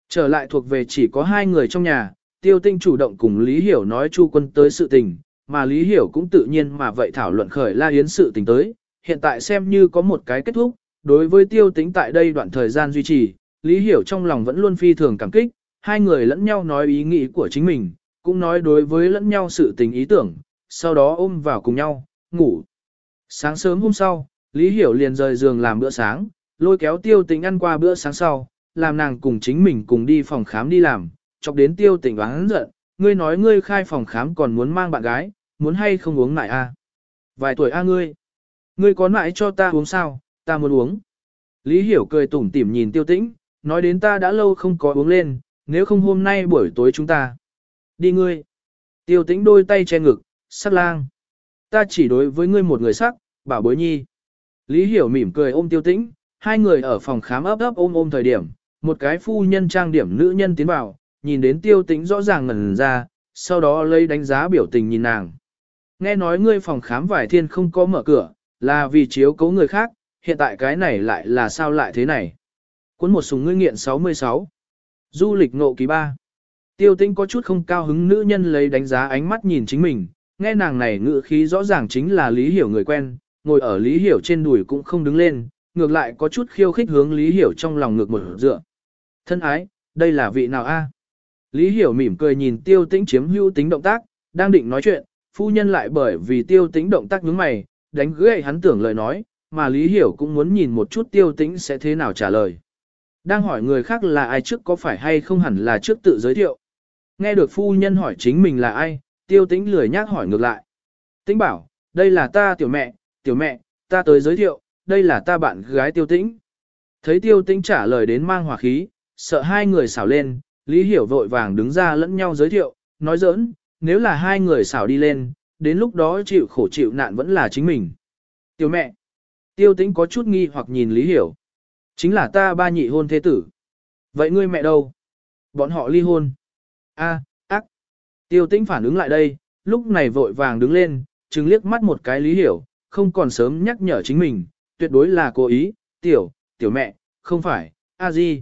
Trở lại thuộc về chỉ có hai người trong nhà, tiêu tinh chủ động cùng Lý Hiểu nói Chu quân tới sự tình, mà Lý Hiểu cũng tự nhiên mà vậy thảo luận khởi La Yến sự tình tới, hiện tại xem như có một cái kết thúc, đối với tiêu tính tại đây đoạn thời gian duy trì, Lý Hiểu trong lòng vẫn luôn phi thường cảm kích, hai người lẫn nhau nói ý nghĩ của chính mình, cũng nói đối với lẫn nhau sự tình ý tưởng, sau đó ôm vào cùng nhau, ngủ. Sáng sớm hôm sau, Lý Hiểu liền rời giường làm bữa sáng, lôi kéo tiêu Tĩnh ăn qua bữa sáng sau, làm nàng cùng chính mình cùng đi phòng khám đi làm, chọc đến tiêu tỉnh hắn giận, ngươi nói ngươi khai phòng khám còn muốn mang bạn gái, muốn hay không uống lại a? Vài tuổi a ngươi? Ngươi có nại cho ta uống sao, ta muốn uống. Lý Hiểu cười tủm tỉm nhìn tiêu tĩnh, nói đến ta đã lâu không có uống lên, nếu không hôm nay buổi tối chúng ta. Đi ngươi. Tiêu tĩnh đôi tay che ngực, sắc lang. Ta chỉ đối với ngươi một người sắc, bảo bối nhi. Lý Hiểu mỉm cười ôm tiêu tĩnh, hai người ở phòng khám ấp ấp ôm ôm thời điểm, một cái phu nhân trang điểm nữ nhân tiến vào, nhìn đến tiêu tĩnh rõ ràng ngẩn ra, sau đó lấy đánh giá biểu tình nhìn nàng. Nghe nói ngươi phòng khám vải thiên không có mở cửa, là vì chiếu cố người khác, hiện tại cái này lại là sao lại thế này. Cuốn một súng ngươi nghiện 66. Du lịch ngộ ký 3. Tiêu tĩnh có chút không cao hứng nữ nhân lấy đánh giá ánh mắt nhìn chính mình, nghe nàng này ngữ khí rõ ràng chính là Lý Hiểu người quen, ngồi ở Lý Hiểu trên đùi cũng không đứng lên, ngược lại có chút khiêu khích hướng Lý Hiểu trong lòng ngược một dựa. Thân ái, đây là vị nào a? Lý Hiểu mỉm cười nhìn tiêu tĩnh chiếm hữu tính động tác, đang định nói chuyện, phu nhân lại bởi vì tiêu tĩnh động tác nhướng mày, đánh gãy hắn tưởng lời nói, mà Lý Hiểu cũng muốn nhìn một chút tiêu tĩnh sẽ thế nào trả lời. Đang hỏi người khác là ai trước có phải hay không hẳn là trước tự giới thiệu. Nghe được phu nhân hỏi chính mình là ai, tiêu tĩnh lười nhác hỏi ngược lại. Tĩnh bảo, đây là ta tiểu mẹ, tiểu mẹ, ta tới giới thiệu, đây là ta bạn gái tiêu tĩnh. Thấy tiêu tĩnh trả lời đến mang hòa khí, sợ hai người xảo lên, Lý Hiểu vội vàng đứng ra lẫn nhau giới thiệu, nói giỡn, nếu là hai người xảo đi lên, đến lúc đó chịu khổ chịu nạn vẫn là chính mình. Tiểu mẹ, tiêu tĩnh có chút nghi hoặc nhìn Lý Hiểu. Chính là ta ba nhị hôn thế tử. Vậy ngươi mẹ đâu? Bọn họ ly hôn. A. Tiêu tĩnh phản ứng lại đây, lúc này vội vàng đứng lên, chứng liếc mắt một cái Lý Hiểu, không còn sớm nhắc nhở chính mình, tuyệt đối là cố ý, tiểu, tiểu mẹ, không phải, a di.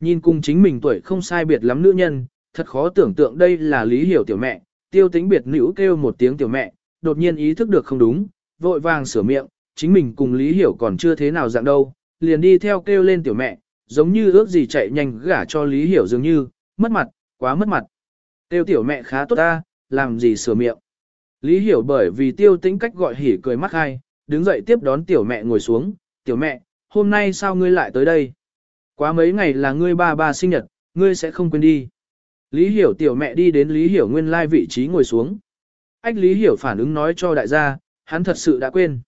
Nhìn cùng chính mình tuổi không sai biệt lắm nữ nhân, thật khó tưởng tượng đây là lý hiểu tiểu mẹ, tiêu tĩnh biệt nữ kêu một tiếng tiểu mẹ, đột nhiên ý thức được không đúng, vội vàng sửa miệng, chính mình cùng lý hiểu còn chưa thế nào dạng đâu, liền đi theo kêu lên tiểu mẹ, giống như ước gì chạy nhanh gả cho lý hiểu dường như, mất mặt, quá mất mặt. Tiêu tiểu mẹ khá tốt ta, làm gì sửa miệng. Lý hiểu bởi vì tiêu tính cách gọi hỉ cười mắt hai, đứng dậy tiếp đón tiểu mẹ ngồi xuống, tiểu mẹ, hôm nay sao ngươi lại tới đây? Quá mấy ngày là ngươi ba ba sinh nhật, ngươi sẽ không quên đi. Lý Hiểu tiểu mẹ đi đến Lý Hiểu nguyên lai vị trí ngồi xuống. Ách Lý Hiểu phản ứng nói cho đại gia, hắn thật sự đã quên.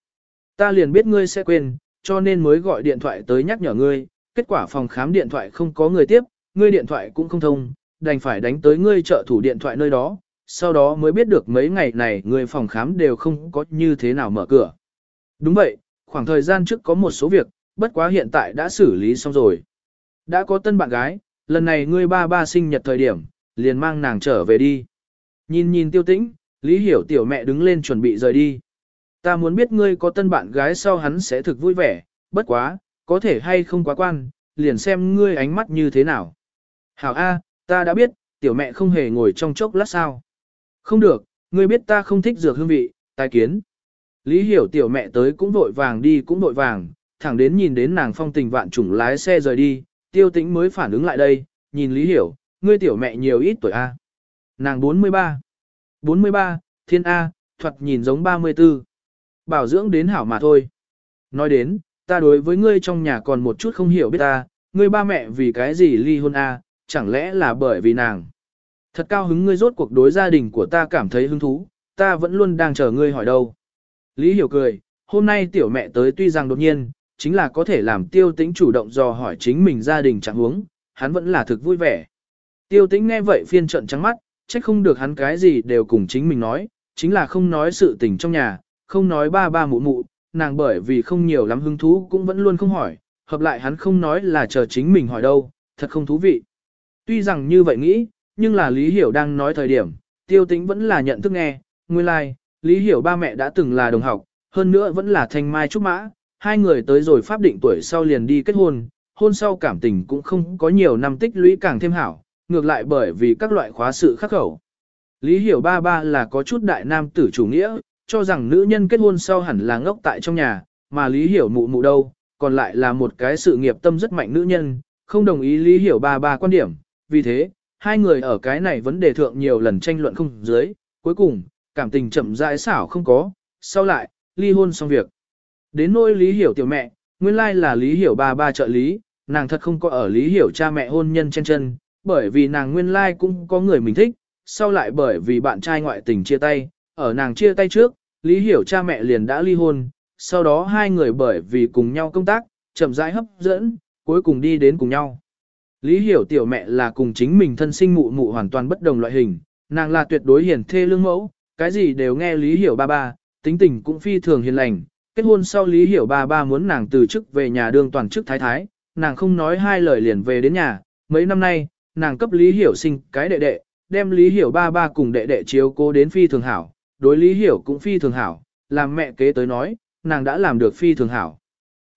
Ta liền biết ngươi sẽ quên, cho nên mới gọi điện thoại tới nhắc nhở ngươi, kết quả phòng khám điện thoại không có người tiếp, ngươi điện thoại cũng không thông, đành phải đánh tới ngươi trợ thủ điện thoại nơi đó, sau đó mới biết được mấy ngày này người phòng khám đều không có như thế nào mở cửa. Đúng vậy, khoảng thời gian trước có một số việc, bất quá hiện tại đã xử lý xong rồi. Đã có tân bạn gái, lần này ngươi ba ba sinh nhật thời điểm, liền mang nàng trở về đi. Nhìn nhìn tiêu tĩnh, Lý Hiểu tiểu mẹ đứng lên chuẩn bị rời đi. Ta muốn biết ngươi có tân bạn gái sau hắn sẽ thực vui vẻ, bất quá, có thể hay không quá quan, liền xem ngươi ánh mắt như thế nào. Hảo A, ta đã biết, tiểu mẹ không hề ngồi trong chốc lát sao. Không được, ngươi biết ta không thích dược hương vị, tài kiến. Lý hiểu tiểu mẹ tới cũng vội vàng đi cũng vội vàng, thẳng đến nhìn đến nàng phong tình vạn trùng lái xe rời đi, tiêu tĩnh mới phản ứng lại đây, nhìn Lý Hiểu, ngươi tiểu mẹ nhiều ít tuổi A. Nàng 43. 43, thiên A, thuật nhìn giống 34. Bảo dưỡng đến hảo mà thôi. Nói đến, ta đối với ngươi trong nhà còn một chút không hiểu biết ta, ngươi ba mẹ vì cái gì ly hôn A, chẳng lẽ là bởi vì nàng. Thật cao hứng ngươi rốt cuộc đối gia đình của ta cảm thấy hứng thú, ta vẫn luôn đang chờ ngươi hỏi đâu. Lý Hiểu cười, hôm nay tiểu mẹ tới tuy rằng đột nhiên, chính là có thể làm tiêu tĩnh chủ động dò hỏi chính mình gia đình trạng huống, hắn vẫn là thực vui vẻ. Tiêu tĩnh nghe vậy phiên trận trắng mắt, trách không được hắn cái gì đều cùng chính mình nói, chính là không nói sự tình trong nhà, không nói ba ba mụ mụ, nàng bởi vì không nhiều lắm hứng thú cũng vẫn luôn không hỏi, hợp lại hắn không nói là chờ chính mình hỏi đâu, thật không thú vị. Tuy rằng như vậy nghĩ, nhưng là Lý Hiểu đang nói thời điểm, tiêu Tính vẫn là nhận thức nghe, nguyên lai, like, Lý Hiểu ba mẹ đã từng là đồng học, hơn nữa vẫn là thanh mai trúc mã, hai người tới rồi pháp định tuổi sau liền đi kết hôn, hôn sau cảm tình cũng không có nhiều năm tích lũy càng thêm hảo, ngược lại bởi vì các loại khóa sự khắc khẩu. Lý hiểu ba ba là có chút đại nam tử chủ nghĩa, cho rằng nữ nhân kết hôn sau hẳn là ngốc tại trong nhà, mà Lý hiểu mụ mụ đâu, còn lại là một cái sự nghiệp tâm rất mạnh nữ nhân, không đồng ý Lý hiểu ba ba quan điểm, vì thế, hai người ở cái này vấn đề thượng nhiều lần tranh luận không dưới, cuối cùng, cảm tình chậm rãi xảo không có, sau lại, ly hôn xong việc. Đến nỗi Lý hiểu tiểu mẹ, nguyên lai là Lý hiểu ba ba trợ lý, nàng thật không có ở Lý hiểu cha mẹ hôn nhân trên chân, bởi vì nàng nguyên lai cũng có người mình thích, sau lại bởi vì bạn trai ngoại tình chia tay, ở nàng chia tay trước, Lý hiểu cha mẹ liền đã ly hôn, sau đó hai người bởi vì cùng nhau công tác, chậm rãi hấp dẫn, cuối cùng đi đến cùng nhau. Lý hiểu tiểu mẹ là cùng chính mình thân sinh mụ mụ hoàn toàn bất đồng loại hình, nàng là tuyệt đối hiền thê lương mẫu, cái gì đều nghe Lý hiểu ba ba, tính tình cũng phi thường hiền lành. Kết hôn sau Lý hiểu ba ba muốn nàng từ chức về nhà đương toàn chức thái thái, nàng không nói hai lời liền về đến nhà, mấy năm nay, nàng cấp Lý hiểu sinh cái đệ đệ, đem Lý hiểu ba ba cùng đệ đệ chiếu cố đến phi thường hảo, đối Lý hiểu cũng phi thường hảo, làm mẹ kế tới nói, nàng đã làm được phi thường hảo.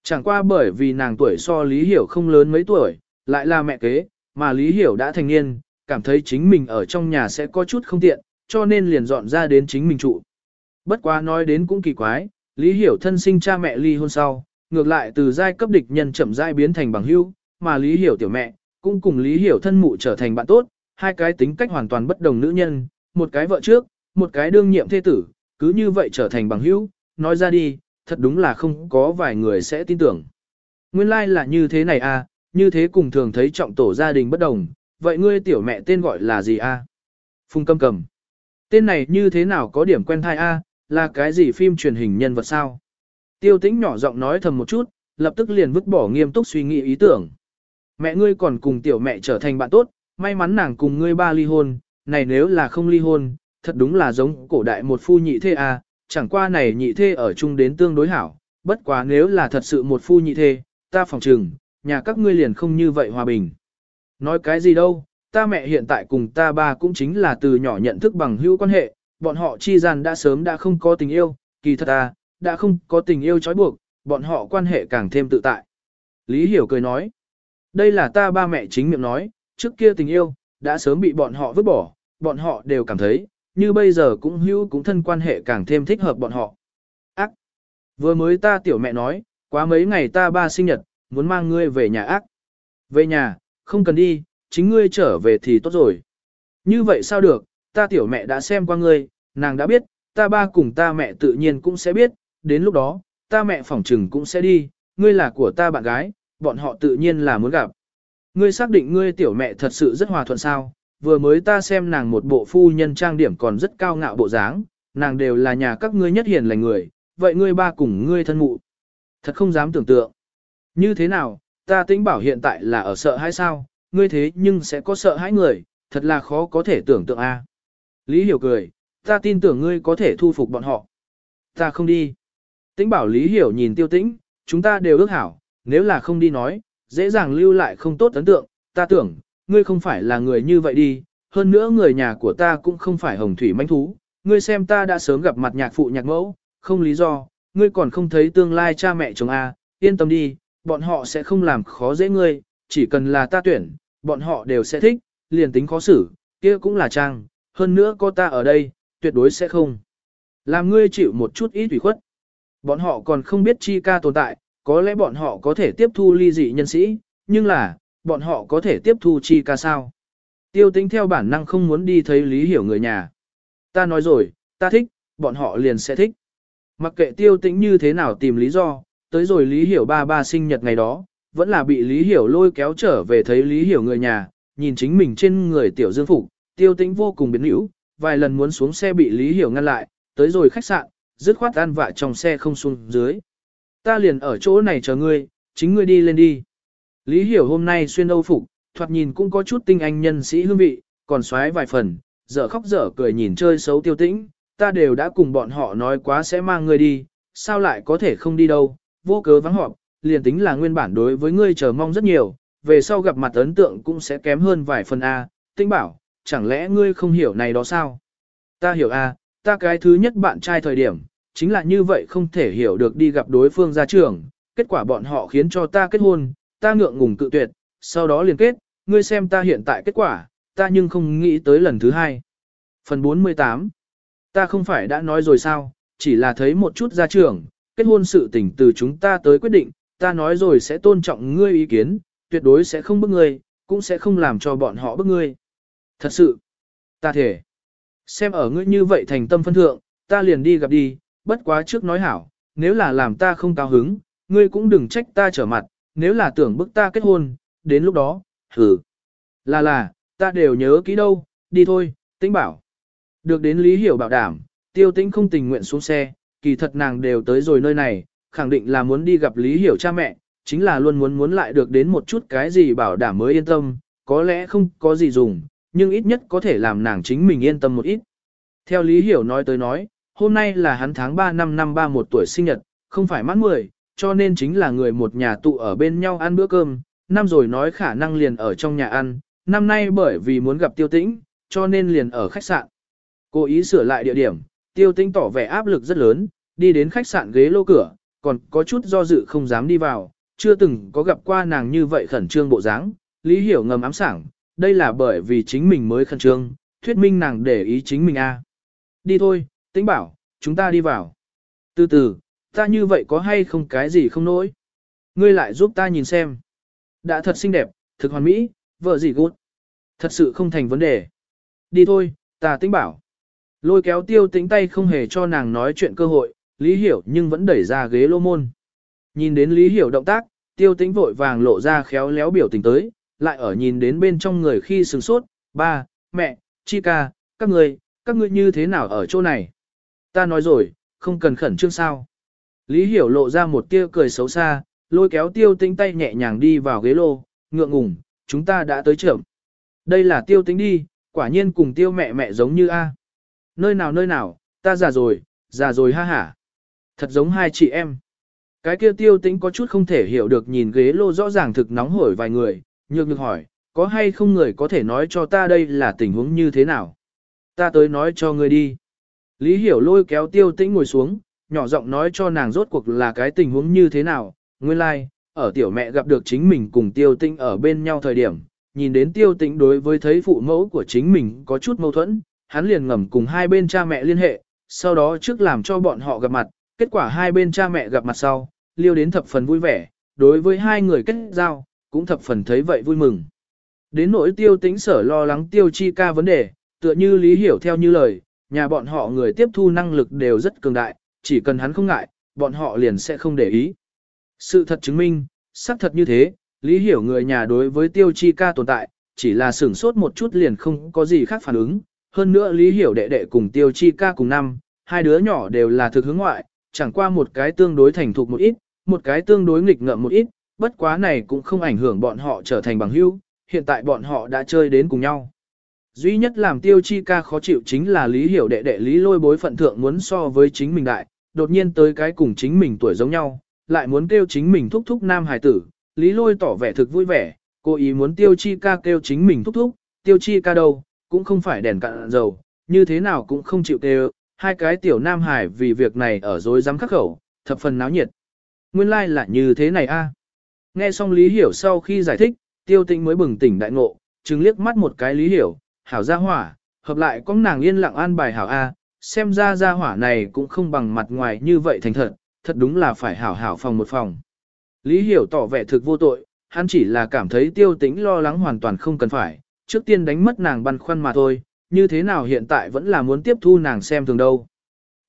Chẳng qua bởi vì nàng tuổi so Lý Hiểu không lớn mấy tuổi, lại là mẹ kế, mà Lý Hiểu đã thành niên, cảm thấy chính mình ở trong nhà sẽ có chút không tiện, cho nên liền dọn ra đến chính mình trụ. Bất quá nói đến cũng kỳ quái, Lý Hiểu thân sinh cha mẹ ly hôn sau, ngược lại từ giai cấp địch nhân chậm rãi biến thành bằng hữu, mà Lý Hiểu tiểu mẹ, cũng cùng Lý Hiểu thân mụ trở thành bạn tốt, hai cái tính cách hoàn toàn bất đồng nữ nhân, một cái vợ trước, một cái đương nhiệm thế tử, cứ như vậy trở thành bằng hữu, nói ra đi, thật đúng là không có vài người sẽ tin tưởng. Nguyên lai like là như thế này à, như thế cùng thường thấy trọng tổ gia đình bất đồng, vậy ngươi tiểu mẹ tên gọi là gì a? À? Phùng Cầm Cầm. Tên này như thế nào có điểm quen thai a, à? là cái gì phim truyền hình nhân vật sao? Tiêu tĩnh nhỏ giọng nói thầm một chút, lập tức liền vứt bỏ nghiêm túc suy nghĩ ý tưởng. Mẹ ngươi còn cùng tiểu mẹ trở thành bạn tốt, may mắn nàng cùng ngươi ba ly hôn, này nếu là không ly hôn, thật đúng là giống cổ đại một phu nhị thê a, chẳng qua này nhị thê ở chung đến tương đối hảo, bất quá nếu là thật sự một phu nhị thê, ta phòng trừng, nhà các ngươi liền không như vậy hòa bình. Nói cái gì đâu, ta mẹ hiện tại cùng ta ba cũng chính là từ nhỏ nhận thức bằng hữu quan hệ, bọn họ chi gian đã sớm đã không có tình yêu, kỳ thật ta, đã không có tình yêu trói buộc, bọn họ quan hệ càng thêm tự tại. Lý Hiểu cười nói, đây là ta ba mẹ chính miệng nói, trước kia tình yêu, đã sớm bị bọn họ vứt bỏ, bọn họ đều cảm thấy, như bây giờ cũng hữu cũng thân quan hệ càng thêm thích hợp bọn họ. Ác! Vừa mới ta tiểu mẹ nói, quá mấy ngày ta ba sinh nhật, muốn mang ngươi về nhà ác. Về nhà, không cần đi, chính ngươi trở về thì tốt rồi. Như vậy sao được, ta tiểu mẹ đã xem qua ngươi, nàng đã biết, ta ba cùng ta mẹ tự nhiên cũng sẽ biết, đến lúc đó, ta mẹ phỏng trừng cũng sẽ đi, ngươi là của ta bạn gái, bọn họ tự nhiên là muốn gặp. Ngươi xác định ngươi tiểu mẹ thật sự rất hòa thuận sao, vừa mới ta xem nàng một bộ phu nhân trang điểm còn rất cao ngạo bộ dáng, nàng đều là nhà các ngươi nhất hiền lành người, vậy ngươi ba cùng ngươi thân mụ. Thật không dám tưởng tượng. Như thế nào, ta tính bảo hiện tại là ở sợ hãi sao, ngươi thế nhưng sẽ có sợ hãi người, thật là khó có thể tưởng tượng a. Lý Hiểu cười, ta tin tưởng ngươi có thể thu phục bọn họ. Ta không đi. Tĩnh bảo Lý Hiểu nhìn tiêu tĩnh, chúng ta đều ước hảo, nếu là không đi nói, dễ dàng lưu lại không tốt ấn tượng, ta tưởng, ngươi không phải là người như vậy đi, hơn nữa người nhà của ta cũng không phải hồng thủy manh thú, ngươi xem ta đã sớm gặp mặt nhạc phụ nhạc mẫu, không lý do, ngươi còn không thấy tương lai cha mẹ chồng A, yên tâm đi, bọn họ sẽ không làm khó dễ ngươi, chỉ cần là ta tuyển, bọn họ đều sẽ thích, liền tính khó xử, kia cũng là trang, hơn nữa có ta ở đây, tuyệt đối sẽ không. Làm ngươi chịu một chút ít ủy khuất. Bọn họ còn không biết chi ca tồn tại, có lẽ bọn họ có thể tiếp thu ly dị nhân sĩ, nhưng là, bọn họ có thể tiếp thu chi ca sao. Tiêu tính theo bản năng không muốn đi thấy Lý Hiểu người nhà. Ta nói rồi, ta thích, bọn họ liền sẽ thích. Mặc kệ tiêu tĩnh như thế nào tìm lý do, tới rồi Lý Hiểu ba ba sinh nhật ngày đó, vẫn là bị Lý Hiểu lôi kéo trở về thấy Lý Hiểu người nhà, nhìn chính mình trên người tiểu dương phục, tiêu tĩnh vô cùng biến hữu, vài lần muốn xuống xe bị Lý Hiểu ngăn lại, tới rồi khách sạn, dứt khoát ăn vạ trong xe không xuống dưới. Ta liền ở chỗ này chờ ngươi, chính ngươi đi lên đi. Lý Hiểu hôm nay xuyên âu phục, thoạt nhìn cũng có chút tinh anh nhân sĩ hương vị, còn xoáy vài phần, dở khóc dở cười nhìn chơi xấu tiêu tĩnh, ta đều đã cùng bọn họ nói quá sẽ mang ngươi đi, sao lại có thể không đi đâu, vô cớ vắng họp, liền tính là nguyên bản đối với ngươi chờ mong rất nhiều, về sau gặp mặt ấn tượng cũng sẽ kém hơn vài phần A, tinh bảo, chẳng lẽ ngươi không hiểu này đó sao? Ta hiểu A, ta cái thứ nhất bạn trai thời điểm, chính là như vậy không thể hiểu được đi gặp đối phương ra trường, kết quả bọn họ khiến cho ta kết hôn, ta ngượng ngùng cự tuyệt, sau đó liền kết, ngươi xem ta hiện tại kết quả, ta nhưng không nghĩ tới lần thứ hai. Phần 48 Ta không phải đã nói rồi sao, chỉ là thấy một chút gia trưởng, kết hôn sự tình từ chúng ta tới quyết định, ta nói rồi sẽ tôn trọng ngươi ý kiến, tuyệt đối sẽ không bức ngươi, cũng sẽ không làm cho bọn họ bức ngươi. Thật sự, ta thể. Xem ở ngươi như vậy thành tâm phân thượng, ta liền đi gặp đi, bất quá trước nói hảo, nếu là làm ta không cao hứng, ngươi cũng đừng trách ta trở mặt, nếu là tưởng bức ta kết hôn, đến lúc đó, hử. Là là, ta đều nhớ kỹ đâu, đi thôi, tĩnh bảo. Được đến Lý Hiểu bảo đảm, tiêu tĩnh không tình nguyện xuống xe, kỳ thật nàng đều tới rồi nơi này, khẳng định là muốn đi gặp Lý Hiểu cha mẹ, chính là luôn muốn muốn lại được đến một chút cái gì bảo đảm mới yên tâm, có lẽ không có gì dùng, nhưng ít nhất có thể làm nàng chính mình yên tâm một ít. Theo Lý Hiểu nói tới nói, hôm nay là hắn tháng 3 năm năm 31 tuổi sinh nhật, không phải mãn 10, cho nên chính là người một nhà tụ ở bên nhau ăn bữa cơm, năm rồi nói khả năng liền ở trong nhà ăn, năm nay bởi vì muốn gặp tiêu tĩnh, cho nên liền ở khách sạn. Cố ý sửa lại địa điểm, tiêu tĩnh tỏ vẻ áp lực rất lớn, đi đến khách sạn ghế lô cửa, còn có chút do dự không dám đi vào, chưa từng có gặp qua nàng như vậy khẩn trương bộ dáng. Lý hiểu ngầm ám sảng, đây là bởi vì chính mình mới khẩn trương, thuyết minh nàng để ý chính mình a. Đi thôi, tĩnh bảo, chúng ta đi vào. Từ từ, ta như vậy có hay không cái gì không nỗi. Ngươi lại giúp ta nhìn xem. Đã thật xinh đẹp, thực hoàn mỹ, vợ gì gút. Thật sự không thành vấn đề. Đi thôi, ta tĩnh bảo. Lôi kéo tiêu tĩnh tay không hề cho nàng nói chuyện cơ hội, Lý Hiểu nhưng vẫn đẩy ra ghế lô môn. Nhìn đến Lý Hiểu động tác, tiêu tĩnh vội vàng lộ ra khéo léo biểu tình tới, lại ở nhìn đến bên trong người khi sừng sốt, ba, mẹ, chi ca, các người, các ngươi như thế nào ở chỗ này? Ta nói rồi, không cần khẩn trương sao. Lý Hiểu lộ ra một tia cười xấu xa, lôi kéo tiêu tĩnh tay nhẹ nhàng đi vào ghế lô, ngượng ngùng, chúng ta đã tới trưởng. Đây là tiêu tĩnh đi, quả nhiên cùng tiêu mẹ mẹ giống như A. Nơi nào nơi nào, ta già rồi, già rồi ha hả. Thật giống hai chị em. Cái kia tiêu tĩnh có chút không thể hiểu được nhìn ghế lô rõ ràng thực nóng hổi vài người, nhược nhược hỏi, có hay không người có thể nói cho ta đây là tình huống như thế nào? Ta tới nói cho ngươi đi. Lý hiểu lôi kéo tiêu tĩnh ngồi xuống, nhỏ giọng nói cho nàng rốt cuộc là cái tình huống như thế nào. Nguyên lai, like, ở tiểu mẹ gặp được chính mình cùng tiêu tĩnh ở bên nhau thời điểm, nhìn đến tiêu tĩnh đối với thấy phụ mẫu của chính mình có chút mâu thuẫn, hắn liền ngầm cùng hai bên cha mẹ liên hệ, sau đó trước làm cho bọn họ gặp mặt, kết quả hai bên cha mẹ gặp mặt sau, liêu đến thập phần vui vẻ, đối với hai người kết giao, cũng thập phần thấy vậy vui mừng. Đến nỗi tiêu tĩnh sở lo lắng tiêu chi ca vấn đề, tựa như lý hiểu theo như lời, nhà bọn họ người tiếp thu năng lực đều rất cường đại, chỉ cần hắn không ngại, bọn họ liền sẽ không để ý. Sự thật chứng minh, xác thật như thế, lý hiểu người nhà đối với tiêu chi ca tồn tại, chỉ là sửng sốt một chút liền không có gì khác phản ứng. Hơn nữa lý hiểu đệ đệ cùng tiêu chi ca cùng năm, hai đứa nhỏ đều là thực hướng ngoại, chẳng qua một cái tương đối thành thục một ít, một cái tương đối nghịch ngợm một ít, bất quá này cũng không ảnh hưởng bọn họ trở thành bằng hữu, hiện tại bọn họ đã chơi đến cùng nhau. Duy nhất làm tiêu chi ca khó chịu chính là lý hiểu đệ đệ lý lôi bối phận thượng muốn so với chính mình đại, đột nhiên tới cái cùng chính mình tuổi giống nhau, lại muốn kêu chính mình thúc thúc nam hài tử, lý lôi tỏ vẻ thực vui vẻ, cố ý muốn tiêu chi ca kêu chính mình thúc thúc, tiêu chi ca đâu, cũng không phải đèn cạn dầu, như thế nào cũng không chịu tê hai cái tiểu nam hải vì việc này ở dối dám khắc khẩu, thập phần náo nhiệt. Nguyên lai like là như thế này a. Nghe xong Lý Hiểu sau khi giải thích, tiêu tĩnh mới bừng tỉnh đại ngộ, chứng liếc mắt một cái Lý Hiểu, hảo gia hỏa, hợp lại có nàng yên lặng an bài hảo A, xem ra gia hỏa này cũng không bằng mặt ngoài như vậy thành thật, thật đúng là phải hảo hảo phòng một phòng. Lý Hiểu tỏ vẻ thực vô tội, hắn chỉ là cảm thấy tiêu tĩnh lo lắng hoàn toàn không cần phải, trước tiên đánh mất nàng băn khoăn mà thôi, như thế nào hiện tại vẫn là muốn tiếp thu nàng xem thường đâu.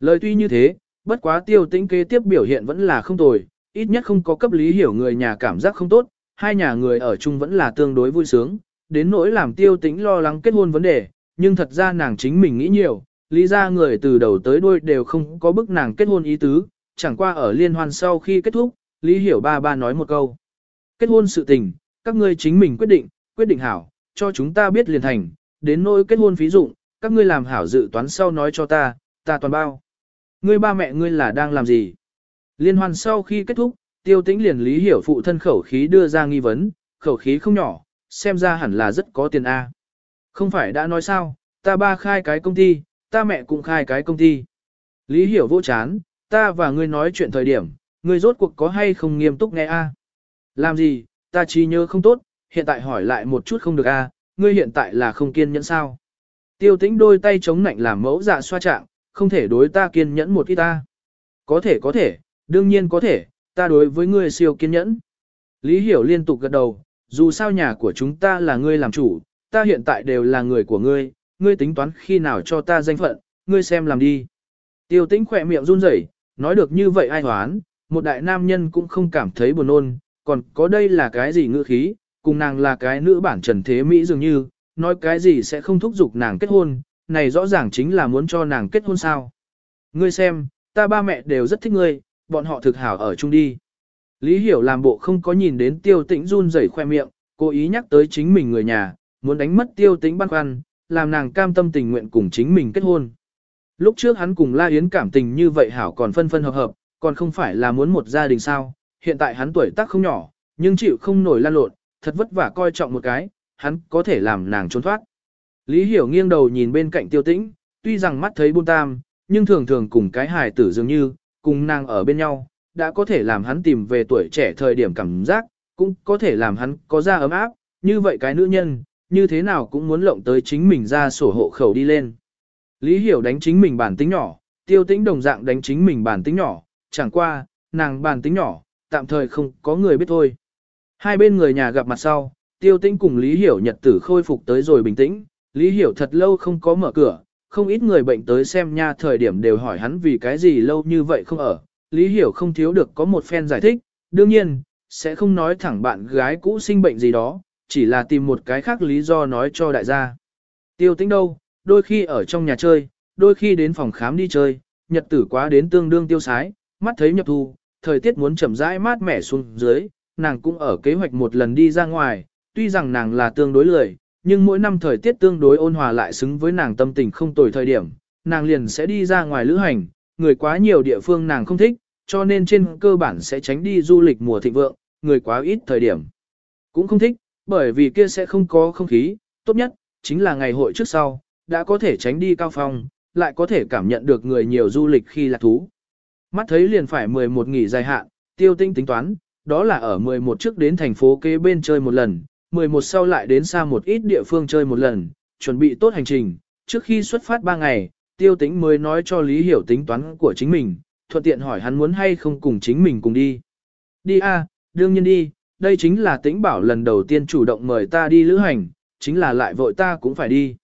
Lời tuy như thế, bất quá tiêu tĩnh kế tiếp biểu hiện vẫn là không tồi, ít nhất không có cấp lý hiểu người nhà cảm giác không tốt, hai nhà người ở chung vẫn là tương đối vui sướng, đến nỗi làm tiêu tĩnh lo lắng kết hôn vấn đề, nhưng thật ra nàng chính mình nghĩ nhiều, lý ra người từ đầu tới đuôi đều không có bức nàng kết hôn ý tứ, chẳng qua ở liên hoan sau khi kết thúc, lý hiểu ba ba nói một câu. Kết hôn sự tình, các ngươi chính mình quyết định, quyết định hảo, cho chúng ta biết liền thành, đến nỗi kết hôn phí dụng, các ngươi làm hảo dự toán sau nói cho ta, ta toàn bao. Ngươi ba mẹ ngươi là đang làm gì? Liên hoan sau khi kết thúc, tiêu tĩnh liền lý hiểu phụ thân khẩu khí đưa ra nghi vấn, khẩu khí không nhỏ, xem ra hẳn là rất có tiền A. Không phải đã nói sao, ta ba khai cái công ty, ta mẹ cũng khai cái công ty. Lý hiểu vô chán, ta và ngươi nói chuyện thời điểm, ngươi rốt cuộc có hay không nghiêm túc nghe A. Làm gì, ta chỉ nhớ không tốt, hiện tại hỏi lại một chút không được A, ngươi hiện tại là không kiên nhẫn sao. Tiêu tĩnh đôi tay chống nạnh làm mẫu dạ xoa trạng, không thể đối ta kiên nhẫn một ít ta. Có thể có thể, đương nhiên có thể, ta đối với ngươi siêu kiên nhẫn. Lý Hiểu liên tục gật đầu, dù sao nhà của chúng ta là ngươi làm chủ, ta hiện tại đều là người của ngươi, ngươi tính toán khi nào cho ta danh phận, ngươi xem làm đi. Tiêu tĩnh khỏe miệng run rẩy, nói được như vậy ai hoán, một đại nam nhân cũng không cảm thấy buồn nôn, còn có đây là cái gì ngữ khí, cùng nàng là cái nữ bản trần thế Mỹ dường như, nói cái gì sẽ không thúc giục nàng kết hôn, này rõ ràng chính là muốn cho nàng kết hôn sao. Ngươi xem, ta ba mẹ đều rất thích ngươi, bọn họ thực hảo ở chung đi. Lý Hiểu làm bộ không có nhìn đến tiêu tĩnh run rẩy khoe miệng, cố ý nhắc tới chính mình người nhà, muốn đánh mất tiêu tĩnh băn khoăn, làm nàng cam tâm tình nguyện cùng chính mình kết hôn. Lúc trước hắn cùng La Yến cảm tình như vậy hảo còn phân phân hợp hợp, còn không phải là muốn một gia đình sao, hiện tại hắn tuổi tác không nhỏ, nhưng chịu không nổi lan lộn, thật vất vả coi trọng một cái, hắn có thể làm nàng trốn thoát. Lý Hiểu nghiêng đầu nhìn bên cạnh tiêu tĩnh, tuy rằng mắt thấy buôn tam, nhưng thường thường cùng cái hài tử dường như, cùng nàng ở bên nhau, đã có thể làm hắn tìm về tuổi trẻ thời điểm cảm giác, cũng có thể làm hắn có ra ấm áp, như vậy cái nữ nhân, như thế nào cũng muốn lộng tới chính mình ra sổ hộ khẩu đi lên. Lý Hiểu đánh chính mình bản tính nhỏ, tiêu tĩnh đồng dạng đánh chính mình bản tính nhỏ, chẳng qua, nàng bản tính nhỏ, tạm thời không có người biết thôi. Hai bên người nhà gặp mặt sau, tiêu tĩnh cùng Lý Hiểu nhật tử khôi phục tới rồi bình tĩnh, Lý Hiểu thật lâu không có mở cửa, không ít người bệnh tới xem nha thời điểm đều hỏi hắn vì cái gì lâu như vậy không ở. Lý Hiểu không thiếu được có một phen giải thích, đương nhiên, sẽ không nói thẳng bạn gái cũ sinh bệnh gì đó, chỉ là tìm một cái khác lý do nói cho đại gia. Tiêu tĩnh đâu, đôi khi ở trong nhà chơi, đôi khi đến phòng khám đi chơi, nhật tử quá đến tương đương tiêu sái, mắt thấy nhập thu, thời tiết muốn chậm rãi mát mẻ xuống dưới, nàng cũng ở kế hoạch một lần đi ra ngoài, tuy rằng nàng là tương đối lười, nhưng mỗi năm thời tiết tương đối ôn hòa lại xứng với nàng tâm tình không tồi thời điểm, nàng liền sẽ đi ra ngoài lữ hành, người quá nhiều địa phương nàng không thích, cho nên trên cơ bản sẽ tránh đi du lịch mùa thịnh vượng, người quá ít thời điểm. Cũng không thích, bởi vì kia sẽ không có không khí, tốt nhất, chính là ngày hội trước sau, đã có thể tránh đi cao phong, lại có thể cảm nhận được người nhiều du lịch khi lạc thú. Mắt thấy liền phải 11 nghỉ dài hạn, tiêu tinh tính toán, đó là ở 11 trước đến thành phố kế bên chơi một lần, 11 sau lại đến xa một ít địa phương chơi một lần, chuẩn bị tốt hành trình, trước khi xuất phát 3 ngày, tiêu tính mới nói cho Lý Hiểu tính toán của chính mình, thuận tiện hỏi hắn muốn hay không cùng chính mình cùng đi. Đi a, đương nhiên đi, đây chính là tĩnh bảo lần đầu tiên chủ động mời ta đi lữ hành, chính là lại vội ta cũng phải đi.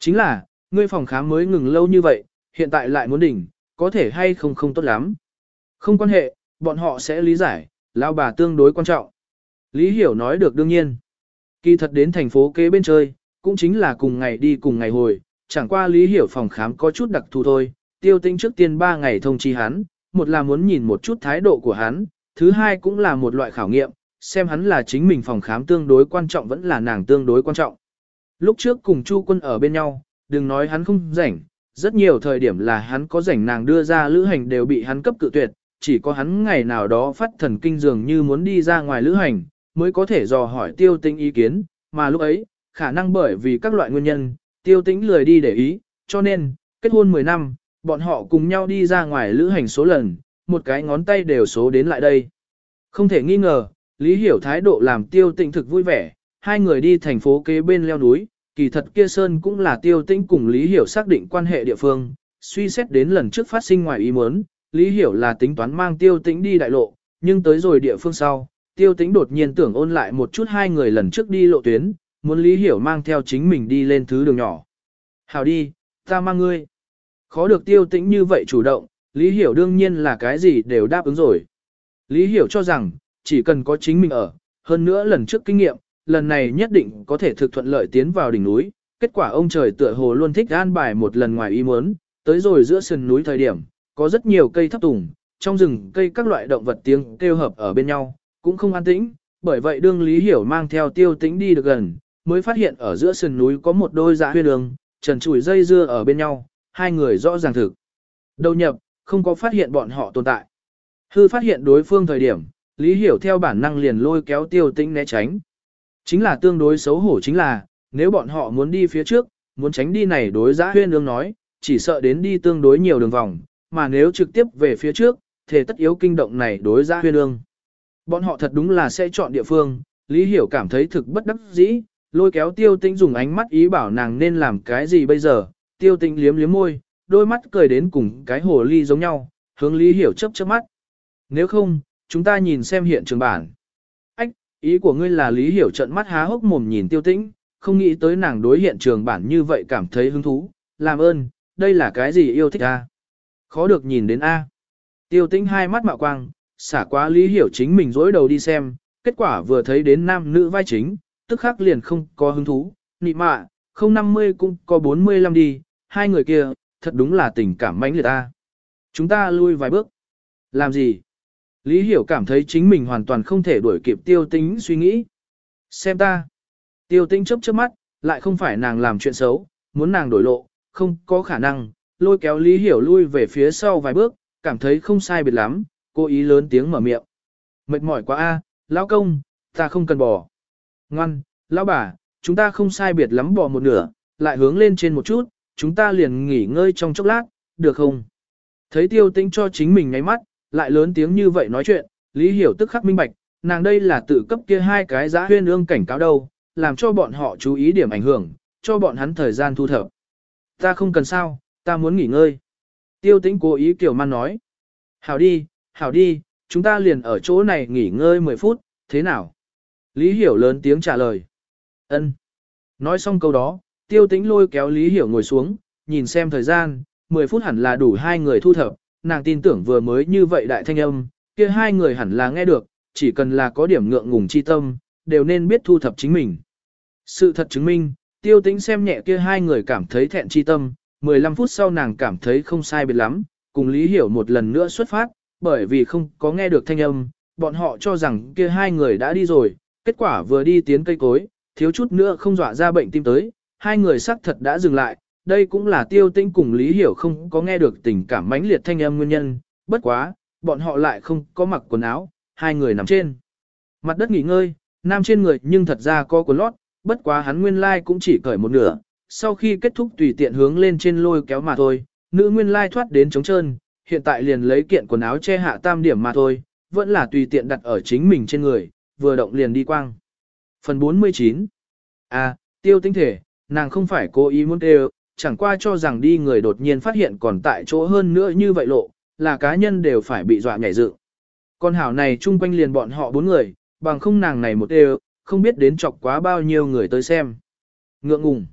Chính là, ngươi phòng khám mới ngừng lâu như vậy, hiện tại lại muốn đỉnh, có thể hay không không tốt lắm. Không quan hệ, bọn họ sẽ lý giải, lão bà tương đối quan trọng. Lý Hiểu nói được đương nhiên. Kỳ thật đến thành phố kế bên chơi, cũng chính là cùng ngày đi cùng ngày hồi, chẳng qua Lý Hiểu phòng khám có chút đặc thù thôi, tiêu tinh trước tiên 3 ngày thông chi hắn, một là muốn nhìn một chút thái độ của hắn, thứ hai cũng là một loại khảo nghiệm, xem hắn là chính mình phòng khám tương đối quan trọng vẫn là nàng tương đối quan trọng. Lúc trước cùng Chu Quân ở bên nhau, đừng nói hắn không rảnh, rất nhiều thời điểm là hắn có rảnh nàng đưa ra lữ hành đều bị hắn cấp cự tuyệt, chỉ có hắn ngày nào đó phát thần kinh dường như muốn đi ra ngoài lữ hành, mới có thể dò hỏi tiêu tĩnh ý kiến, mà lúc ấy, khả năng bởi vì các loại nguyên nhân, tiêu tĩnh lười đi để ý, cho nên, kết hôn 10 năm, bọn họ cùng nhau đi ra ngoài lữ hành số lần, một cái ngón tay đều số đến lại đây. Không thể nghi ngờ, Lý Hiểu thái độ làm tiêu tĩnh thực vui vẻ, hai người đi thành phố kế bên leo núi, kỳ thật kia sơn cũng là tiêu tĩnh cùng Lý Hiểu xác định quan hệ địa phương, suy xét đến lần trước phát sinh ngoài ý muốn, Lý Hiểu là tính toán mang tiêu tĩnh đi đại lộ, nhưng tới rồi địa phương sau, tiêu tĩnh đột nhiên tưởng ôn lại một chút hai người lần trước đi lộ tuyến, muốn Lý Hiểu mang theo chính mình đi lên thứ đường nhỏ. Hảo đi, ta mang ngươi. Khó được tiêu tĩnh như vậy chủ động, Lý Hiểu đương nhiên là cái gì đều đáp ứng rồi. Lý Hiểu cho rằng, chỉ cần có chính mình ở, hơn nữa lần trước kinh nghiệm, lần này nhất định có thể thực thuận lợi tiến vào đỉnh núi. Kết quả ông trời tựa hồ luôn thích an bài một lần ngoài ý muốn, tới rồi giữa sườn núi thời điểm, có rất nhiều cây thấp tùng, trong rừng cây các loại động vật tiếng kêu hợp ở bên nhau, cũng không an tĩnh, bởi vậy đương Lý Hiểu mang theo tiêu tĩnh đi được gần, mới phát hiện ở giữa sườn núi có một đôi dạ huyên đường, trần chủi dây dưa ở bên nhau, hai người rõ ràng thực. Đầu nhập, không có phát hiện bọn họ tồn tại. Hư phát hiện đối phương thời điểm, Lý Hiểu theo bản năng liền lôi kéo tiêu tĩnh né tránh. Chính là tương đối xấu hổ chính là, nếu bọn họ muốn đi phía trước, muốn tránh đi này đối giã huyên ương nói, chỉ sợ đến đi tương đối nhiều đường vòng, mà nếu trực tiếp về phía trước, thì tất yếu kinh động này đối ra huyên ương. Bọn họ thật đúng là sẽ chọn địa phương, Lý Hiểu cảm thấy thực bất đắc dĩ, Lôi kéo tiêu tĩnh dùng ánh mắt ý bảo nàng nên làm cái gì bây giờ, tiêu tĩnh liếm liếm môi, đôi mắt cười đến cùng cái hồ ly giống nhau, hướng Lý Hiểu chớp chớp mắt. Nếu không, chúng ta nhìn xem hiện trường bản. Ách, ý của ngươi là Lý Hiểu trợn mắt há hốc mồm nhìn tiêu tĩnh, không nghĩ tới nàng đối hiện trường bản như vậy cảm thấy hứng thú, làm ơn, đây là cái gì yêu thích ta. Khó được nhìn đến a. Tiêu tĩnh hai mắt mạo quang, xả quá Lý Hiểu chính mình dối đầu đi xem, kết quả vừa thấy đến nam nữ vai chính, tức khắc liền không có hứng thú, nị mạ, không 50 cũng có 45 đi, hai người kia, thật đúng là tình cảm mãnh liệt ta. Chúng ta lui vài bước. Làm gì? Lý Hiểu cảm thấy chính mình hoàn toàn không thể đuổi kịp tiêu tính suy nghĩ. Xem ta. Tiêu tính chớp chớp mắt, lại không phải nàng làm chuyện xấu, muốn nàng đổi lộ, không có khả năng, lôi kéo Lý Hiểu lui về phía sau vài bước, cảm thấy không sai biệt lắm, cố ý lớn tiếng mở miệng. Mệt mỏi quá a, lão công, ta không cần bò. Ngoan, lão bà, chúng ta không sai biệt lắm bò một nửa, lại hướng lên trên một chút, chúng ta liền nghỉ ngơi trong chốc lát, được không? Thấy tiêu tĩnh cho chính mình ngáy mắt, lại lớn tiếng như vậy nói chuyện, Lý Hiểu tức khắc minh bạch, nàng đây là tự cấp kia hai cái giá huyên ương cảnh cáo đâu, làm cho bọn họ chú ý điểm ảnh hưởng, cho bọn hắn thời gian thu thập. Ta không cần sao, ta muốn nghỉ ngơi. Tiêu tĩnh cố ý kiểu man nói. Hảo đi, hảo đi, chúng ta liền ở chỗ này nghỉ ngơi 10 phút, thế nào? Lý Hiểu lớn tiếng trả lời. Ân. Nói xong câu đó, tiêu tĩnh lôi kéo Lý Hiểu ngồi xuống, nhìn xem thời gian, 10 phút hẳn là đủ hai người thu thập, nàng tin tưởng vừa mới như vậy đại thanh âm, kia hai người hẳn là nghe được, chỉ cần là có điểm ngượng ngùng chi tâm, đều nên biết thu thập chính mình. Sự thật chứng minh, tiêu tĩnh xem nhẹ kia hai người cảm thấy thẹn chi tâm, 15 phút sau nàng cảm thấy không sai biệt lắm, cùng Lý Hiểu một lần nữa xuất phát, bởi vì không có nghe được thanh âm, bọn họ cho rằng kia hai người đã đi rồi, kết quả vừa đi tiến cây cối, thiếu chút nữa không dọa ra bệnh tim tới, hai người xác thật đã dừng lại, đây cũng là tiêu tĩnh cùng Lý Hiểu không có nghe được tình cảm mãnh liệt thanh âm nguyên nhân, bất quá, bọn họ lại không có mặc quần áo, hai người nằm trên. Mặt đất nghỉ ngơi, nam trên người nhưng thật ra có quần lót, bất quá hắn nguyên lai cũng chỉ cởi một nửa, sau khi kết thúc tùy tiện hướng lên trên lôi kéo mà thôi, nữ nguyên lai thoát đến trống trơn, hiện tại liền lấy kiện quần áo che hạ tam điểm mà thôi, vẫn là tùy tiện đặt ở chính mình trên người, vừa động liền đi quang. Phần 49 À, tiêu tinh thể, nàng không phải cố ý muốn đều, chẳng qua cho rằng đi người đột nhiên phát hiện còn tại chỗ hơn nữa như vậy lộ, là cá nhân đều phải bị dọa nhảy dựng. Con hảo này chung quanh liền bọn họ bốn người, bằng không nàng này một đều, không biết đến chọc quá bao nhiêu người tới xem. Ngượng ngùng.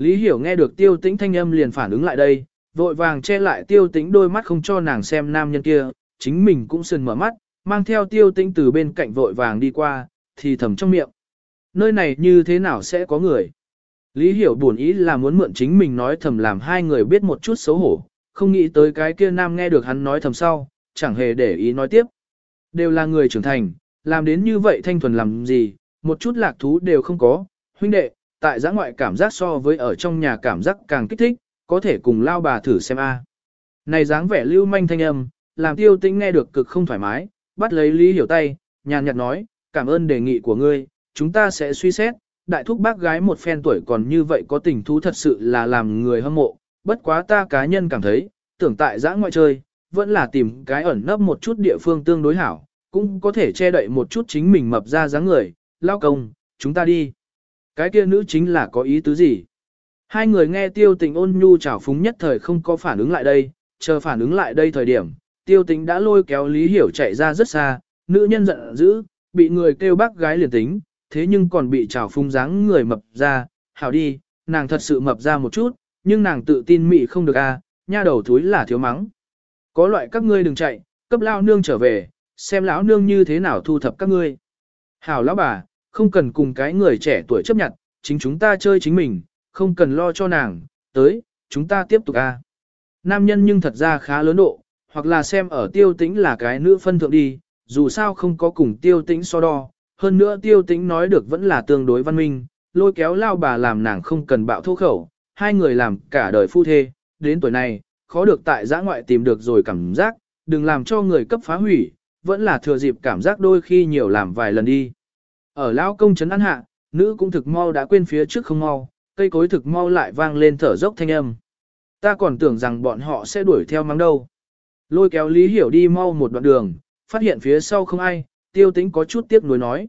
Lý Hiểu nghe được tiêu tĩnh thanh âm liền phản ứng lại đây, vội vàng che lại tiêu tĩnh đôi mắt không cho nàng xem nam nhân kia, chính mình cũng sừng mở mắt, mang theo tiêu tĩnh từ bên cạnh vội vàng đi qua, thì thầm trong miệng. Nơi này như thế nào sẽ có người? Lý Hiểu buồn ý là muốn mượn chính mình nói thầm làm hai người biết một chút xấu hổ, không nghĩ tới cái kia nam nghe được hắn nói thầm sau, chẳng hề để ý nói tiếp. Đều là người trưởng thành, làm đến như vậy thanh thuần làm gì, một chút lạc thú đều không có, huynh đệ, tại giã ngoại cảm giác so với ở trong nhà cảm giác càng kích thích, có thể cùng lao bà thử xem a. Này dáng vẻ lưu manh thanh âm, làm tiêu tĩnh nghe được cực không thoải mái, bắt lấy Lý Hiểu tay, nhàn nhạt nói, cảm ơn đề nghị của ngươi, chúng ta sẽ suy xét, đại thúc bác gái một phen tuổi còn như vậy có tình thú thật sự là làm người hâm mộ, bất quá ta cá nhân cảm thấy, tưởng tại giã ngoại chơi, vẫn là tìm cái ẩn nấp một chút địa phương tương đối hảo, cũng có thể che đậy một chút chính mình mập ra dáng người, lao công, chúng ta đi. Cái kia nữ chính là có ý tứ gì? Hai người nghe tiêu tình ôn nhu chảo phúng nhất thời không có phản ứng lại đây, chờ phản ứng lại đây thời điểm, tiêu tình đã lôi kéo Lý Hiểu chạy ra rất xa, nữ nhân giận dữ, bị người kêu bác gái liền tính, thế nhưng còn bị chảo phúng dáng người mập ra, hảo đi, nàng thật sự mập ra một chút, nhưng nàng tự tin mị không được a, à, nha đầu thúi là thiếu mắng. Có loại các ngươi đừng chạy, cấp lao nương trở về, xem lão nương như thế nào thu thập các ngươi. Hảo lão bà, không cần cùng cái người trẻ tuổi chấp nhận, chính chúng ta chơi chính mình, không cần lo cho nàng, tới, chúng ta tiếp tục a. Nam nhân nhưng thật ra khá lớn độ, hoặc là xem ở tiêu tĩnh là cái nữ phân thượng đi, dù sao không có cùng tiêu tĩnh so đo, hơn nữa tiêu tĩnh nói được vẫn là tương đối văn minh, lôi kéo lao bà làm nàng không cần bạo thô khẩu, hai người làm cả đời phu thê, đến tuổi này, khó được tại giã ngoại tìm được rồi cảm giác, đừng làm cho người cấp phá hủy, vẫn là thừa dịp cảm giác đôi khi nhiều làm vài lần đi. Ở lão công trấn ăn hạ, nữ cũng thực mau đã quên phía trước không mau, cây cối thực mau lại vang lên thở dốc thanh âm. Ta còn tưởng rằng bọn họ sẽ đuổi theo mắng đâu. Lôi kéo Lý Hiểu đi mau một đoạn đường, phát hiện phía sau không ai, tiêu tĩnh có chút tiếc nuối nói.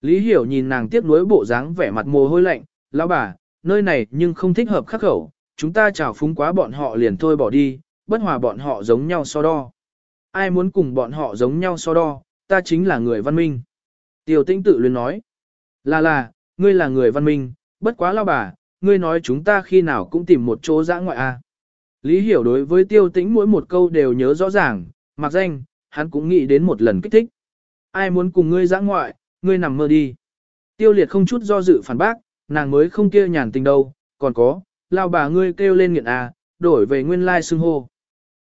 Lý Hiểu nhìn nàng tiếp nối bộ dáng vẻ mặt mồ hôi lạnh, lão bà, nơi này nhưng không thích hợp khắc khẩu, chúng ta chào phúng quá bọn họ liền thôi bỏ đi, bất hòa bọn họ giống nhau so đo. Ai muốn cùng bọn họ giống nhau so đo, ta chính là người văn minh. Tiêu tĩnh tự luyến nói, là là, ngươi là người văn minh, bất quá lao bà, ngươi nói chúng ta khi nào cũng tìm một chỗ dã ngoại a. À. Lý hiểu đối với tiêu tĩnh mỗi một câu đều nhớ rõ ràng, mặc danh, hắn cũng nghĩ đến một lần kích thích. Ai muốn cùng ngươi dã ngoại, ngươi nằm mơ đi. Tiêu liệt không chút do dự phản bác, nàng mới không kia nhàn tình đâu, còn có, lao bà ngươi kêu lên nghiện à, đổi về nguyên lai xưng hô.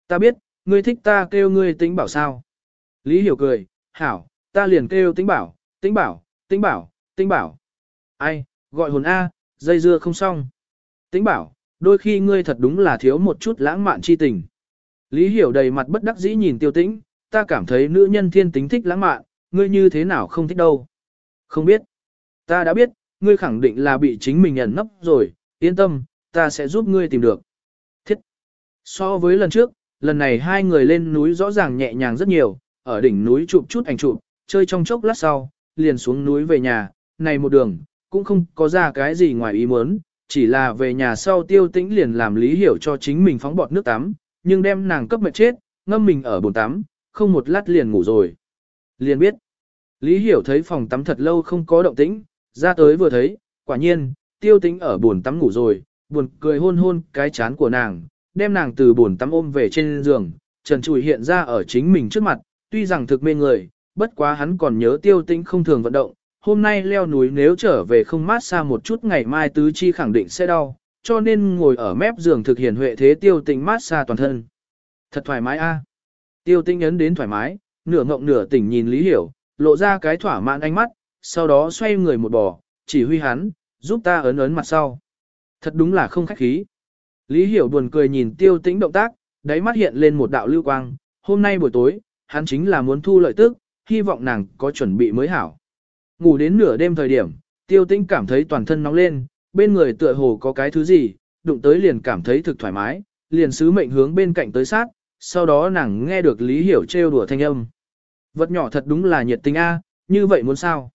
Ta biết, ngươi thích ta kêu ngươi tính bảo sao. Lý hiểu cười, hảo, ta liền kêu tính bảo, Tĩnh bảo, Tĩnh bảo, Tĩnh bảo. Ai, gọi hồn A, dây dưa không xong. Tĩnh bảo, đôi khi ngươi thật đúng là thiếu một chút lãng mạn chi tình. Lý hiểu đầy mặt bất đắc dĩ nhìn tiêu tĩnh, ta cảm thấy nữ nhân thiên tính thích lãng mạn, ngươi như thế nào không thích đâu. Không biết. Ta đã biết, ngươi khẳng định là bị chính mình ẩn nấp rồi, yên tâm, ta sẽ giúp ngươi tìm được. Thiết. So với lần trước, lần này hai người lên núi rõ ràng nhẹ nhàng rất nhiều, ở đỉnh núi chụp chút ảnh chụp, chơi trong chốc lát sau, liền xuống núi về nhà, này một đường, cũng không có ra cái gì ngoài ý muốn, chỉ là về nhà sau tiêu tĩnh liền làm lý hiểu cho chính mình phóng bọt nước tắm, nhưng đem nàng cấp mệt chết, ngâm mình ở bồn tắm, không một lát liền ngủ rồi. Liền biết, lý hiểu thấy phòng tắm thật lâu không có động tĩnh, ra tới vừa thấy, quả nhiên, tiêu tĩnh ở bồn tắm ngủ rồi, buồn cười hôn hôn cái chán của nàng, đem nàng từ bồn tắm ôm về trên giường, trần trùi hiện ra ở chính mình trước mặt, tuy rằng thực mê người, bất quá hắn còn nhớ tiêu tĩnh không thường vận động, hôm nay leo núi nếu trở về không mát xa một chút ngày mai tứ chi khẳng định sẽ đau, cho nên ngồi ở mép giường thực hiện huệ thế tiêu tĩnh mát xa toàn thân. Thật thoải mái a. Tiêu tĩnh ấn đến thoải mái, nửa ngộng nửa tỉnh nhìn Lý Hiểu, lộ ra cái thỏa mãn ánh mắt, sau đó xoay người một bò, chỉ huy hắn, giúp ta ấn ấn mặt sau. Thật đúng là không khách khí. Lý Hiểu buồn cười nhìn tiêu tĩnh động tác, đáy mắt hiện lên một đạo lưu quang, hôm nay buổi tối, hắn chính là muốn thu lợi tức, hy vọng nàng có chuẩn bị mới hảo. Ngủ đến nửa đêm thời điểm, tiêu tĩnh cảm thấy toàn thân nóng lên, bên người tựa hồ có cái thứ gì, đụng tới liền cảm thấy thực thoải mái, liền sứ mệnh hướng bên cạnh tới sát, sau đó nàng nghe được Lý Hiểu trêu đùa thanh âm. Vật nhỏ thật đúng là nhiệt tình a, như vậy muốn sao?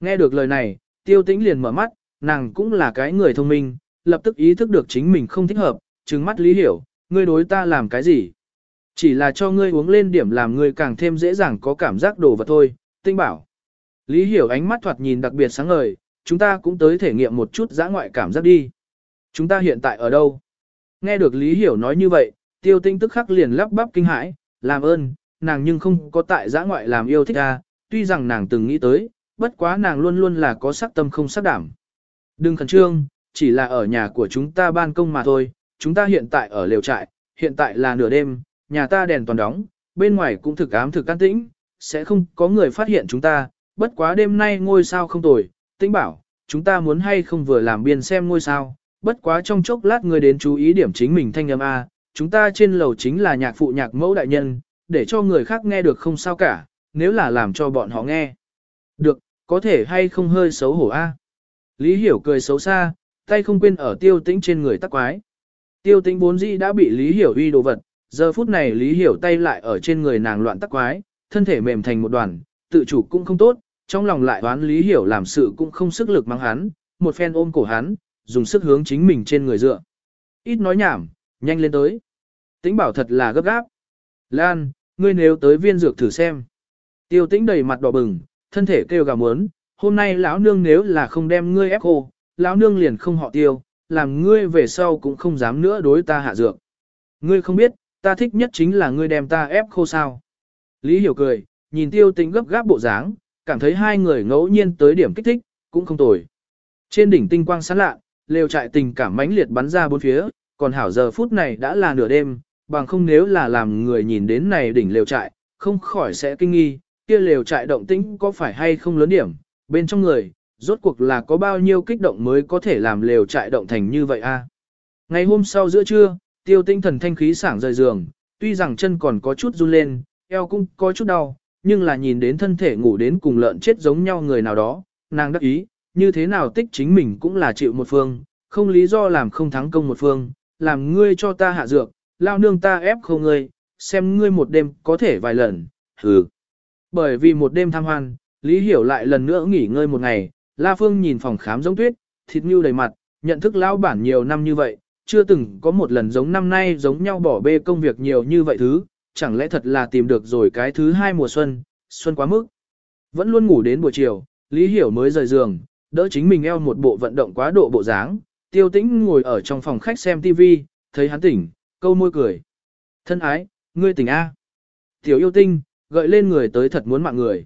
Nghe được lời này, tiêu tĩnh liền mở mắt, nàng cũng là cái người thông minh, lập tức ý thức được chính mình không thích hợp, trừng mắt Lý Hiểu, ngươi đối ta làm cái gì? Chỉ là cho ngươi uống lên điểm làm ngươi càng thêm dễ dàng có cảm giác đồ vật thôi, tinh bảo. Lý Hiểu ánh mắt thoạt nhìn đặc biệt sáng ngời, chúng ta cũng tới thể nghiệm một chút giã ngoại cảm giác đi. Chúng ta hiện tại ở đâu? Nghe được Lý Hiểu nói như vậy, tiêu tinh tức khắc liền lắp bắp kinh hãi, làm ơn, nàng nhưng không có tại giã ngoại làm yêu thích à tuy rằng nàng từng nghĩ tới, bất quá nàng luôn luôn là có sắc tâm không sắc đảm. Đừng khẩn trương, chỉ là ở nhà của chúng ta ban công mà thôi, chúng ta hiện tại ở lều trại, hiện tại là nửa đêm, nhà ta đèn toàn đóng, bên ngoài cũng thực ám thực an tĩnh, sẽ không có người phát hiện chúng ta, bất quá đêm nay ngôi sao không tồi, tĩnh bảo, chúng ta muốn hay không vừa làm biên xem ngôi sao, bất quá trong chốc lát người đến chú ý điểm chính mình thanh âm A, chúng ta trên lầu chính là nhạc phụ nhạc mẫu đại nhân, để cho người khác nghe được không sao cả, nếu là làm cho bọn họ nghe. Được, có thể hay không hơi xấu hổ A. Lý Hiểu cười xấu xa, tay không quên ở tiêu tĩnh trên người tắc quái. Tiêu tĩnh vốn dĩ đã bị Lý Hiểu uy đồ vật, giờ phút này Lý Hiểu tay lại ở trên người nàng loạn tắc quái, thân thể mềm thành một đoàn, tự chủ cũng không tốt, trong lòng lại đoán Lý Hiểu làm sự cũng không sức lực mang hắn, một phen ôm cổ hắn, dùng sức hướng chính mình trên người dựa. Ít nói nhảm, nhanh lên tới. Tĩnh bảo thật là gấp gáp. Lan, ngươi nếu tới viên dược thử xem. Tiêu tĩnh đầy mặt đỏ bừng, thân thể kêu gào muốn, hôm nay lão nương nếu là không đem ngươi ép khô, lão nương liền không họ tiêu, làm ngươi về sau cũng không dám nữa đối ta hạ dược. Ngươi không biết, ta thích nhất chính là ngươi đem ta ép khô sao. Lý hiểu cười, nhìn tiêu tĩnh gấp gáp bộ dáng, cảm thấy hai người ngẫu nhiên tới điểm kích thích, cũng không tồi. Trên đỉnh tinh quang sáng lạ, lều trại tình cảm mãnh liệt bắn ra bốn phía, còn hảo giờ phút này đã là nửa đêm, bằng không nếu là làm người nhìn đến này đỉnh lều trại, không khỏi sẽ kinh nghi, kia lều trại động tĩnh có phải hay không lớn điểm, bên trong người, rốt cuộc là có bao nhiêu kích động mới có thể làm lều trại động thành như vậy a? Ngày hôm sau giữa trưa, tiêu tinh thần thanh khí sảng rời giường, tuy rằng chân còn có chút run lên, eo cũng có chút đau, nhưng là nhìn đến thân thể ngủ đến cùng lợn chết giống nhau người nào đó, nàng đắc ý, như thế nào tích chính mình cũng là chịu một phương, không lý do làm không thắng công một phương, làm ngươi cho ta hạ dược, lao nương ta ép không ngươi, xem ngươi một đêm có thể vài lần, hừ. Bởi vì một đêm tham hoan, Lý Hiểu lại lần nữa nghỉ ngơi một ngày, La Phương nhìn phòng khám giống tuyết, thịt như đầy mặt, nhận thức lão bản nhiều năm như vậy, chưa từng có một lần giống năm nay giống nhau bỏ bê công việc nhiều như vậy thứ, chẳng lẽ thật là tìm được rồi cái thứ hai mùa xuân, xuân quá mức. Vẫn luôn ngủ đến buổi chiều, Lý Hiểu mới rời giường, đỡ chính mình eo một bộ vận động quá độ bộ dáng, tiêu tĩnh ngồi ở trong phòng khách xem TV, thấy hắn tỉnh, câu môi cười. Thân ái, ngươi tỉnh A. Tiểu yêu tinh, gợi lên người tới thật muốn mạng người.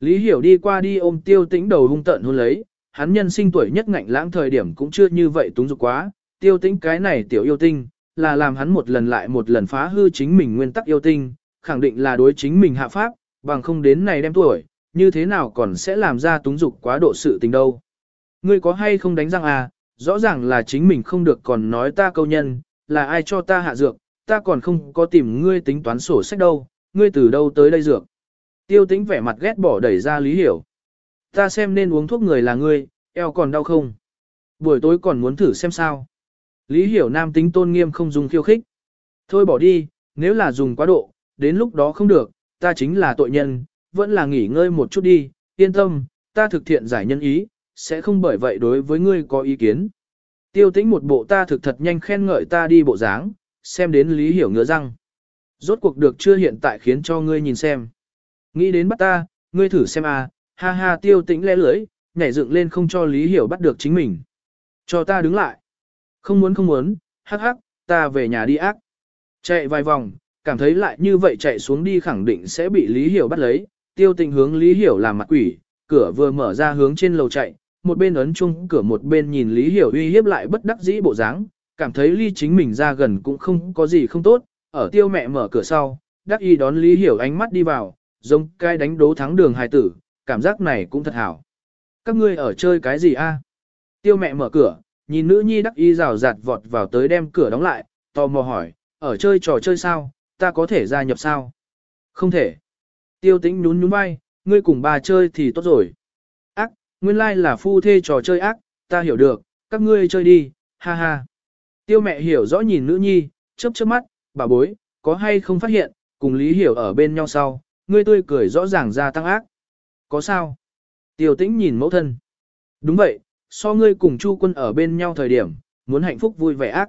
Lý Hiểu đi qua đi ôm tiêu tĩnh đầu hung tận hôn lấy, hắn nhân sinh tuổi nhất ngạnh lãng thời điểm cũng chưa như vậy túng dục quá, tiêu tĩnh cái này tiểu yêu tinh, là làm hắn một lần lại một lần phá hư chính mình nguyên tắc yêu tinh, khẳng định là đối chính mình hạ pháp, bằng không đến này đem tuổi, như thế nào còn sẽ làm ra túng dục quá độ sự tình đâu. Ngươi có hay không đánh răng à, rõ ràng là chính mình không được còn nói ta câu nhân, là ai cho ta hạ dược, ta còn không có tìm ngươi tính toán sổ sách đâu, ngươi từ đâu tới đây dược. Tiêu tĩnh vẻ mặt ghét bỏ đẩy ra lý hiểu. Ta xem nên uống thuốc người là ngươi, eo còn đau không? Buổi tối còn muốn thử xem sao? Lý hiểu nam tính tôn nghiêm không dùng khiêu khích. Thôi bỏ đi, nếu là dùng quá độ, đến lúc đó không được, ta chính là tội nhân, vẫn là nghỉ ngơi một chút đi, yên tâm, ta thực thiện giải nhân ý, sẽ không bởi vậy đối với ngươi có ý kiến. Tiêu tĩnh một bộ ta thực thật nhanh khen ngợi ta đi bộ dáng, xem đến lý hiểu ngứa răng. Rốt cuộc được chưa hiện tại khiến cho ngươi nhìn xem. Nghĩ đến bắt ta, ngươi thử xem à, ha ha tiêu tĩnh lẽ lưỡi, nhảy dựng lên không cho lý hiểu bắt được chính mình. Cho ta đứng lại. Không muốn không muốn, hắc hắc, ta về nhà đi ác. Chạy vài vòng, cảm thấy lại như vậy chạy xuống đi khẳng định sẽ bị Lý Hiểu bắt lấy, tiêu tình hướng Lý Hiểu làm mặt quỷ, cửa vừa mở ra hướng trên lầu chạy, một bên ấn chung cửa một bên nhìn Lý Hiểu uy hiếp lại bất đắc dĩ bộ dáng, cảm thấy ly chính mình ra gần cũng không có gì không tốt, ở tiêu mẹ mở cửa sau, đắc y đón Lý Hiểu ánh mắt đi vào, giống cái đánh đố thắng đường hài tử, cảm giác này cũng thật hảo. Các ngươi ở chơi cái gì a? Tiêu mẹ mở cửa, nhìn nữ nhi đắc y rào rạt vọt vào tới đem cửa đóng lại, tò mò hỏi, ở chơi trò chơi sao, ta có thể gia nhập sao? Không thể. Tiêu tĩnh nhún nhún vai, ngươi cùng bà chơi thì tốt rồi. Ác, nguyên lai là phu thê trò chơi ác, ta hiểu được, các ngươi chơi đi, ha ha. Tiêu mẹ hiểu rõ nhìn nữ nhi, chớp chớp mắt, bà bối, có hay không phát hiện, cùng lý hiểu ở bên nhau sau, ngươi tươi cười rõ ràng ra tăng ác. Có sao? Tiêu tĩnh nhìn mẫu thân. Đúng vậy, so ngươi cùng chu quân ở bên nhau thời điểm, muốn hạnh phúc vui vẻ ác.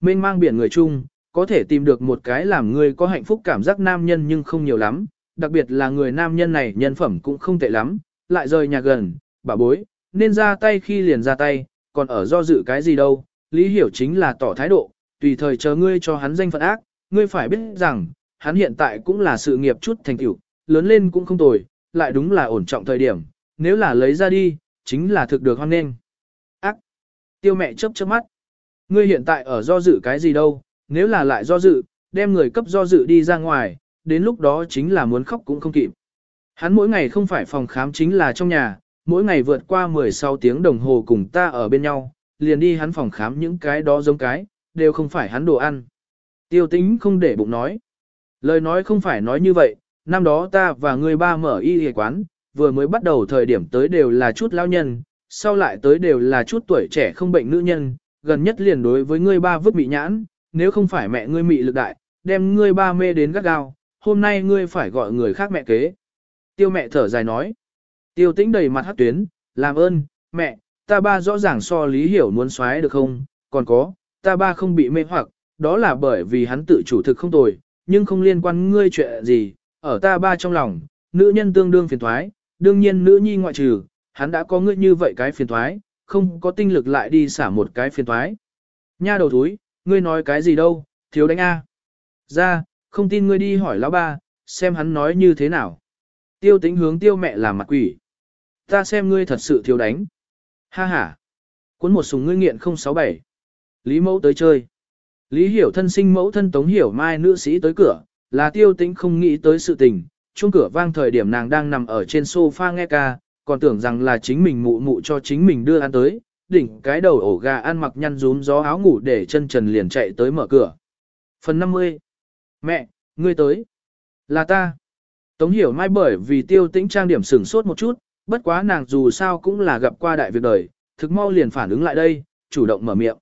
Mênh mang biển người chung, có thể tìm được một cái làm ngươi có hạnh phúc cảm giác nam nhân nhưng không nhiều lắm, đặc biệt là người nam nhân này nhân phẩm cũng không tệ lắm, lại rời nhà gần, bà bối, nên ra tay khi liền ra tay, còn ở do dự cái gì đâu, lý hiểu chính là tỏ thái độ, tùy thời chờ ngươi cho hắn danh phận ác, ngươi phải biết rằng, hắn hiện tại cũng là sự nghiệp chút thành tựu, lớn lên cũng không tồi, lại đúng là ổn trọng thời điểm, nếu là lấy ra đi, chính là thực được hoan nghênh. Ác! Tiêu mẹ chớp chớp mắt. Ngươi hiện tại ở do dự cái gì đâu, nếu là lại do dự, đem người cấp do dự đi ra ngoài, đến lúc đó chính là muốn khóc cũng không kịp. Hắn mỗi ngày không phải phòng khám chính là trong nhà, mỗi ngày vượt qua 16 tiếng đồng hồ cùng ta ở bên nhau, liền đi hắn phòng khám những cái đó giống cái, đều không phải hắn đồ ăn. Tiêu tính không để bụng nói. Lời nói không phải nói như vậy, năm đó ta và người ba mở y y quán, vừa mới bắt đầu thời điểm tới đều là chút lao nhân, sau lại tới đều là chút tuổi trẻ không bệnh nữ nhân, gần nhất liền đối với ngươi ba vứt bị nhãn, nếu không phải mẹ ngươi mị lực đại, đem ngươi ba mê đến gắt gao, hôm nay ngươi phải gọi người khác mẹ kế. Tiêu mẹ thở dài nói. Tiêu tĩnh đầy mặt hát tuyến, làm ơn, mẹ, ta ba rõ ràng so lý hiểu muốn xoáy được không, còn có, ta ba không bị mê hoặc, đó là bởi vì hắn tự chủ thực không tồi, nhưng không liên quan ngươi chuyện gì, ở ta ba trong lòng, nữ nhân tương đương phiền thoái, đương nhiên nữ nhi ngoại trừ, hắn đã có ngươi như vậy cái phiền thoái, không có tinh lực lại đi xả một cái phiền thoái. Nha đầu thúi, ngươi nói cái gì đâu, thiếu đánh A. Ra, không tin ngươi đi hỏi lão ba, xem hắn nói như thế nào. Tiêu tính hướng tiêu mẹ làm mặt quỷ. Ta xem ngươi thật sự thiếu đánh. Ha ha. Cuốn một súng ngươi nghiện 067. Lý mẫu tới chơi. Lý hiểu thân sinh mẫu thân tống hiểu mai nữ sĩ tới cửa, là tiêu tính không nghĩ tới sự tình. Chuông cửa vang thời điểm nàng đang nằm ở trên sofa nghe ca, còn tưởng rằng là chính mình mụ mụ cho chính mình đưa ăn tới, đỉnh cái đầu ổ gà ăn mặc nhăn rúm gió áo ngủ để chân trần liền chạy tới mở cửa. Phần 50 Mẹ, ngươi tới. Là ta. Tống hiểu mai bởi vì tiêu tĩnh trang điểm sửng sốt một chút, bất quá nàng dù sao cũng là gặp qua đại việc đời, thực mau liền phản ứng lại đây, chủ động mở miệng.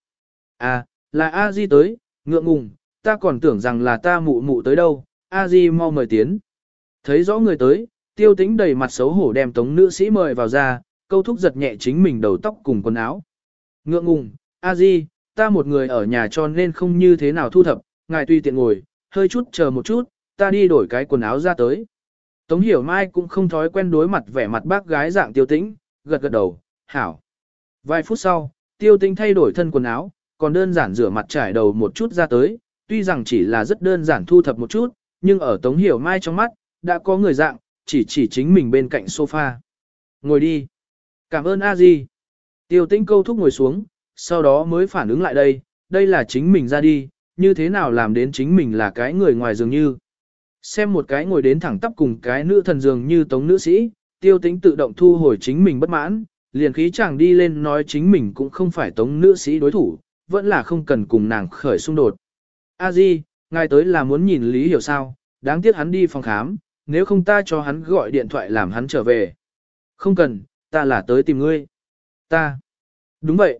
À, là A Di tới, ngượng ngùng, ta còn tưởng rằng là ta mụ mụ tới đâu, A Di mau mời tiến. Thấy rõ người tới, tiêu tĩnh đầy mặt xấu hổ đem tống nữ sĩ mời vào ra, câu thúc giật nhẹ chính mình đầu tóc cùng quần áo. Ngượng ngùng, a di, ta một người ở nhà cho nên không như thế nào thu thập, ngài tùy tiện ngồi, hơi chút chờ một chút, ta đi đổi cái quần áo ra tới. Tống hiểu mai cũng không thói quen đối mặt vẻ mặt bác gái dạng tiêu tĩnh, gật gật đầu, hảo. Vài phút sau, tiêu tĩnh thay đổi thân quần áo, còn đơn giản rửa mặt trải đầu một chút ra tới, tuy rằng chỉ là rất đơn giản thu thập một chút, nhưng ở Tống Hiểu Mai trong mắt, đã có người dạng, chỉ chỉ chính mình bên cạnh sofa. Ngồi đi. Cảm ơn a di. Tiêu tĩnh câu thúc ngồi xuống, sau đó mới phản ứng lại đây, đây là chính mình ra đi, như thế nào làm đến chính mình là cái người ngoài dường như. Xem một cái ngồi đến thẳng tắp cùng cái nữ thần dường như tống nữ sĩ, tiêu tĩnh tự động thu hồi chính mình bất mãn, liền khí chàng đi lên nói chính mình cũng không phải tống nữ sĩ đối thủ, vẫn là không cần cùng nàng khởi xung đột. A Di, ngài tới là muốn nhìn Lý Hiểu sao, đáng tiếc hắn đi phòng khám, nếu không ta cho hắn gọi điện thoại làm hắn trở về. Không cần, ta là tới tìm ngươi. Ta. Đúng vậy.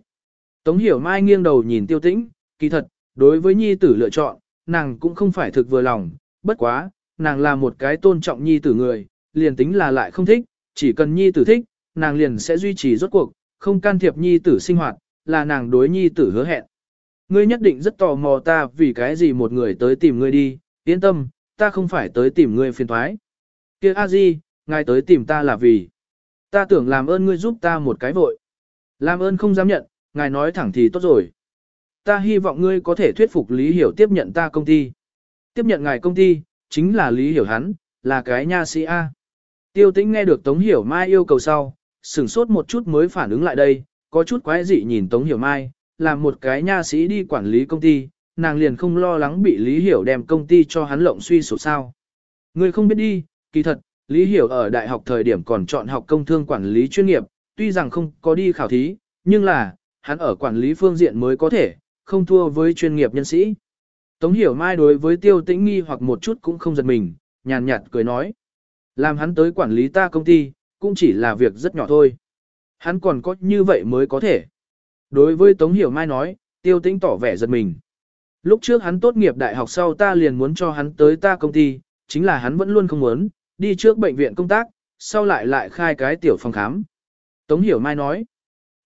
Tống Hiểu Mai nghiêng đầu nhìn tiêu tĩnh, kỳ thật, đối với nhi tử lựa chọn, nàng cũng không phải thực vừa lòng, bất quá, nàng là một cái tôn trọng nhi tử người, liền tính là lại không thích, chỉ cần nhi tử thích, nàng liền sẽ duy trì rốt cuộc, không can thiệp nhi tử sinh hoạt, là nàng đối nhi tử hứa hẹn. Ngươi nhất định rất tò mò ta vì cái gì một người tới tìm ngươi đi, yên tâm, ta không phải tới tìm ngươi phiền thoái. Kia a di, ngài tới tìm ta là vì, ta tưởng làm ơn ngươi giúp ta một cái vội. Làm ơn không dám nhận, ngài nói thẳng thì tốt rồi. Ta hy vọng ngươi có thể thuyết phục Lý Hiểu tiếp nhận ta công ty. Tiếp nhận ngài công ty, chính là Lý Hiểu hắn, là cái nha sĩ A. Tiêu tĩnh nghe được Tống Hiểu Mai yêu cầu sau, sửng sốt một chút mới phản ứng lại đây, có chút quái dị nhìn Tống Hiểu Mai, làm một cái nha sĩ đi quản lý công ty, nàng liền không lo lắng bị Lý Hiểu đem công ty cho hắn lộng suy sụp sao. Người không biết đi, kỳ thật, Lý Hiểu ở đại học thời điểm còn chọn học công thương quản lý chuyên nghiệp, tuy rằng không có đi khảo thí, nhưng là, hắn ở quản lý phương diện mới có thể, không thua với chuyên nghiệp nhân sĩ. Tống Hiểu Mai đối với tiêu tĩnh nghi hoặc một chút cũng không giật mình, nhàn nhạt cười nói. Làm hắn tới quản lý ta công ty, cũng chỉ là việc rất nhỏ thôi. Hắn còn có như vậy mới có thể. Đối với Tống Hiểu Mai nói, tiêu tĩnh tỏ vẻ giật mình. Lúc trước hắn tốt nghiệp đại học sau ta liền muốn cho hắn tới ta công ty, chính là hắn vẫn luôn không muốn, đi trước bệnh viện công tác, sau lại lại khai cái tiểu phòng khám. Tống Hiểu Mai nói,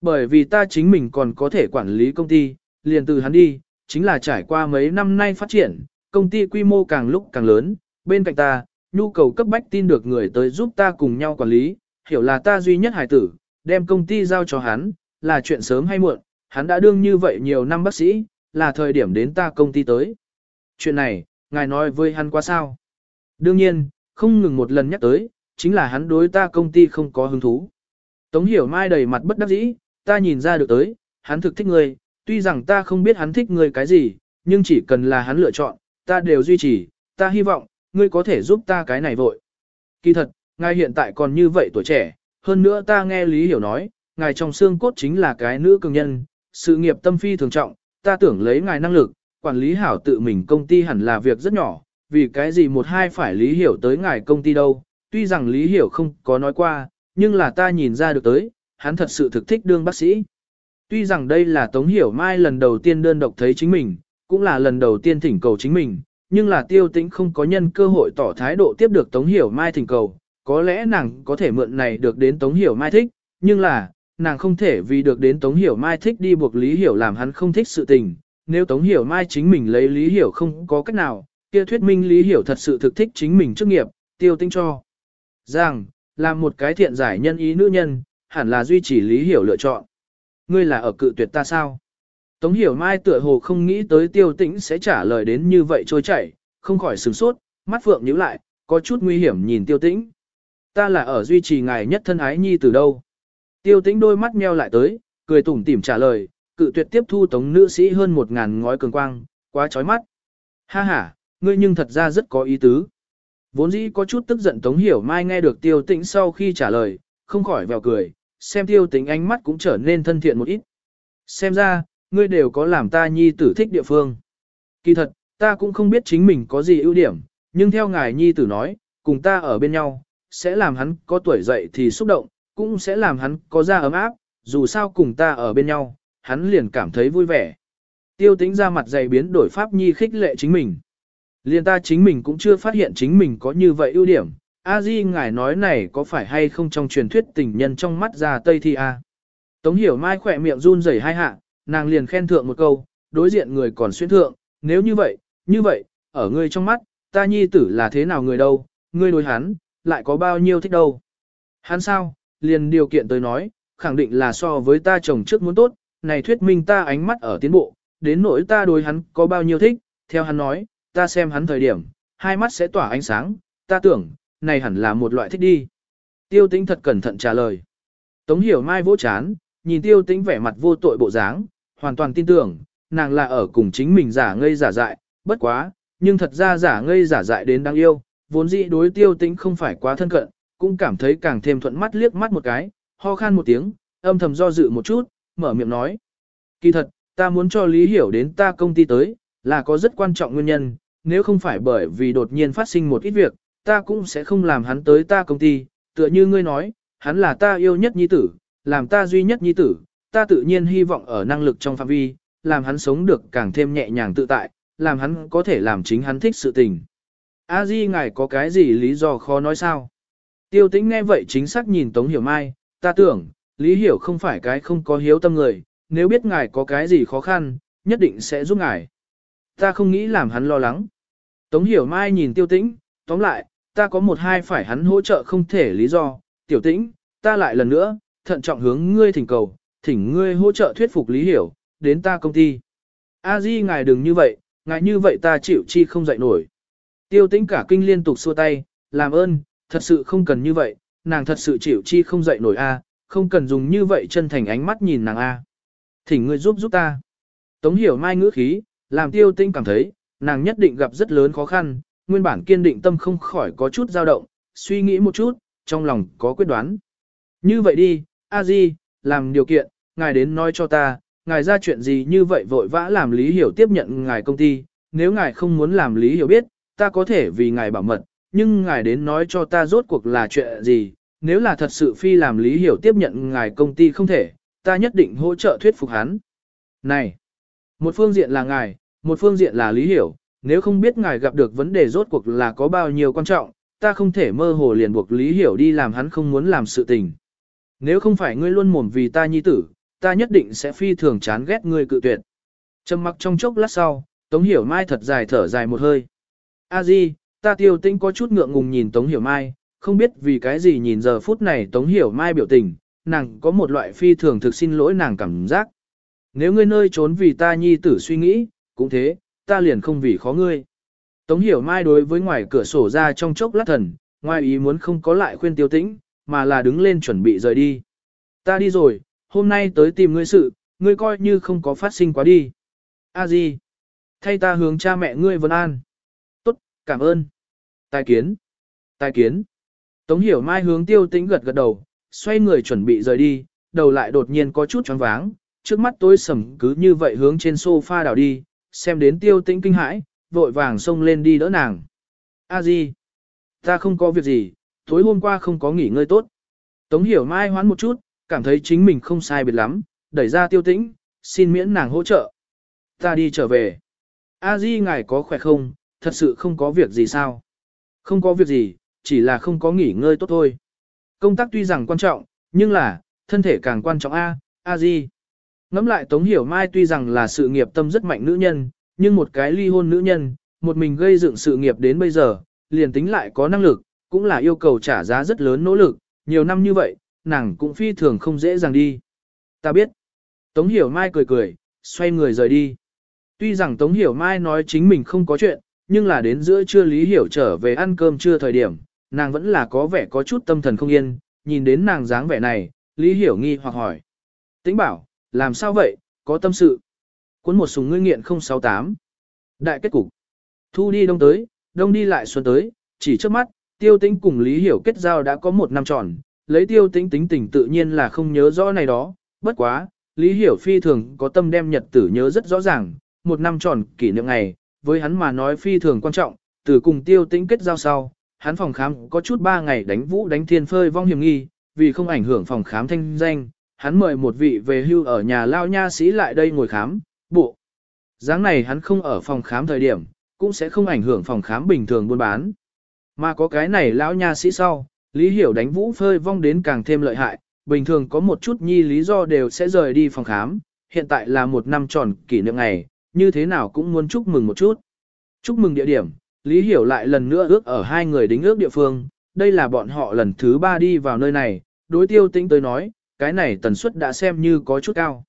bởi vì ta chính mình còn có thể quản lý công ty, liền từ hắn đi, chính là trải qua mấy năm nay phát triển, công ty quy mô càng lúc càng lớn, bên cạnh ta, nhu cầu cấp bách tin được người tới giúp ta cùng nhau quản lý, hiểu là ta duy nhất hải tử, đem công ty giao cho hắn, là chuyện sớm hay muộn, hắn đã đương như vậy nhiều năm bác sĩ, là thời điểm đến ta công ty tới. Chuyện này, ngài nói với hắn qua sao? Đương nhiên, không ngừng một lần nhắc tới, chính là hắn đối ta công ty không có hứng thú. Tống hiểu mai đầy mặt bất đắc dĩ, ta nhìn ra được tới, hắn thực thích ngươi, tuy rằng ta không biết hắn thích ngươi cái gì, nhưng chỉ cần là hắn lựa chọn, ta đều duy trì, ta hy vọng, ngươi có thể giúp ta cái này vội. Kỳ thật, ngài hiện tại còn như vậy tuổi trẻ, hơn nữa ta nghe Lý Hiểu nói, ngài trong xương cốt chính là cái nữ cường nhân, sự nghiệp tâm phi thường trọng, ta tưởng lấy ngài năng lực, quản lý hảo tự mình công ty hẳn là việc rất nhỏ, vì cái gì một hai phải Lý Hiểu tới ngài công ty đâu, tuy rằng Lý Hiểu không có nói qua, nhưng là ta nhìn ra được tới, hắn thật sự thực thích đương bác sĩ. Tuy rằng đây là Tống Hiểu Mai lần đầu tiên đơn độc thấy chính mình, cũng là lần đầu tiên thỉnh cầu chính mình, nhưng là tiêu tĩnh không có nhân cơ hội tỏ thái độ tiếp được Tống Hiểu Mai thỉnh cầu, có lẽ nàng có thể mượn này được đến Tống Hiểu Mai thích, nhưng là, nàng không thể vì được đến Tống Hiểu Mai thích đi buộc Lý Hiểu làm hắn không thích sự tình, nếu Tống Hiểu Mai chính mình lấy Lý Hiểu không có cách nào, kia thuyết minh Lý Hiểu thật sự thực thích chính mình chức nghiệp, tiêu tinh cho. Rằng, làm một cái thiện giải nhân ý nữ nhân, hẳn là duy trì Lý Hiểu lựa chọn. Ngươi là ở cự tuyệt ta sao? Tống Hiểu Mai tựa hồ không nghĩ tới tiêu tĩnh sẽ trả lời đến như vậy trôi chảy, không khỏi sửng sốt, mắt phượng nhíu lại, có chút nguy hiểm nhìn tiêu tĩnh. Ta là ở duy trì ngài nhất thân ái nhi từ đâu? Tiêu tĩnh đôi mắt meo lại tới, cười tủm tỉm trả lời, cự tuyệt tiếp thu tống nữ sĩ hơn một ngàn ngói cường quang, quá chói mắt. Ha ha, ngươi nhưng thật ra rất có ý tứ. Vốn dĩ có chút tức giận tống hiểu mai nghe được tiêu tĩnh sau khi trả lời, không khỏi vèo cười, xem tiêu tĩnh ánh mắt cũng trở nên thân thiện một ít. Xem ra, ngươi đều có làm ta nhi tử thích địa phương. Kỳ thật, ta cũng không biết chính mình có gì ưu điểm, nhưng theo ngài nhi tử nói, cùng ta ở bên nhau, sẽ làm hắn có tuổi dậy thì xúc động, cũng sẽ làm hắn có da ấm áp, dù sao cùng ta ở bên nhau, hắn liền cảm thấy vui vẻ. Tiêu tính ra mặt dày biến đổi pháp nhi khích lệ chính mình. Liền ta chính mình cũng chưa phát hiện chính mình có như vậy ưu điểm, A Di ngài nói này có phải hay không trong truyền thuyết tình nhân trong mắt ra Tây Thi A. Tống hiểu mai khỏe miệng run rẩy hai hạ, nàng liền khen thượng một câu, đối diện người còn xuyên thượng, nếu như vậy, như vậy, ở ngươi trong mắt, ta nhi tử là thế nào người đâu, ngươi đối hắn, lại có bao nhiêu thích đâu. Hắn sao, liền điều kiện tới nói, khẳng định là so với ta chồng trước muốn tốt, này thuyết minh ta ánh mắt ở tiến bộ, đến nỗi ta đối hắn có bao nhiêu thích, theo hắn nói, ta xem hắn thời điểm, hai mắt sẽ tỏa ánh sáng, ta tưởng, này hẳn là một loại thích đi. Tiêu tĩnh thật cẩn thận trả lời. Tống hiểu mai vỗ chán, nhìn tiêu tĩnh vẻ mặt vô tội bộ dáng, hoàn toàn tin tưởng, nàng là ở cùng chính mình giả ngây giả dại, bất quá, nhưng thật ra giả ngây giả dại đến đáng yêu, vốn dĩ đối tiêu tĩnh không phải quá thân cận, cũng cảm thấy càng thêm thuận mắt liếc mắt một cái, ho khan một tiếng, âm thầm do dự một chút, mở miệng nói. Kỳ thật, ta muốn cho Lý Hiểu đến ta công ty tới, là có rất quan trọng nguyên nhân, nếu không phải bởi vì đột nhiên phát sinh một ít việc, ta cũng sẽ không làm hắn tới ta công ty, tựa như ngươi nói, hắn là ta yêu nhất nhi tử, làm ta duy nhất nhi tử, ta tự nhiên hy vọng ở năng lực trong phạm vi, làm hắn sống được càng thêm nhẹ nhàng tự tại, làm hắn có thể làm chính hắn thích sự tình. A Di ngài có cái gì lý do khó nói sao? Tiêu tĩnh nghe vậy chính xác nhìn Tống Hiểu Mai, ta tưởng, Lý Hiểu không phải cái không có hiếu tâm người, nếu biết ngài có cái gì khó khăn, nhất định sẽ giúp ngài. Ta không nghĩ làm hắn lo lắng. Tống Hiểu Mai nhìn tiêu tĩnh, tóm lại, ta có một hai phải hắn hỗ trợ không thể lý do, tiểu tĩnh, ta lại lần nữa, thận trọng hướng ngươi thỉnh cầu, thỉnh ngươi hỗ trợ thuyết phục Lý Hiểu, đến ta công ty. A Di ngài đừng như vậy, ngài như vậy ta chịu chi không dậy nổi. Tiêu tĩnh cả kinh liên tục xua tay, làm ơn, thật sự không cần như vậy, nàng thật sự chịu chi không dậy nổi a, không cần dùng như vậy chân thành ánh mắt nhìn nàng a. Thỉnh ngươi giúp giúp ta. Tống hiểu mai ngữ khí, làm tiêu tinh cảm thấy, nàng nhất định gặp rất lớn khó khăn, nguyên bản kiên định tâm không khỏi có chút dao động, suy nghĩ một chút, trong lòng có quyết đoán. Như vậy đi, a di, làm điều kiện, ngài đến nói cho ta, ngài ra chuyện gì như vậy vội vã làm Lý Hiểu tiếp nhận ngài công ty, nếu ngài không muốn làm Lý Hiểu biết, ta có thể vì ngài bảo mật, nhưng ngài đến nói cho ta rốt cuộc là chuyện gì, nếu là thật sự phi làm Lý Hiểu tiếp nhận ngài công ty không thể, ta nhất định hỗ trợ thuyết phục hắn. Này, một phương diện là ngài, một phương diện là Lý Hiểu, nếu không biết ngài gặp được vấn đề rốt cuộc là có bao nhiêu quan trọng, ta không thể mơ hồ liền buộc Lý Hiểu đi làm hắn không muốn làm sự tình. Nếu không phải ngươi luôn mồm vì ta nhi tử, ta nhất định sẽ phi thường chán ghét ngươi cự tuyệt. Trầm mặc trong chốc lát sau, Tống Hiểu Mai thật dài thở dài một hơi. A Di, ta tiêu tĩnh có chút ngượng ngùng nhìn Tống Hiểu Mai, không biết vì cái gì nhìn giờ phút này Tống Hiểu Mai biểu tình, nàng có một loại phi thường thực xin lỗi nàng cảm giác. Nếu ngươi nơi trốn vì ta nhi tử suy nghĩ, cũng thế, ta liền không vì khó ngươi. Tống Hiểu Mai đối với ngoài cửa sổ ra trong chốc lát thần, ngoài ý muốn không có lại khuyên tiêu tĩnh, mà là đứng lên chuẩn bị rời đi. Ta đi rồi, hôm nay tới tìm ngươi sự, ngươi coi như không có phát sinh quá đi. A Di, thay ta hướng cha mẹ ngươi vân an. Cảm ơn. Tài kiến. Tài kiến. Tống hiểu mai hướng tiêu tĩnh gật gật đầu, xoay người chuẩn bị rời đi, đầu lại đột nhiên có chút choáng váng, trước mắt tối sầm cứ như vậy hướng trên sofa đảo đi, xem đến tiêu tĩnh kinh hãi, vội vàng xông lên đi đỡ nàng. A Di, ta không có việc gì, tối hôm qua không có nghỉ ngơi tốt. Tống hiểu mai hoán một chút, cảm thấy chính mình không sai biệt lắm, đẩy ra tiêu tĩnh, xin miễn nàng hỗ trợ. Ta đi trở về. A Di ngài có khỏe không, thật sự không có việc gì sao? Không có việc gì, chỉ là không có nghỉ ngơi tốt thôi. Công tác tuy rằng quan trọng, nhưng là, thân thể càng quan trọng A, A gì? Ngắm lại Tống Hiểu Mai tuy rằng là sự nghiệp tâm rất mạnh nữ nhân, nhưng một cái ly hôn nữ nhân, một mình gây dựng sự nghiệp đến bây giờ, liền tính lại có năng lực, cũng là yêu cầu trả giá rất lớn nỗ lực, nhiều năm như vậy, nàng cũng phi thường không dễ dàng đi. Ta biết. Tống Hiểu Mai cười cười, xoay người rời đi. Tuy rằng Tống Hiểu Mai nói chính mình không có chuyện, nhưng là đến giữa trưa Lý Hiểu trở về ăn cơm trưa thời điểm, nàng vẫn là có vẻ có chút tâm thần không yên, nhìn đến nàng dáng vẻ này, Lý Hiểu nghi hoặc hỏi. Tĩnh bảo, làm sao vậy, có tâm sự. Cuốn một súng ngươi nghiện 068. Đại kết cục. Thu đi đông tới, đông đi lại xuân tới, chỉ trước mắt, tiêu tĩnh cùng Lý Hiểu kết giao đã có một năm tròn, lấy tiêu tĩnh tính tình tự nhiên là không nhớ rõ này đó, bất quá, Lý Hiểu phi thường có tâm đem nhật tử nhớ rất rõ ràng, một năm tròn kỷ niệm ngày, với hắn mà nói phi thường quan trọng, từ cùng tiêu tĩnh kết giao sau, hắn phòng khám có chút ba ngày đánh vũ đánh thiên phơi vong hiểm nghi, vì không ảnh hưởng phòng khám thanh danh, hắn mời một vị về hưu ở nhà lao nha sĩ lại đây ngồi khám, bộ. dáng này hắn không ở phòng khám thời điểm, cũng sẽ không ảnh hưởng phòng khám bình thường buôn bán. Mà có cái này lão nha sĩ sau, Lý Hiểu đánh vũ phơi vong đến càng thêm lợi hại, bình thường có một chút nhi lý do đều sẽ rời đi phòng khám, hiện tại là một năm tròn kỷ niệm ngày, như thế nào cũng muốn chúc mừng một chút. Chúc mừng địa điểm, Lý Hiểu lại lần nữa ước ở hai người đính ước địa phương, đây là bọn họ lần thứ ba đi vào nơi này, đối tiêu tĩnh tới nói, cái này tần suất đã xem như có chút cao.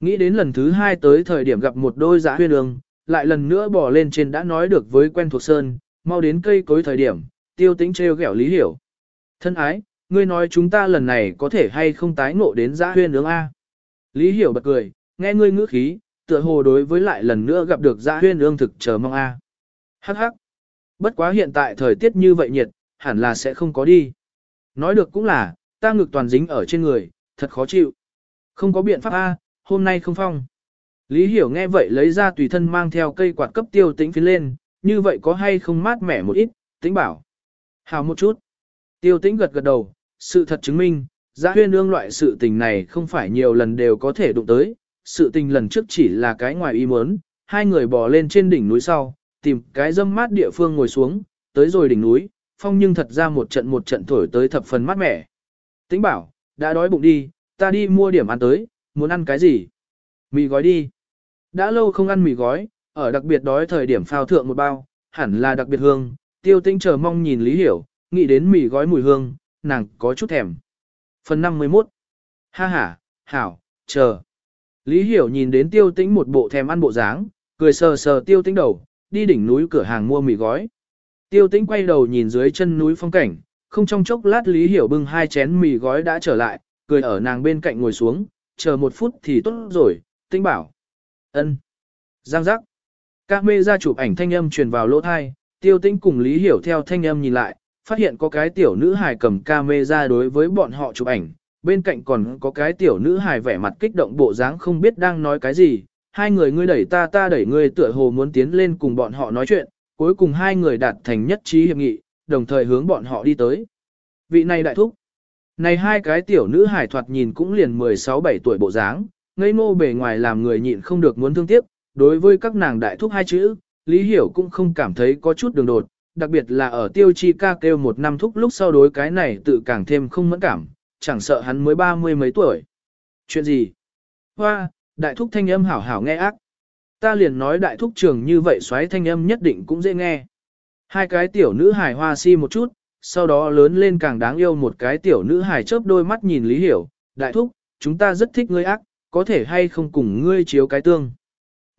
Nghĩ đến lần thứ hai tới thời điểm gặp một đôi giã huyên ương, lại lần nữa bỏ lên trên đã nói được với quen thuộc sơn, mau đến cây cối thời điểm, tiêu tĩnh treo gẻo Lý Hiểu. Thân ái, ngươi nói chúng ta lần này có thể hay không tái ngộ đến giã huyên ương A. Lý Hiểu bật cười, nghe ngươi ngữ khí, tựa hồ đối với lại lần nữa gặp được Dạ huyên ương thực chờ mong A. Hắc hắc. Bất quá hiện tại thời tiết như vậy nhiệt, hẳn là sẽ không có đi. Nói được cũng là, ta ngực toàn dính ở trên người, thật khó chịu. Không có biện pháp A, hôm nay không phong. Lý Hiểu nghe vậy lấy ra tùy thân mang theo cây quạt cấp tiêu tĩnh phiến lên, như vậy có hay không mát mẻ một ít, tĩnh bảo. Hào một chút. Tiêu tĩnh gật gật đầu, sự thật chứng minh, giã huyên ương loại sự tình này không phải nhiều lần đều có thể đụng tới, sự tình lần trước chỉ là cái ngoài ý muốn, hai người bò lên trên đỉnh núi sau, tìm cái dâm mát địa phương ngồi xuống, tới rồi đỉnh núi, phong nhưng thật ra một trận một trận thổi tới thập phần mát mẻ. Tĩnh bảo, đã đói bụng đi, ta đi mua điểm ăn tới, muốn ăn cái gì? Mì gói đi. Đã lâu không ăn mì gói, ở đặc biệt đói thời điểm phao thượng một bao, hẳn là đặc biệt hương, tiêu tinh chờ mong nhìn Lý Hiểu, nghĩ đến mì gói mùi hương, nàng có chút thèm. Phần 51 Ha ha, hảo, chờ. Lý Hiểu nhìn đến tiêu tĩnh một bộ thèm ăn bộ dáng, cười sờ sờ tiêu tĩnh đầu, đi đỉnh núi cửa hàng mua mì gói. Tiêu tĩnh quay đầu nhìn dưới chân núi phong cảnh, không trong chốc lát Lý Hiểu bưng hai chén mì gói đã trở lại, cười ở nàng bên cạnh ngồi xuống, chờ một phút thì tốt rồi, tĩnh bảo. ân Giang giác. Các mê ra chụp ảnh thanh âm truyền vào lỗ thai, tiêu tĩnh cùng Lý Hiểu theo thanh âm nhìn lại, phát hiện có cái tiểu nữ hài cầm camera đối với bọn họ chụp ảnh, bên cạnh còn có cái tiểu nữ hài vẻ mặt kích động bộ dáng không biết đang nói cái gì, hai người ngươi đẩy ta ta đẩy ngươi tựa hồ muốn tiến lên cùng bọn họ nói chuyện, cuối cùng hai người đạt thành nhất trí hiệp nghị, đồng thời hướng bọn họ đi tới. Vị này đại thúc. Này hai cái tiểu nữ hài thoạt nhìn cũng liền 16-17 tuổi bộ dáng, ngây ngô bề ngoài làm người nhịn không được muốn thương tiếc, đối với các nàng đại thúc hai chữ, Lý Hiểu cũng không cảm thấy có chút đường đột, đặc biệt là ở tiêu chi ca kêu một năm thúc lúc sau đối cái này tự càng thêm không mẫn cảm, chẳng sợ hắn mới ba mươi mấy tuổi. Chuyện gì? Hoa, đại thúc thanh âm hảo hảo nghe ác. Ta liền nói đại thúc trường như vậy xoáy thanh âm nhất định cũng dễ nghe. Hai cái tiểu nữ hài hoa si một chút, sau đó lớn lên càng đáng yêu một cái tiểu nữ hài chớp đôi mắt nhìn Lý Hiểu. Đại thúc, chúng ta rất thích ngươi ác, có thể hay không cùng ngươi chiếu cái tương.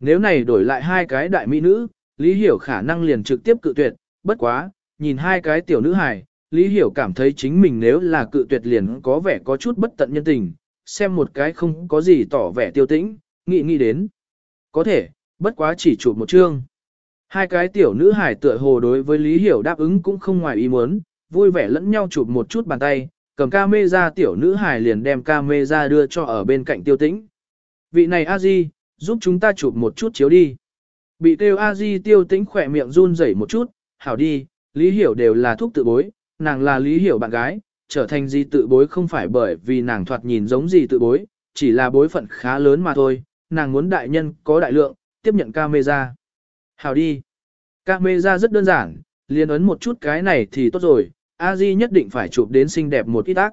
Nếu này đổi lại hai cái đại mỹ nữ, Lý Hiểu khả năng liền trực tiếp cự tuyệt, bất quá, nhìn hai cái tiểu nữ hài, Lý Hiểu cảm thấy chính mình nếu là cự tuyệt liền có vẻ có chút bất tận nhân tình, xem một cái không có gì tỏ vẻ tiêu tĩnh, nghĩ nghĩ đến. Có thể, bất quá chỉ chụp một chương. Hai cái tiểu nữ hài tựa hồ đối với Lý Hiểu đáp ứng cũng không ngoài ý muốn, vui vẻ lẫn nhau chụp một chút bàn tay, cầm ca mê ra tiểu nữ hài liền đem ca mê ra đưa cho ở bên cạnh tiêu tĩnh. Vị này a di giúp chúng ta chụp một chút chiếu đi. Bị tiêu a di tiêu tĩnh khỏe miệng run rẩy một chút, hảo đi, Lý Hiểu đều là thuốc tự bối, nàng là Lý Hiểu bạn gái, trở thành gì tự bối không phải bởi vì nàng thoạt nhìn giống gì tự bối, chỉ là bối phận khá lớn mà thôi, nàng muốn đại nhân có đại lượng, tiếp nhận camera. Hảo đi. Camera rất đơn giản, liên ấn một chút cái này thì tốt rồi, a di nhất định phải chụp đến xinh đẹp một ít tác.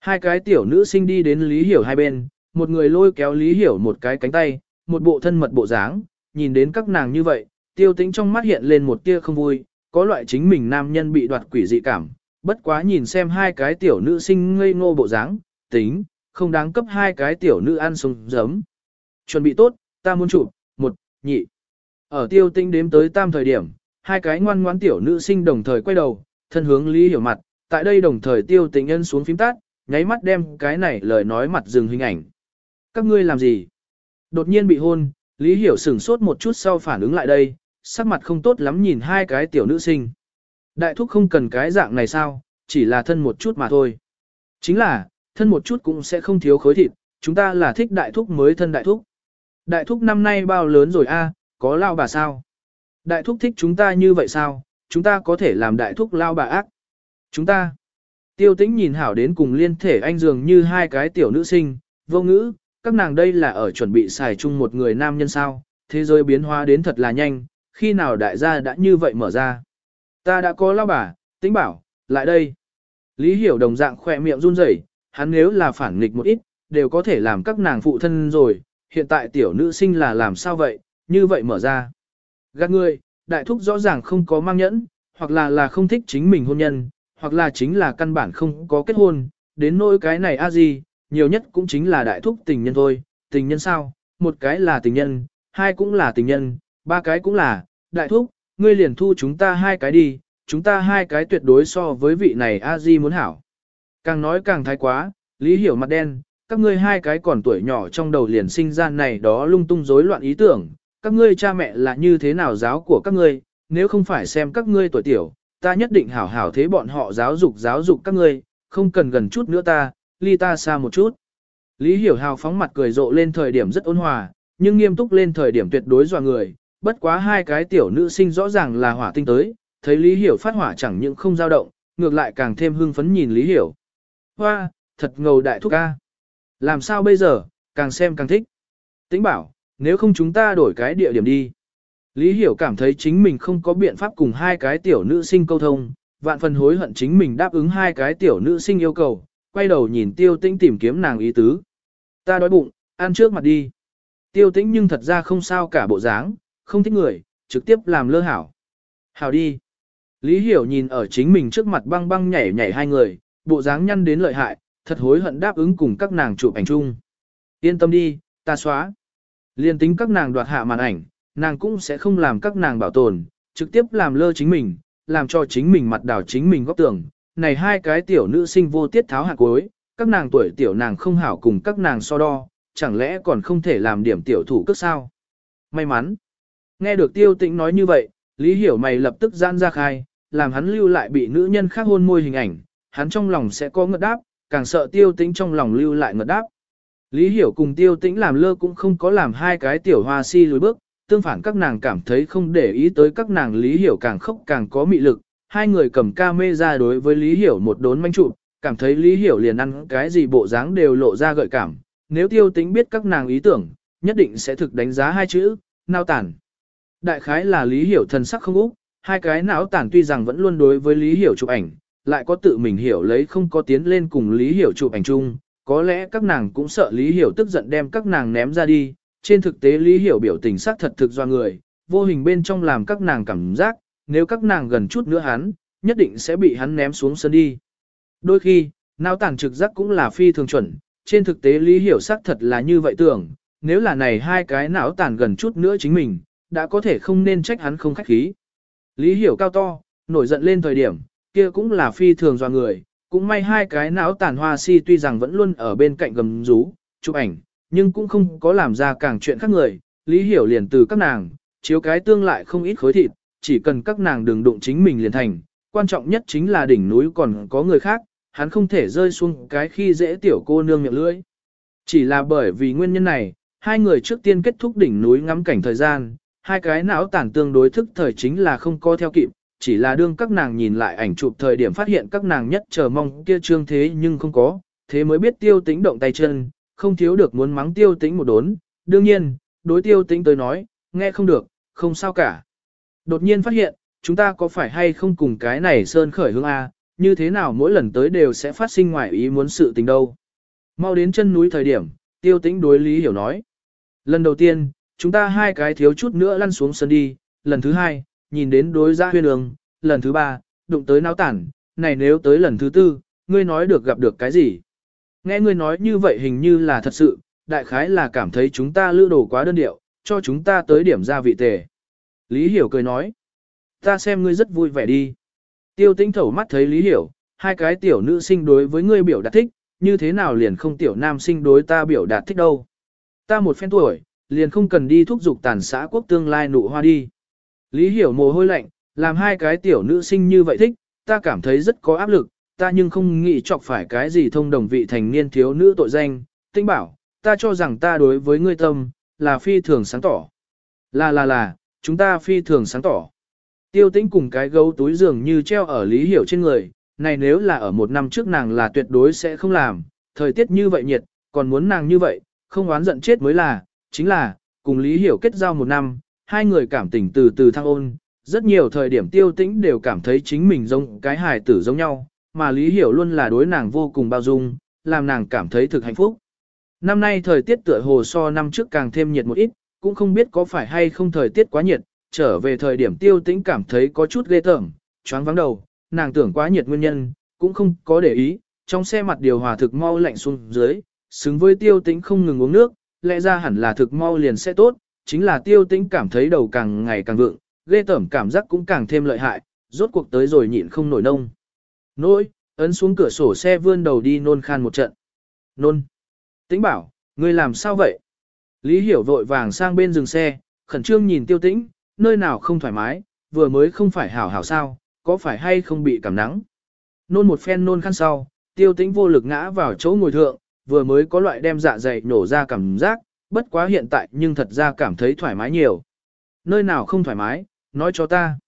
Hai cái tiểu nữ sinh đi đến Lý Hiểu hai bên, một người lôi kéo Lý Hiểu một cái cánh tay, một bộ thân mật bộ dáng, nhìn đến các nàng như vậy, tiêu tĩnh trong mắt hiện lên một tia không vui, có loại chính mình nam nhân bị đoạt quỷ dị cảm, bất quá nhìn xem hai cái tiểu nữ sinh ngây ngô bộ dáng, tính, không đáng cấp hai cái tiểu nữ ăn sống giấm. Chuẩn bị tốt, ta muốn chụp, một, nhị. Ở tiêu tinh đếm tới tam thời điểm, hai cái ngoan ngoãn tiểu nữ sinh đồng thời quay đầu, thân hướng Lý Hiểu mặt, tại đây đồng thời tiêu tinh nhân xuống phím tắt, nháy mắt đem cái này lời nói mặt dừng hình ảnh. Các ngươi làm gì? Đột nhiên bị hôn, Lý Hiểu sửng sốt một chút sau phản ứng lại đây, sắc mặt không tốt lắm nhìn hai cái tiểu nữ sinh. Đại thúc không cần cái dạng này sao, chỉ là thân một chút mà thôi. Chính là, thân một chút cũng sẽ không thiếu khối thịt, chúng ta là thích đại thúc mới thân đại thúc. Đại thúc năm nay bao lớn rồi a, có lao bà sao? Đại thúc thích chúng ta như vậy sao? Chúng ta có thể làm đại thúc lao bà ác. Chúng ta. Tiêu tĩnh nhìn hảo đến cùng liên thể anh dường như hai cái tiểu nữ sinh, vô ngữ, các nàng đây là ở chuẩn bị xài chung một người nam nhân sao, thế giới biến hóa đến thật là nhanh, khi nào đại gia đã như vậy mở ra. Ta đã có lao bà, tính bảo, lại đây. Lý hiểu đồng dạng khỏe miệng run rẩy, hắn nếu là phản nghịch một ít, đều có thể làm các nàng phụ thân rồi, hiện tại tiểu nữ sinh là làm sao vậy, như vậy mở ra. Gạt người, đại thúc rõ ràng không có mang nhẫn, hoặc là là không thích chính mình hôn nhân, hoặc là chính là căn bản không có kết hôn, đến nỗi cái này a gì, nhiều nhất cũng chính là đại thúc tình nhân thôi, tình nhân sao, một cái là tình nhân, hai cũng là tình nhân, ba cái cũng là, đại thúc, ngươi liền thu chúng ta hai cái đi, chúng ta hai cái tuyệt đối so với vị này a di muốn hảo. Càng nói càng thái quá, lý hiểu mặt đen, các ngươi hai cái còn tuổi nhỏ trong đầu liền sinh ra này đó lung tung rối loạn ý tưởng, các ngươi cha mẹ là như thế nào giáo của các ngươi, nếu không phải xem các ngươi tuổi tiểu, ta nhất định hảo hảo thế bọn họ giáo dục giáo dục các ngươi, không cần gần chút nữa ta, ly ta xa một chút. Lý Hiểu Hào phóng mặt cười rộ lên thời điểm rất ôn hòa, nhưng nghiêm túc lên thời điểm tuyệt đối dọa người, bất quá hai cái tiểu nữ sinh rõ ràng là hỏa tinh tới, thấy Lý Hiểu phát hỏa chẳng những không dao động, ngược lại càng thêm hưng phấn nhìn Lý Hiểu. Hoa, thật ngầu đại thúc ca. Làm sao bây giờ, càng xem càng thích. Tĩnh bảo, nếu không chúng ta đổi cái địa điểm đi. Lý Hiểu cảm thấy chính mình không có biện pháp cùng hai cái tiểu nữ sinh câu thông, vạn phần hối hận chính mình đáp ứng hai cái tiểu nữ sinh yêu cầu, quay đầu nhìn tiêu tĩnh tìm kiếm nàng ý tứ. Ta đói bụng, ăn trước mặt đi. Tiêu tĩnh nhưng thật ra không sao cả bộ dáng, không thích người, trực tiếp làm lơ hảo. Hảo đi. Lý Hiểu nhìn ở chính mình trước mặt băng băng nhảy nhảy hai người, bộ dáng nhăn đến lợi hại, thật hối hận đáp ứng cùng các nàng chụp ảnh chung. Yên tâm đi, ta xóa. Liên tính các nàng đoạt hạ màn ảnh, nàng cũng sẽ không làm các nàng bảo tồn, trực tiếp làm lơ chính mình, làm cho chính mình mặt đảo chính mình góc tường. Này hai cái tiểu nữ sinh vô tiết tháo hạt cuối, các nàng tuổi tiểu nàng không hảo cùng các nàng so đo, chẳng lẽ còn không thể làm điểm tiểu thủ cước sao? May mắn. Nghe được tiêu tĩnh nói như vậy, Lý Hiểu mày lập tức gian ra khai, làm hắn lưu lại bị nữ nhân khác hôn môi hình ảnh, hắn trong lòng sẽ có ngợt đáp, càng sợ tiêu tĩnh trong lòng lưu lại ngợt đáp. Lý Hiểu cùng tiêu tĩnh làm lơ cũng không có làm hai cái tiểu hoa si lùi bước, tương phản các nàng cảm thấy không để ý tới các nàng Lý Hiểu càng khóc càng có mị lực. Hai người cầm ca mê ra đối với Lý Hiểu một đốn manh trụ, cảm thấy Lý Hiểu liền ăn cái gì bộ dáng đều lộ ra gợi cảm. Nếu tiêu tĩnh biết các nàng ý tưởng, nhất định sẽ thực đánh giá hai chữ, nao tản. Đại khái là Lý Hiểu thần sắc không úc, hai cái não tản tuy rằng vẫn luôn đối với Lý Hiểu chụp ảnh, lại có tự mình hiểu lấy không có tiến lên cùng Lý Hiểu chụp ảnh chung, có lẽ các nàng cũng sợ Lý Hiểu tức giận đem các nàng ném ra đi, trên thực tế Lý Hiểu biểu tình sắc thật thực do người, vô hình bên trong làm các nàng cảm giác, nếu các nàng gần chút nữa hắn, nhất định sẽ bị hắn ném xuống sân đi. Đôi khi, não tản trực giác cũng là phi thường chuẩn, trên thực tế Lý Hiểu sắc thật là như vậy tưởng, nếu là này hai cái não tản gần chút nữa chính mình, đã có thể không nên trách hắn không khách khí. Lý Hiểu cao to, nổi giận lên thời điểm, kia cũng là phi thường do người, cũng may hai cái não tàn hoa si tuy rằng vẫn luôn ở bên cạnh gầm rú, chụp ảnh, nhưng cũng không có làm ra càng chuyện khác người, Lý Hiểu liền từ các nàng, chiếu cái tương lại không ít khối thịt, chỉ cần các nàng đừng đụng chính mình liền thành, quan trọng nhất chính là đỉnh núi còn có người khác, hắn không thể rơi xuống cái khi dễ tiểu cô nương miệng lưỡi. Chỉ là bởi vì nguyên nhân này, hai người trước tiên kết thúc đỉnh núi ngắm cảnh thời gian, hai cái não tản tương đối thức thời chính là không có theo kịp, chỉ là đương các nàng nhìn lại ảnh chụp thời điểm phát hiện các nàng nhất chờ mong kia trương thế nhưng không có, thế mới biết tiêu tính động tay chân, không thiếu được muốn mắng tiêu tính một đốn, đương nhiên, đối tiêu tính tới nói, nghe không được, không sao cả. Đột nhiên phát hiện, chúng ta có phải hay không cùng cái này sơn khởi hương A, như thế nào mỗi lần tới đều sẽ phát sinh ngoài ý muốn sự tình đâu. Mau đến chân núi thời điểm, tiêu tính đối lý hiểu nói. Lần đầu tiên, chúng ta hai cái thiếu chút nữa lăn xuống sân đi, lần thứ hai, nhìn đến đối ra huyên đường, lần thứ ba, đụng tới náo tản, này nếu tới lần thứ tư, ngươi nói được gặp được cái gì? Nghe ngươi nói như vậy hình như là thật sự, đại khái là cảm thấy chúng ta lữ đồ quá đơn điệu, cho chúng ta tới điểm ra vị tề. Lý Hiểu cười nói, ta xem ngươi rất vui vẻ đi. Tiêu tinh thẩu mắt thấy Lý Hiểu, hai cái tiểu nữ sinh đối với ngươi biểu đạt thích, như thế nào liền không tiểu nam sinh đối ta biểu đạt thích đâu. Ta một phen tuổi, liền không cần đi thúc giục tàn xã quốc tương lai nụ hoa đi. Lý hiểu mồ hôi lạnh, làm hai cái tiểu nữ sinh như vậy thích, ta cảm thấy rất có áp lực, ta nhưng không nghĩ chọc phải cái gì thông đồng vị thành niên thiếu nữ tội danh, tinh bảo, ta cho rằng ta đối với ngươi tâm, là phi thường sáng tỏ. Là là là, chúng ta phi thường sáng tỏ. Tiêu tĩnh cùng cái gấu túi dường như treo ở lý hiểu trên người, này nếu là ở một năm trước nàng là tuyệt đối sẽ không làm, thời tiết như vậy nhiệt, còn muốn nàng như vậy, không oán giận chết mới là, chính là, cùng lý hiểu kết giao một năm, hai người cảm tình từ từ thăng ôn, Rất nhiều thời điểm tiêu tĩnh đều cảm thấy chính mình giống cái hài tử giống nhau, mà Lý Hiểu luôn là đối nàng vô cùng bao dung, làm nàng cảm thấy thực hạnh phúc. Năm nay thời tiết tựa hồ so năm trước càng thêm nhiệt một ít, cũng không biết có phải hay không thời tiết quá nhiệt, trở về thời điểm tiêu tĩnh cảm thấy có chút ghê tởm, choáng vắng đầu, nàng tưởng quá nhiệt nguyên nhân, cũng không có để ý, trong xe mặt điều hòa thực mau lạnh xuống dưới, xứng với tiêu tĩnh không ngừng uống nước, lẽ ra hẳn là thực mau liền sẽ tốt, chính là tiêu tĩnh cảm thấy đầu càng ngày càng vượng, ghê tởm cảm giác cũng càng thêm lợi hại, rốt cuộc tới rồi nhịn không nổi nông. Nỗi, ấn xuống cửa sổ xe vươn đầu đi nôn khan một trận. Nôn. Tĩnh bảo, ngươi làm sao vậy? Lý Hiểu vội vàng sang bên dừng xe, khẩn trương nhìn tiêu tĩnh, nơi nào không thoải mái, vừa mới không phải hảo hảo sao, có phải hay không bị cảm nắng. Nôn một phen nôn khăn sau, tiêu tĩnh vô lực ngã vào chỗ ngồi thượng, vừa mới có loại đem dạ dày nổ ra cảm giác, bất quá hiện tại nhưng thật ra cảm thấy thoải mái nhiều. Nơi nào không thoải mái, nói cho ta.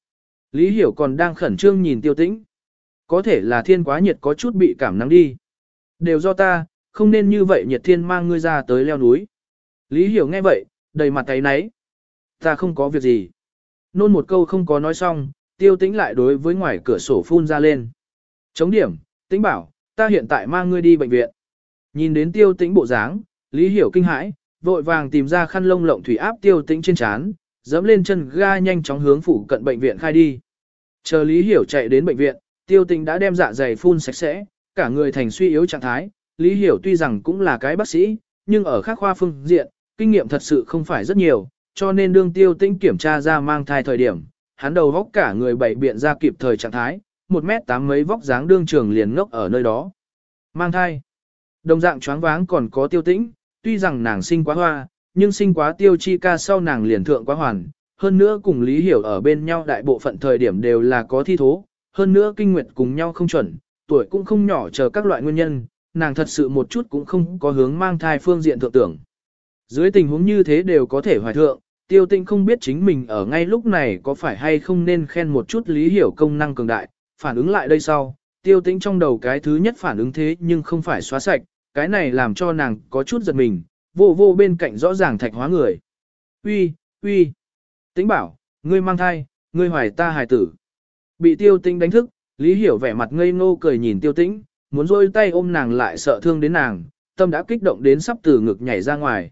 Lý Hiểu còn đang khẩn trương nhìn tiêu tĩnh. Có thể là thiên quá nhiệt có chút bị cảm nắng đi. Đều do ta, không nên như vậy nhiệt thiên mang ngươi ra tới leo núi. Lý Hiểu nghe vậy, đầy mặt tay náy. Ta không có việc gì. Nôn một câu không có nói xong, tiêu tĩnh lại đối với ngoài cửa sổ phun ra lên. Chống điểm, tĩnh bảo, ta hiện tại mang ngươi đi bệnh viện. Nhìn đến tiêu tĩnh bộ dáng, Lý Hiểu kinh hãi, vội vàng tìm ra khăn lông lộng thủy áp tiêu tĩnh trên chán, dẫm lên chân ga nhanh chóng hướng phủ cận bệnh viện khai đi. Chờ Lý Hiểu chạy đến bệnh viện, tiêu tĩnh đã đem dạ dày phun sạch sẽ, cả người thành suy yếu trạng thái. Lý Hiểu tuy rằng cũng là cái bác sĩ, nhưng ở khác khoa phương diện, kinh nghiệm thật sự không phải rất nhiều, cho nên đương tiêu tĩnh kiểm tra ra mang thai thời điểm, hắn đầu vóc cả người bảy biện ra kịp thời trạng thái, một mét tám mấy vóc dáng đương trường liền ngốc ở nơi đó. Mang thai. Đồng dạng choáng váng còn có tiêu tĩnh, tuy rằng nàng sinh quá hoa, nhưng sinh quá tiêu chi ca sau nàng liền thượng quá hoàn, hơn nữa cùng Lý Hiểu ở bên nhau đại bộ phận thời điểm đều là có thi thố, hơn nữa kinh nguyệt cùng nhau không chuẩn, tuổi cũng không nhỏ chờ các loại nguyên nhân, nàng thật sự một chút cũng không có hướng mang thai phương diện thượng tưởng. Dưới tình huống như thế đều có thể hoài thượng, tiêu tinh không biết chính mình ở ngay lúc này có phải hay không nên khen một chút Lý Hiểu công năng cường đại, phản ứng lại đây sau, tiêu tĩnh trong đầu cái thứ nhất phản ứng thế nhưng không phải xóa sạch, cái này làm cho nàng có chút giật mình, vô vô bên cạnh rõ ràng thạch hóa người. Uy, uy, tĩnh bảo, ngươi mang thai, ngươi hoài ta hài tử. Bị tiêu tĩnh đánh thức, Lý Hiểu vẻ mặt ngây ngô cười nhìn tiêu tĩnh, muốn rôi tay ôm nàng lại sợ thương đến nàng, tâm đã kích động đến sắp từ ngực nhảy ra ngoài.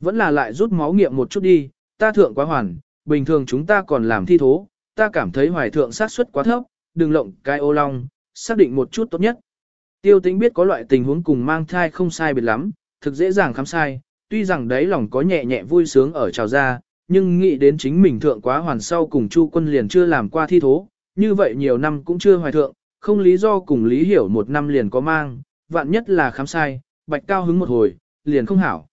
Vẫn là lại rút máu nghiệm một chút đi, ta thượng quá hoàn, bình thường chúng ta còn làm thi thố, ta cảm thấy hoài thượng sát suất quá thấp, đừng lộng cái ô long, xác định một chút tốt nhất. Tiêu tính biết có loại tình huống cùng mang thai không sai biệt lắm, thực dễ dàng khám sai, tuy rằng đấy lòng có nhẹ nhẹ vui sướng ở trào ra, nhưng nghĩ đến chính mình thượng quá hoàn sau cùng Chu quân liền chưa làm qua thi thố, như vậy nhiều năm cũng chưa hoài thượng, không lý do cùng lý hiểu một năm liền có mang, vạn nhất là khám sai, bạch cao hứng một hồi, liền không hảo.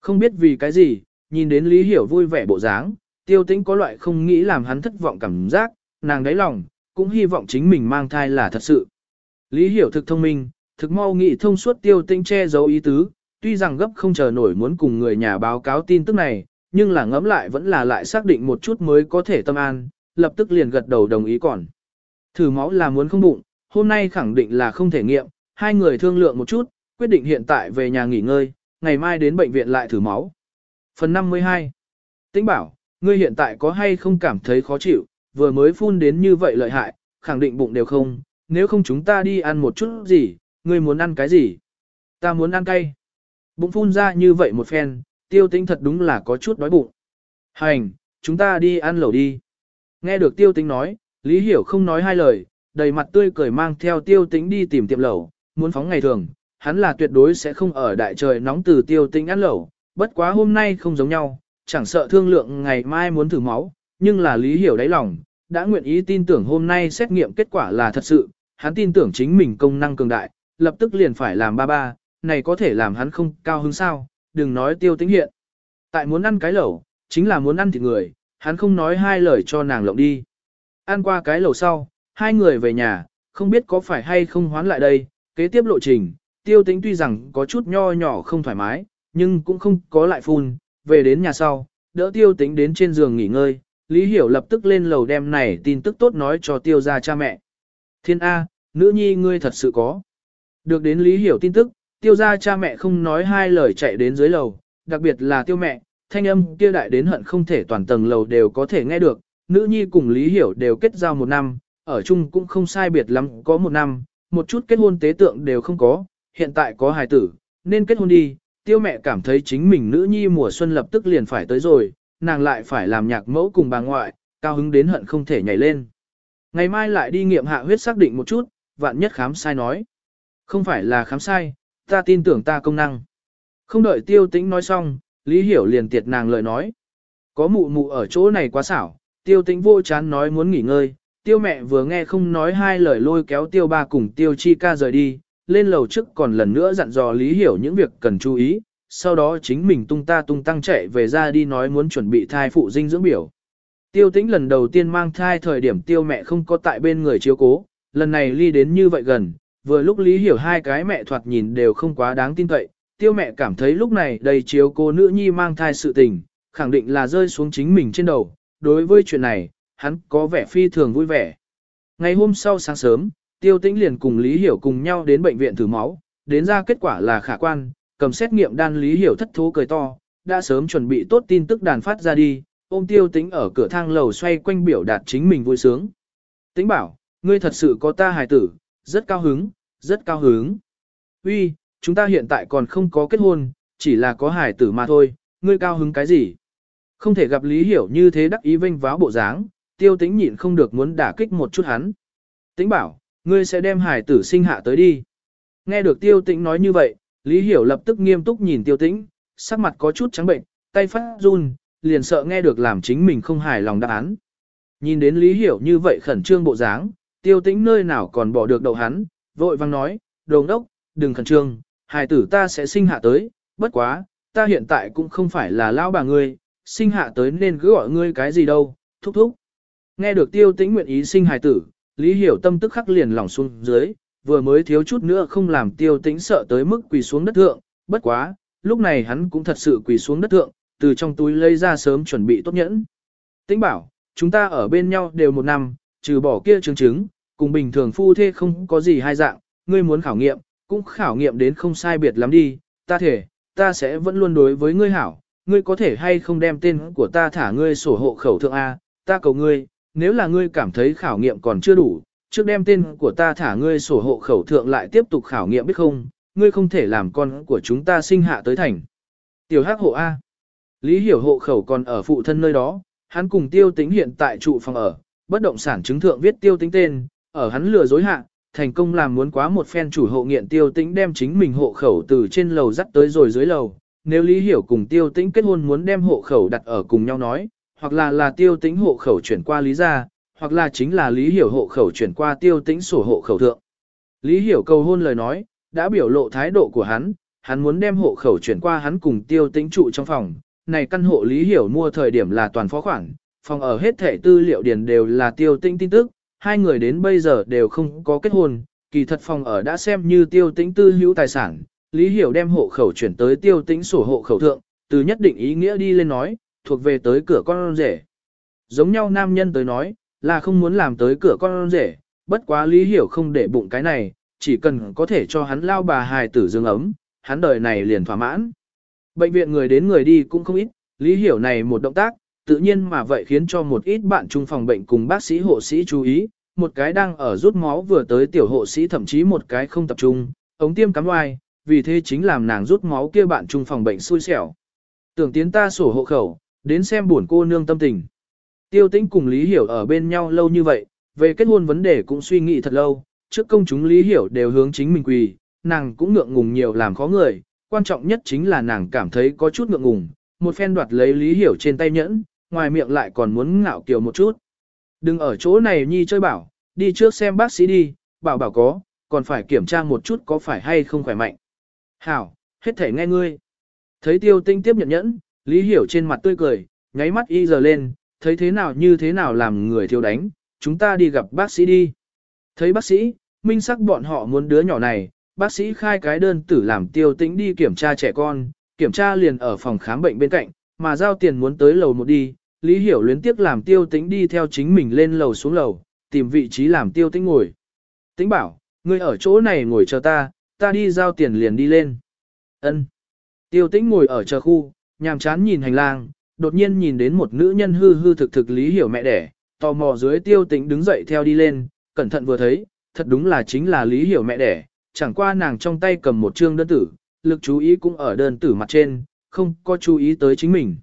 Không biết vì cái gì, nhìn đến lý hiểu vui vẻ bộ dáng, tiêu tĩnh có loại không nghĩ làm hắn thất vọng cảm giác, nàng đáy lòng, cũng hy vọng chính mình mang thai là thật sự. Lý hiểu thực thông minh, thực mau nghị thông suốt tiêu tinh che giấu ý tứ, tuy rằng gấp không chờ nổi muốn cùng người nhà báo cáo tin tức này, nhưng là ngẫm lại vẫn là lại xác định một chút mới có thể tâm an, lập tức liền gật đầu đồng ý còn. Thử máu là muốn không bụng, hôm nay khẳng định là không thể nghiệm, hai người thương lượng một chút, quyết định hiện tại về nhà nghỉ ngơi, ngày mai đến bệnh viện lại thử máu. Phần 52 Tĩnh bảo, ngươi hiện tại có hay không cảm thấy khó chịu, vừa mới phun đến như vậy lợi hại, khẳng định bụng đều không, nếu không chúng ta đi ăn một chút gì, ngươi muốn ăn cái gì? Ta muốn ăn cay. Bụng phun ra như vậy một phen, tiêu tinh thật đúng là có chút đói bụng. Hành, chúng ta đi ăn lẩu đi. Nghe được tiêu tinh nói, Lý Hiểu không nói hai lời, đầy mặt tươi cười mang theo tiêu tinh đi tìm tiệm lẩu, muốn phóng ngày thường, hắn là tuyệt đối sẽ không ở đại trời nóng từ tiêu tinh ăn lẩu, bất quá hôm nay không giống nhau, chẳng sợ thương lượng ngày mai muốn thử máu, nhưng là Lý Hiểu đáy lòng, đã nguyện ý tin tưởng hôm nay xét nghiệm kết quả là thật sự, hắn tin tưởng chính mình công năng cường đại, lập tức liền phải làm ba ba, này có thể làm hắn không cao hứng sao, đừng nói tiêu tính hiện. Tại muốn ăn cái lẩu, chính là muốn ăn thịt người, hắn không nói hai lời cho nàng lộng đi. Ăn qua cái lẩu sau, hai người về nhà, không biết có phải hay không hoán lại đây, kế tiếp lộ trình, tiêu tính tuy rằng có chút nho nhỏ không thoải mái, nhưng cũng không có lại phun, về đến nhà sau, đỡ tiêu tính đến trên giường nghỉ ngơi, Lý Hiểu lập tức lên lầu đem này tin tức tốt nói cho tiêu gia cha mẹ. Thiên A, nữ nhi ngươi thật sự có. Được đến Lý Hiểu tin tức, tiêu gia cha mẹ không nói hai lời chạy đến dưới lầu, đặc biệt là tiêu mẹ, thanh âm kia đại đến hận không thể toàn tầng lầu đều có thể nghe được, nữ nhi cùng Lý Hiểu đều kết giao một năm, ở chung cũng không sai biệt lắm có một năm, một chút kết hôn tế tượng đều không có, hiện tại có hài tử, nên kết hôn đi, tiêu mẹ cảm thấy chính mình nữ nhi mùa xuân lập tức liền phải tới rồi, nàng lại phải làm nhạc mẫu cùng bà ngoại, cao hứng đến hận không thể nhảy lên. Ngày mai lại đi nghiệm hạ huyết xác định một chút, vạn nhất khám sai nói. Không phải là khám sai, ta tin tưởng ta công năng. Không đợi tiêu tĩnh nói xong, Lý Hiểu liền tiệt nàng lời nói. Có mụ mụ ở chỗ này quá xảo, tiêu tĩnh vô chán nói muốn nghỉ ngơi, tiêu mẹ vừa nghe không nói hai lời lôi kéo tiêu ba cùng tiêu chi ca rời đi, lên lầu trước còn lần nữa dặn dò Lý Hiểu những việc cần chú ý, sau đó chính mình tung ta tung tăng chạy về ra đi nói muốn chuẩn bị thai phụ dinh dưỡng biểu. Tiêu tĩnh lần đầu tiên mang thai thời điểm tiêu mẹ không có tại bên người chiếu cố, lần này ly đến như vậy gần, vừa lúc Lý Hiểu hai cái mẹ thoạt nhìn đều không quá đáng tin cậy, tiêu mẹ cảm thấy lúc này đầy chiếu cố nữ nhi mang thai sự tình, khẳng định là rơi xuống chính mình trên đầu, đối với chuyện này, hắn có vẻ phi thường vui vẻ. Ngày hôm sau sáng sớm, tiêu tĩnh liền cùng Lý Hiểu cùng nhau đến bệnh viện thử máu, đến ra kết quả là khả quan, cầm xét nghiệm đan Lý Hiểu thất thố cười to, đã sớm chuẩn bị tốt tin tức đàn phát ra đi, ôm tiêu tĩnh ở cửa thang lầu xoay quanh biểu đạt chính mình vui sướng. Tĩnh bảo, ngươi thật sự có ta hài tử, rất cao hứng, rất cao hứng. Uy, chúng ta hiện tại còn không có kết hôn, chỉ là có hài tử mà thôi, ngươi cao hứng cái gì? Không thể gặp Lý Hiểu như thế đắc ý vinh váo bộ dáng, tiêu tĩnh nhịn không được muốn đả kích một chút hắn. Tĩnh bảo, ngươi sẽ đem hài tử sinh hạ tới đi. Nghe được tiêu tĩnh nói như vậy, Lý Hiểu lập tức nghiêm túc nhìn tiêu tĩnh, sắc mặt có chút trắng bệnh, tay phát run, liền sợ nghe được làm chính mình không hài lòng đáp án. Nhìn đến Lý Hiểu như vậy khẩn trương bộ dáng, tiêu tĩnh nơi nào còn bỏ được đầu hắn, vội vang nói, đồng đốc, đừng khẩn trương, hài tử ta sẽ sinh hạ tới, bất quá, ta hiện tại cũng không phải là lão bà ngươi, sinh hạ tới nên cứ gọi ngươi cái gì đâu, thúc thúc. Nghe được tiêu tĩnh nguyện ý sinh hài tử, Lý Hiểu tâm tức khắc liền lỏng xuống dưới, vừa mới thiếu chút nữa không làm tiêu tĩnh sợ tới mức quỳ xuống đất thượng, bất quá, lúc này hắn cũng thật sự quỳ xuống đất thượng, từ trong túi lấy ra sớm chuẩn bị tốt nhẫn. Tĩnh bảo, chúng ta ở bên nhau đều một năm, trừ bỏ kia chứng chứng, cùng bình thường phu thê không có gì hai dạng, ngươi muốn khảo nghiệm, cũng khảo nghiệm đến không sai biệt lắm đi, ta thể, ta sẽ vẫn luôn đối với ngươi hảo, ngươi có thể hay không đem tên của ta thả ngươi sổ hộ khẩu thượng A, ta cầu ngươi, nếu là ngươi cảm thấy khảo nghiệm còn chưa đủ, trước đem tên của ta thả ngươi sổ hộ khẩu thượng lại tiếp tục khảo nghiệm biết không, ngươi không thể làm con của chúng ta sinh hạ tới thành. Tiểu hắc hộ A. Lý hiểu hộ khẩu còn ở phụ thân nơi đó, hắn cùng tiêu tính hiện tại trụ phòng ở, bất động sản chứng thượng viết tiêu tính tên, ở hắn lừa dối hạ, thành công làm muốn quá một phen chủ hộ nghiện tiêu tĩnh đem chính mình hộ khẩu từ trên lầu dắt tới rồi dưới lầu. Nếu Lý Hiểu cùng tiêu tĩnh kết hôn muốn đem hộ khẩu đặt ở cùng nhau nói, hoặc là là tiêu tĩnh hộ khẩu chuyển qua Lý gia, hoặc là chính là Lý Hiểu hộ khẩu chuyển qua tiêu tĩnh sổ hộ khẩu thượng. Lý Hiểu cầu hôn lời nói, đã biểu lộ thái độ của hắn, hắn muốn đem hộ khẩu chuyển qua hắn cùng tiêu tĩnh trụ trong phòng. Này căn hộ Lý Hiểu mua thời điểm là toàn phó khoản, phòng ở hết thể tư liệu điền đều là tiêu tĩnh tin tức, hai người đến bây giờ đều không có kết hôn, kỳ thật phòng ở đã xem như tiêu tĩnh tư hữu tài sản, Lý Hiểu đem hộ khẩu chuyển tới tiêu tĩnh sổ hộ khẩu thượng, từ nhất định ý nghĩa đi lên nói, thuộc về tới cửa con rể. Giống nhau nam nhân tới nói, là không muốn làm tới cửa con rể, bất quá Lý Hiểu không để bụng cái này, chỉ cần có thể cho hắn lao bà hài tử dương ấm, hắn đời này liền thỏa mãn. Bệnh viện người đến người đi cũng không ít, Lý Hiểu này một động tác, tự nhiên mà vậy khiến cho một ít bạn chung phòng bệnh cùng bác sĩ hộ sĩ chú ý, một cái đang ở rút máu vừa tới tiểu hộ sĩ thậm chí một cái không tập trung, ống tiêm cắm oai, vì thế chính làm nàng rút máu kia bạn chung phòng bệnh xui xẻo. Tưởng tiến ta sổ hộ khẩu, đến xem buồn cô nương tâm tình. Tiêu tĩnh cùng Lý Hiểu ở bên nhau lâu như vậy, về kết hôn vấn đề cũng suy nghĩ thật lâu, trước công chúng Lý Hiểu đều hướng chính mình quỳ, nàng cũng ngượng ngùng nhiều làm khó người, quan trọng nhất chính là nàng cảm thấy có chút ngượng ngùng, một phen đoạt lấy Lý Hiểu trên tay nhẫn, ngoài miệng lại còn muốn ngạo kiều một chút. Đừng ở chỗ này nhi chơi bảo, đi trước xem bác sĩ đi, bảo bảo có, còn phải kiểm tra một chút có phải hay không khỏe mạnh. Hảo, hết thể nghe ngươi. Thấy tiêu tinh tiếp nhận nhẫn, Lý Hiểu trên mặt tươi cười, nháy mắt y giờ lên, thấy thế nào như thế nào làm người thiếu đánh, chúng ta đi gặp bác sĩ đi. Thấy bác sĩ, minh sắc bọn họ muốn đứa nhỏ này, bác sĩ khai cái đơn tử làm tiêu tĩnh đi kiểm tra trẻ con, kiểm tra liền ở phòng khám bệnh bên cạnh, mà giao tiền muốn tới lầu một đi, Lý Hiểu luyến tiếc làm tiêu tĩnh đi theo chính mình lên lầu xuống lầu, tìm vị trí làm tiêu tĩnh ngồi. Tĩnh bảo, ngươi ở chỗ này ngồi chờ ta, ta đi giao tiền liền đi lên. Ân. Tiêu tĩnh ngồi ở chờ khu, nhàm chán nhìn hành lang, đột nhiên nhìn đến một nữ nhân hư hư thực thực Lý Hiểu mẹ đẻ, tò mò dưới tiêu tĩnh đứng dậy theo đi lên, cẩn thận vừa thấy, thật đúng là chính là Lý Hiểu mẹ đẻ, chẳng qua nàng trong tay cầm một chương đơn tử, lực chú ý cũng ở đơn tử mặt trên, không có chú ý tới chính mình.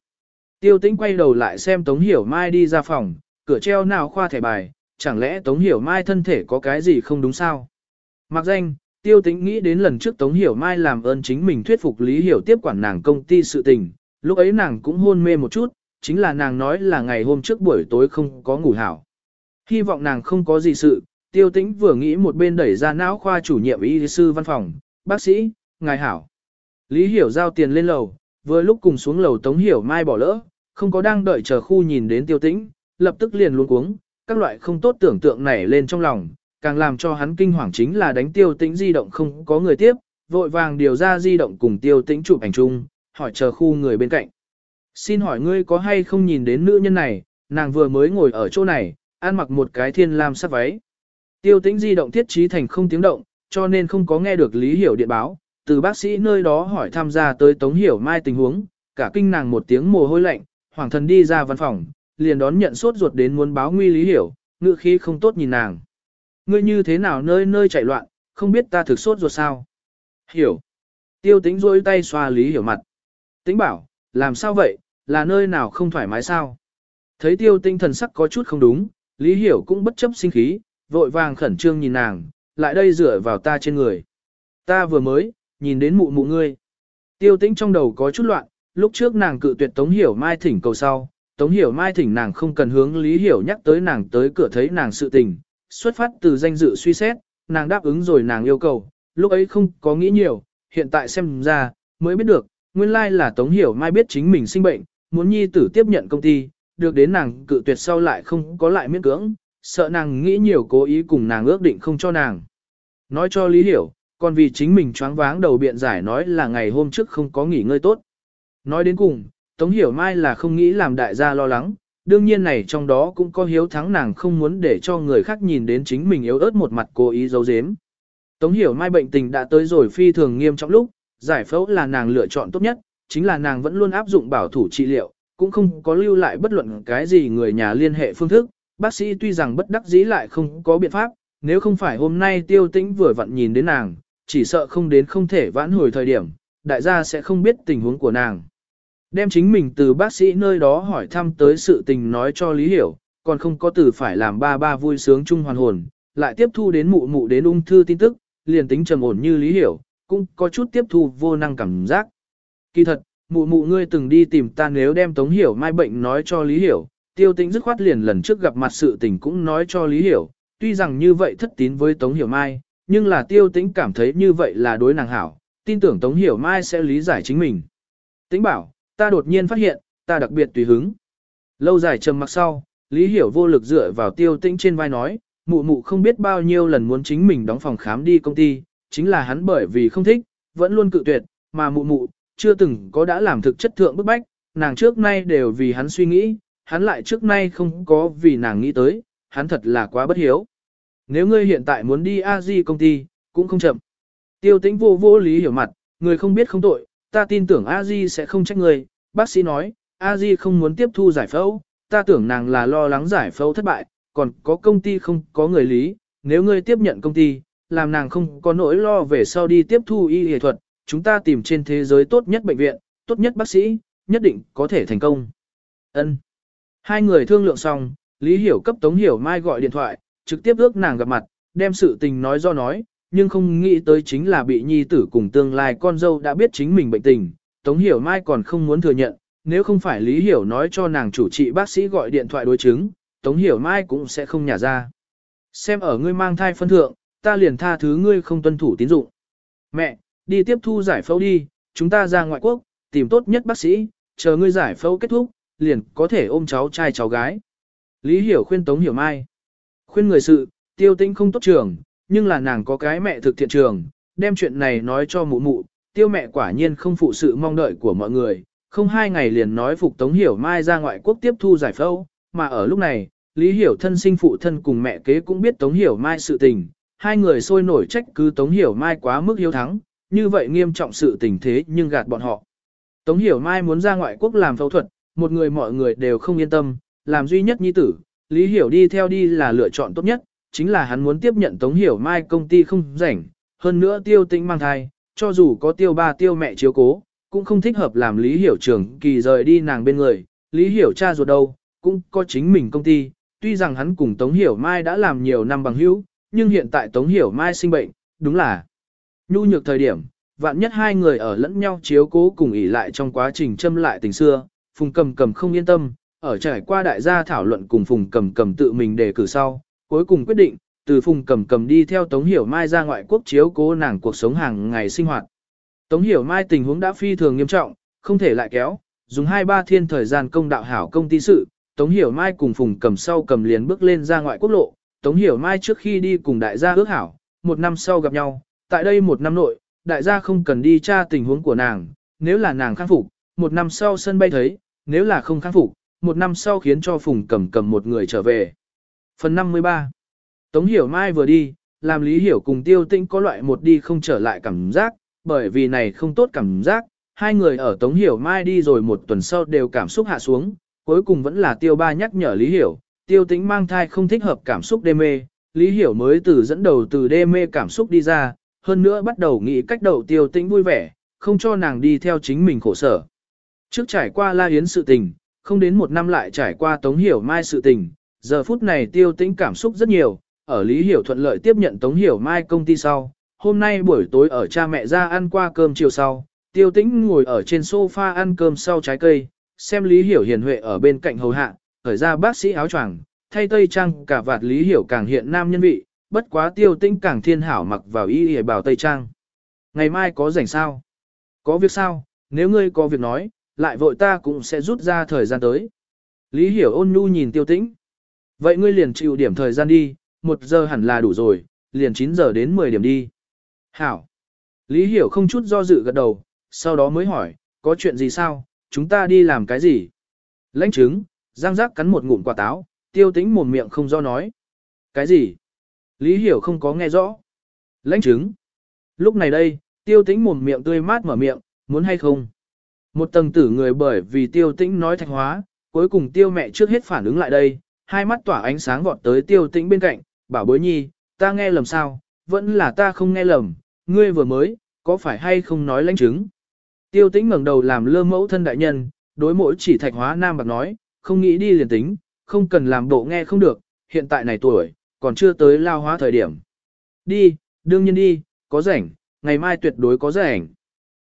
Tiêu tĩnh quay đầu lại xem Tống Hiểu Mai đi ra phòng, cửa treo nào khoa thẻ bài, chẳng lẽ Tống Hiểu Mai thân thể có cái gì không đúng sao? Mặc danh, tiêu tĩnh nghĩ đến lần trước Tống Hiểu Mai làm ơn chính mình thuyết phục Lý Hiểu tiếp quản nàng công ty sự tình, lúc ấy nàng cũng hôn mê một chút, chính là nàng nói là ngày hôm trước buổi tối không có ngủ hảo. Hy vọng nàng không có gì sự, tiêu tĩnh vừa nghĩ một bên đẩy ra não khoa chủ nhiệm y sư văn phòng, bác sĩ, ngài hảo. Lý Hiểu giao tiền lên lầu, vừa lúc cùng xuống lầu Tống Hiểu Mai bỏ lỡ, không có đang đợi chờ khu nhìn đến tiêu tĩnh, lập tức liền luôn cuống, các loại không tốt tưởng tượng nảy lên trong lòng, càng làm cho hắn kinh hoàng chính là đánh tiêu tĩnh di động không có người tiếp, vội vàng điều ra di động cùng tiêu tĩnh chụp ảnh chung, hỏi chờ khu người bên cạnh. Xin hỏi ngươi có hay không nhìn đến nữ nhân này, nàng vừa mới ngồi ở chỗ này, ăn mặc một cái thiên lam sắc váy. Tiêu tĩnh di động thiết trí thành không tiếng động, cho nên không có nghe được lý hiểu điện báo, từ bác sĩ nơi đó hỏi tham gia tới tống hiểu mai tình huống, cả kinh nàng một tiếng mồ hôi lạnh, hoàng thần đi ra văn phòng, liền đón nhận sốt ruột đến muốn báo nguy lý hiểu, ngự khí không tốt nhìn nàng. Ngươi như thế nào nơi nơi chạy loạn, không biết ta thực sốt ruột sao? Hiểu. Tiêu tĩnh rôi tay xoa lý hiểu mặt. Tĩnh bảo, làm sao vậy, là nơi nào không thoải mái sao? Thấy tiêu tinh thần sắc có chút không đúng, lý hiểu cũng bất chấp sinh khí, vội vàng khẩn trương nhìn nàng, lại đây dựa vào ta trên người. Ta vừa mới, nhìn đến mụ mụ ngươi. Tiêu tĩnh trong đầu có chút loạn, lúc trước nàng cự tuyệt Tống Hiểu Mai thỉnh cầu sau, Tống Hiểu Mai thỉnh nàng không cần hướng Lý Hiểu nhắc tới nàng tới cửa thấy nàng sự tình, xuất phát từ danh dự suy xét, nàng đáp ứng rồi nàng yêu cầu, lúc ấy không có nghĩ nhiều, hiện tại xem ra, mới biết được, nguyên lai là Tống Hiểu Mai biết chính mình sinh bệnh, muốn nhi tử tiếp nhận công ty, được đến nàng cự tuyệt sau lại không có lại miễn cưỡng, sợ nàng nghĩ nhiều cố ý cùng nàng ước định không cho nàng. Nói cho Lý Hiểu, còn vì chính mình choáng váng đầu biện giải nói là ngày hôm trước không có nghỉ ngơi tốt. Nói đến cùng, Tống Hiểu Mai là không nghĩ làm đại gia lo lắng, đương nhiên này trong đó cũng có hiếu thắng nàng không muốn để cho người khác nhìn đến chính mình yếu ớt một mặt cố ý giấu giếm. Tống Hiểu Mai bệnh tình đã tới rồi phi thường nghiêm trọng lúc, giải phẫu là nàng lựa chọn tốt nhất, chính là nàng vẫn luôn áp dụng bảo thủ trị liệu, cũng không có lưu lại bất luận cái gì người nhà liên hệ phương thức. Bác sĩ tuy rằng bất đắc dĩ lại không có biện pháp, nếu không phải hôm nay tiêu tĩnh vừa vặn nhìn đến nàng, chỉ sợ không đến không thể vãn hồi thời điểm, đại gia sẽ không biết tình huống của nàng. Đem chính mình từ bác sĩ nơi đó hỏi thăm tới sự tình nói cho Lý Hiểu, còn không có từ phải làm ba ba vui sướng chung hoàn hồn, lại tiếp thu đến mụ mụ đến ung thư tin tức, liền tính trầm ổn như Lý Hiểu, cũng có chút tiếp thu vô năng cảm giác. Kỳ thật, mụ mụ ngươi từng đi tìm ta nếu đem Tống Hiểu mai bệnh nói cho Lý Hiểu, tiêu tĩnh dứt khoát liền lần trước gặp mặt sự tình cũng nói cho Lý Hiểu, tuy rằng như vậy thất tín với Tống Hiểu mai, nhưng là tiêu tĩnh cảm thấy như vậy là đối nàng hảo, tin tưởng Tống Hiểu mai sẽ lý giải chính mình. Tĩnh bảo, ta đột nhiên phát hiện, ta đặc biệt tùy hứng. Lâu dài trầm mặc sau, Lý Hiểu vô lực dựa vào tiêu tĩnh trên vai nói, mụ mụ không biết bao nhiêu lần muốn chính mình đóng phòng khám đi công ty, chính là hắn bởi vì không thích, vẫn luôn cự tuyệt, mà mụ mụ, chưa từng có đã làm thực chất thượng bức bách, nàng trước nay đều vì hắn suy nghĩ, hắn lại trước nay không có vì nàng nghĩ tới, hắn thật là quá bất hiếu. Nếu ngươi hiện tại muốn đi a di công ty, cũng không chậm. Tiêu tĩnh vô vô lý hiểu mặt, người không biết không tội, ta tin tưởng a di sẽ không trách người, bác sĩ nói, a di không muốn tiếp thu giải phẫu, ta tưởng nàng là lo lắng giải phẫu thất bại, còn có công ty không có người lý, nếu ngươi tiếp nhận công ty, làm nàng không có nỗi lo về sau đi tiếp thu y y thuật, chúng ta tìm trên thế giới tốt nhất bệnh viện, tốt nhất bác sĩ, nhất định có thể thành công. Ân. Hai người thương lượng xong, Lý Hiểu cấp Tống Hiểu Mai gọi điện thoại, trực tiếp ước nàng gặp mặt, đem sự tình nói do nói, nhưng không nghĩ tới chính là bị nhi tử cùng tương lai con dâu đã biết chính mình bệnh tình. Tống Hiểu Mai còn không muốn thừa nhận, nếu không phải Lý Hiểu nói cho nàng chủ trị bác sĩ gọi điện thoại đối chứng, Tống Hiểu Mai cũng sẽ không nhả ra. Xem ở ngươi mang thai phân thượng, ta liền tha thứ ngươi không tuân thủ tín dụng. Mẹ, đi tiếp thu giải phẫu đi, chúng ta ra ngoại quốc, tìm tốt nhất bác sĩ, chờ ngươi giải phẫu kết thúc, liền có thể ôm cháu trai cháu gái. Lý Hiểu khuyên Tống Hiểu Mai. Khuyên người sự, tiêu tinh không tốt trường, nhưng là nàng có cái mẹ thực thiện trường, đem chuyện này nói cho mụ mụ, tiêu mẹ quả nhiên không phụ sự mong đợi của mọi người, không hai ngày liền nói phục Tống Hiểu Mai ra ngoại quốc tiếp thu giải phẫu, mà ở lúc này, Lý Hiểu thân sinh phụ thân cùng mẹ kế cũng biết Tống Hiểu Mai sự tình, hai người sôi nổi trách cứ Tống Hiểu Mai quá mức hiếu thắng, như vậy nghiêm trọng sự tình thế nhưng gạt bọn họ. Tống Hiểu Mai muốn ra ngoại quốc làm phẫu thuật, một người mọi người đều không yên tâm, làm duy nhất nhi tử, Lý Hiểu đi theo đi là lựa chọn tốt nhất, chính là hắn muốn tiếp nhận Tống Hiểu Mai công ty không rảnh, hơn nữa tiêu tĩnh mang thai, cho dù có tiêu ba tiêu mẹ chiếu cố, cũng không thích hợp làm Lý Hiểu trưởng kỳ rời đi nàng bên người, Lý Hiểu cha ruột đâu, cũng có chính mình công ty, tuy rằng hắn cùng Tống Hiểu Mai đã làm nhiều năm bằng hữu, nhưng hiện tại Tống Hiểu Mai sinh bệnh, đúng là nhu nhược thời điểm, vạn nhất hai người ở lẫn nhau chiếu cố cùng ỉ lại trong quá trình châm lại tình xưa, Phùng Cầm Cầm không yên tâm, ở trải qua đại gia thảo luận cùng Phùng Cầm Cầm tự mình đề cử sau, cuối cùng quyết định, từ Phùng Cầm Cầm đi theo Tống Hiểu Mai ra ngoại quốc chiếu cố nàng cuộc sống hàng ngày sinh hoạt. Tống Hiểu Mai tình huống đã phi thường nghiêm trọng, không thể lại kéo, dùng 2-3 thiên thời gian công đạo hảo công ty sự, Tống Hiểu Mai cùng Phùng Cầm sau cầm liền bước lên ra ngoại quốc lộ, Tống Hiểu Mai trước khi đi cùng đại gia ước hảo, một năm sau gặp nhau, tại đây một năm nội, đại gia không cần đi tra tình huống của nàng, nếu là nàng khắc phục, một năm sau sân bay thấy, nếu là không khắc phục, một năm sau khiến cho Phùng Cầm cầm một người trở về. Phần 53 Tống Hiểu Mai vừa đi, làm Lý Hiểu cùng Tiêu Tĩnh có loại một đi không trở lại cảm giác, bởi vì này không tốt cảm giác, hai người ở Tống Hiểu Mai đi rồi một tuần sau đều cảm xúc hạ xuống, cuối cùng vẫn là Tiêu Ba nhắc nhở Lý Hiểu, Tiêu Tĩnh mang thai không thích hợp cảm xúc đê mê, Lý Hiểu mới từ dẫn đầu từ đê mê cảm xúc đi ra, hơn nữa bắt đầu nghĩ cách đầu Tiêu Tĩnh vui vẻ, không cho nàng đi theo chính mình khổ sở. Trước trải qua La Yến sự tình, không đến một năm lại trải qua Tống Hiểu Mai sự tình, giờ phút này Tiêu Tĩnh cảm xúc rất nhiều, ở Lý Hiểu thuận lợi tiếp nhận Tống Hiểu Mai công ty sau, hôm nay buổi tối ở cha mẹ ra ăn qua cơm chiều sau, Tiêu Tĩnh ngồi ở trên sofa ăn cơm sau trái cây, xem Lý Hiểu hiền huệ ở bên cạnh hầu hạ, khởi ra bác sĩ áo choàng, thay tây trang cả vạt Lý Hiểu càng hiện nam nhân vị, bất quá Tiêu Tĩnh càng thiên hảo mặc vào y y bảo tây trang. Ngày mai có rảnh sao? Có việc sao? Nếu ngươi có việc nói, lại vội ta cũng sẽ rút ra thời gian tới. Lý Hiểu ôn nhu nhìn Tiêu Tĩnh. Vậy ngươi liền chịu điểm thời gian đi, một giờ hẳn là đủ rồi, liền 9 giờ đến 10 điểm đi. Hảo. Lý Hiểu không chút do dự gật đầu, sau đó mới hỏi, có chuyện gì sao, chúng ta đi làm cái gì? Lãnh chứng, Giang giác cắn một ngụm quả táo, tiêu tĩnh mồm miệng không do nói. Cái gì? Lý Hiểu không có nghe rõ. Lãnh chứng. Lúc này đây, tiêu tĩnh mồm miệng tươi mát mở miệng, muốn hay không? Một tầng tử người bởi vì tiêu tĩnh nói thạch hóa, cuối cùng tiêu mẹ trước hết phản ứng lại đây, hai mắt tỏa ánh sáng vọt tới tiêu tĩnh bên cạnh, bảo bối nhi, ta nghe lầm sao, vẫn là ta không nghe lầm, ngươi vừa mới, có phải hay không nói lãnh chứng? Tiêu tĩnh ngẩng đầu làm lơ mẫu thân đại nhân, đối mỗi chỉ thạch hóa nam bạc nói, không nghĩ đi liền tính, không cần làm bộ nghe không được, hiện tại này tuổi, còn chưa tới lao hóa thời điểm. Đi, đương nhiên đi, có rảnh, ngày mai tuyệt đối có rảnh.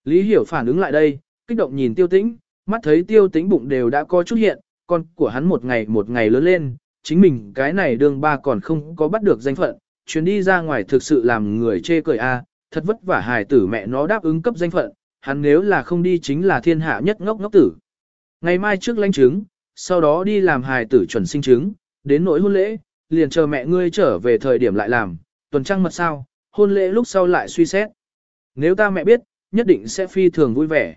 Lý Hiểu phản ứng lại đây, kích động nhìn tiêu tĩnh, mắt thấy tiêu tĩnh bụng đều đã có chút hiện, con của hắn một ngày một ngày lớn lên, chính mình cái này đương ba còn không có bắt được danh phận, chuyến đi ra ngoài thực sự làm người chê cười a, thật vất vả hài tử mẹ nó đáp ứng cấp danh phận, hắn nếu là không đi chính là thiên hạ nhất ngốc ngốc tử. Ngày mai trước lãnh chứng, sau đó đi làm hài tử chuẩn sinh chứng, đến nỗi hôn lễ, liền chờ mẹ ngươi trở về thời điểm lại làm, tuần trăng mật sao, hôn lễ lúc sau lại suy xét. Nếu ta mẹ biết, nhất định sẽ phi thường vui vẻ.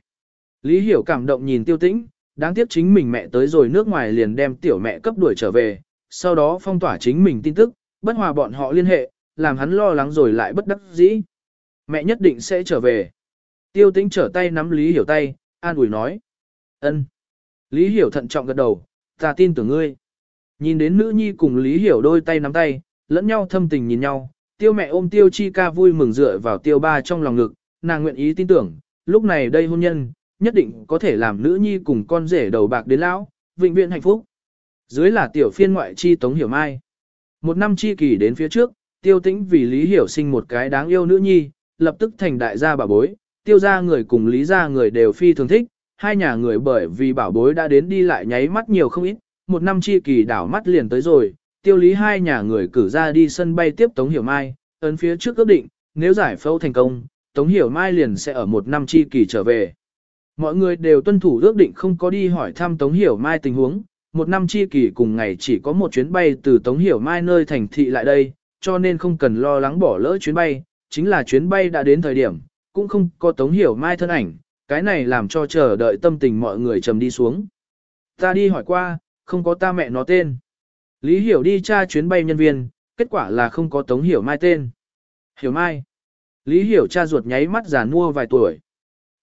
Lý Hiểu cảm động nhìn tiêu tĩnh, đáng tiếc chính mình mẹ tới rồi nước ngoài liền đem tiểu mẹ cấp đuổi trở về, sau đó phong tỏa chính mình tin tức, bất hòa bọn họ liên hệ, làm hắn lo lắng rồi lại bất đắc dĩ. Mẹ nhất định sẽ trở về. Tiêu tĩnh trở tay nắm Lý Hiểu tay, an ủi nói. ân. Lý Hiểu thận trọng gật đầu, ta tin tưởng ngươi. Nhìn đến nữ nhi cùng Lý Hiểu đôi tay nắm tay, lẫn nhau thâm tình nhìn nhau, tiêu mẹ ôm tiêu chi ca vui mừng dựa vào tiêu ba trong lòng ngực, nàng nguyện ý tin tưởng, lúc này đây hôn nhân, nhất định có thể làm nữ nhi cùng con rể đầu bạc đến lão, vĩnh viễn hạnh phúc. Dưới là tiểu phiên ngoại chi Tống Hiểu Mai. Một năm chi kỳ đến phía trước, tiêu tĩnh vì Lý Hiểu sinh một cái đáng yêu nữ nhi, lập tức thành đại gia bà bối, tiêu gia người cùng Lý gia người đều phi thường thích, hai nhà người bởi vì bảo bối đã đến đi lại nháy mắt nhiều không ít, một năm chi kỳ đảo mắt liền tới rồi, tiêu lý hai nhà người cử ra đi sân bay tiếp Tống Hiểu Mai, ấn phía trước ước định, nếu giải phẫu thành công, Tống Hiểu Mai liền sẽ ở một năm chi kỳ trở về. Mọi người đều tuân thủ ước định không có đi hỏi thăm Tống Hiểu Mai tình huống, một năm chi kỳ cùng ngày chỉ có một chuyến bay từ Tống Hiểu Mai nơi thành thị lại đây, cho nên không cần lo lắng bỏ lỡ chuyến bay, chính là chuyến bay đã đến thời điểm, cũng không có Tống Hiểu Mai thân ảnh, cái này làm cho chờ đợi tâm tình mọi người trầm đi xuống. Ta đi hỏi qua, không có ta mẹ nó tên. Lý Hiểu đi tra chuyến bay nhân viên, kết quả là không có Tống Hiểu Mai tên. Hiểu Mai. Lý Hiểu cha ruột nháy mắt già mua vài tuổi.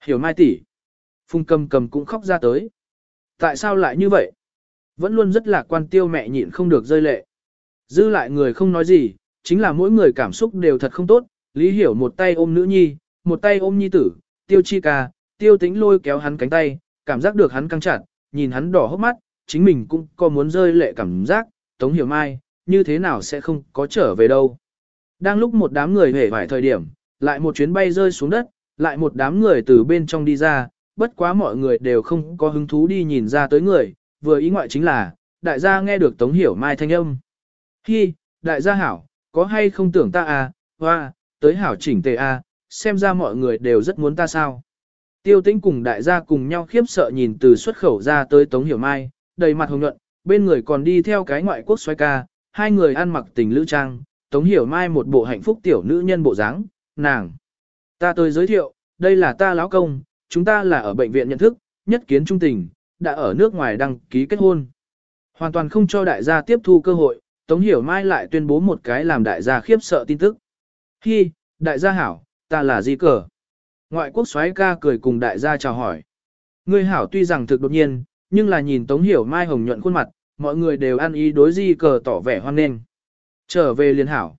Hiểu Mai tỷ. phung cầm cầm cũng khóc ra tới. Tại sao lại như vậy? Vẫn luôn rất lạc quan tiêu mẹ nhịn không được rơi lệ. Dư lại người không nói gì, chính là mỗi người cảm xúc đều thật không tốt, Lý Hiểu một tay ôm nữ nhi, một tay ôm nhi tử, tiêu chi ca, tiêu tính lôi kéo hắn cánh tay, cảm giác được hắn căng chặt, nhìn hắn đỏ hốc mắt, chính mình cũng có muốn rơi lệ cảm giác, Tống Hiểu Mai, như thế nào sẽ không có trở về đâu. Đang lúc một đám người hề vải thời điểm, lại một chuyến bay rơi xuống đất, lại một đám người từ bên trong đi ra, bất quá mọi người đều không có hứng thú đi nhìn ra tới người, vừa ý ngoại chính là, đại gia nghe được Tống Hiểu Mai thanh âm. Hi, đại gia hảo, có hay không tưởng ta à, hoa, tới hảo chỉnh tề à, xem ra mọi người đều rất muốn ta sao. Tiêu tĩnh cùng đại gia cùng nhau khiếp sợ nhìn từ xuất khẩu ra tới Tống Hiểu Mai, đầy mặt hồng nhuận, bên người còn đi theo cái ngoại quốc xoay ca, hai người ăn mặc tình lữ trang, Tống Hiểu Mai một bộ hạnh phúc tiểu nữ nhân bộ dáng, nàng. Ta tới giới thiệu, đây là ta lão công, chúng ta là ở bệnh viện nhận thức, nhất kiến trung tình, đã ở nước ngoài đăng ký kết hôn. Hoàn toàn không cho đại gia tiếp thu cơ hội, Tống Hiểu Mai lại tuyên bố một cái làm đại gia khiếp sợ tin tức. Hi, đại gia hảo, ta là Di Cờ. Ngoại quốc soái ca cười cùng đại gia chào hỏi. Ngươi hảo tuy rằng thực đột nhiên, nhưng là nhìn Tống Hiểu Mai hồng nhuận khuôn mặt, mọi người đều ăn ý đối Di Cờ tỏ vẻ hoan nghênh. Trở về liền hảo.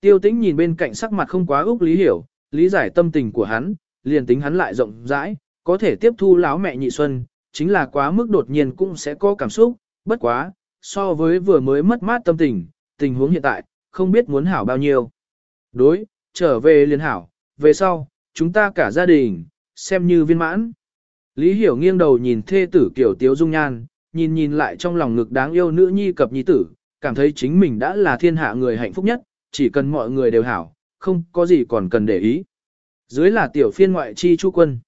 Tiêu tĩnh nhìn bên cạnh sắc mặt không quá úc lý hiểu, lý giải tâm tình của hắn, liền tính hắn lại rộng rãi, có thể tiếp thu láo mẹ nhị xuân, chính là quá mức đột nhiên cũng sẽ có cảm xúc, bất quá, so với vừa mới mất mát tâm tình, tình huống hiện tại, không biết muốn hảo bao nhiêu. Đối, trở về liền hảo, về sau, chúng ta cả gia đình, xem như viên mãn. Lý Hiểu nghiêng đầu nhìn thê tử kiểu tiếu dung nhan, nhìn nhìn lại trong lòng ngực đáng yêu nữ nhi cập nhi tử, cảm thấy chính mình đã là thiên hạ người hạnh phúc nhất, chỉ cần mọi người đều hảo, không có gì còn cần để ý. Dưới là tiểu phiên ngoại chi chu quân.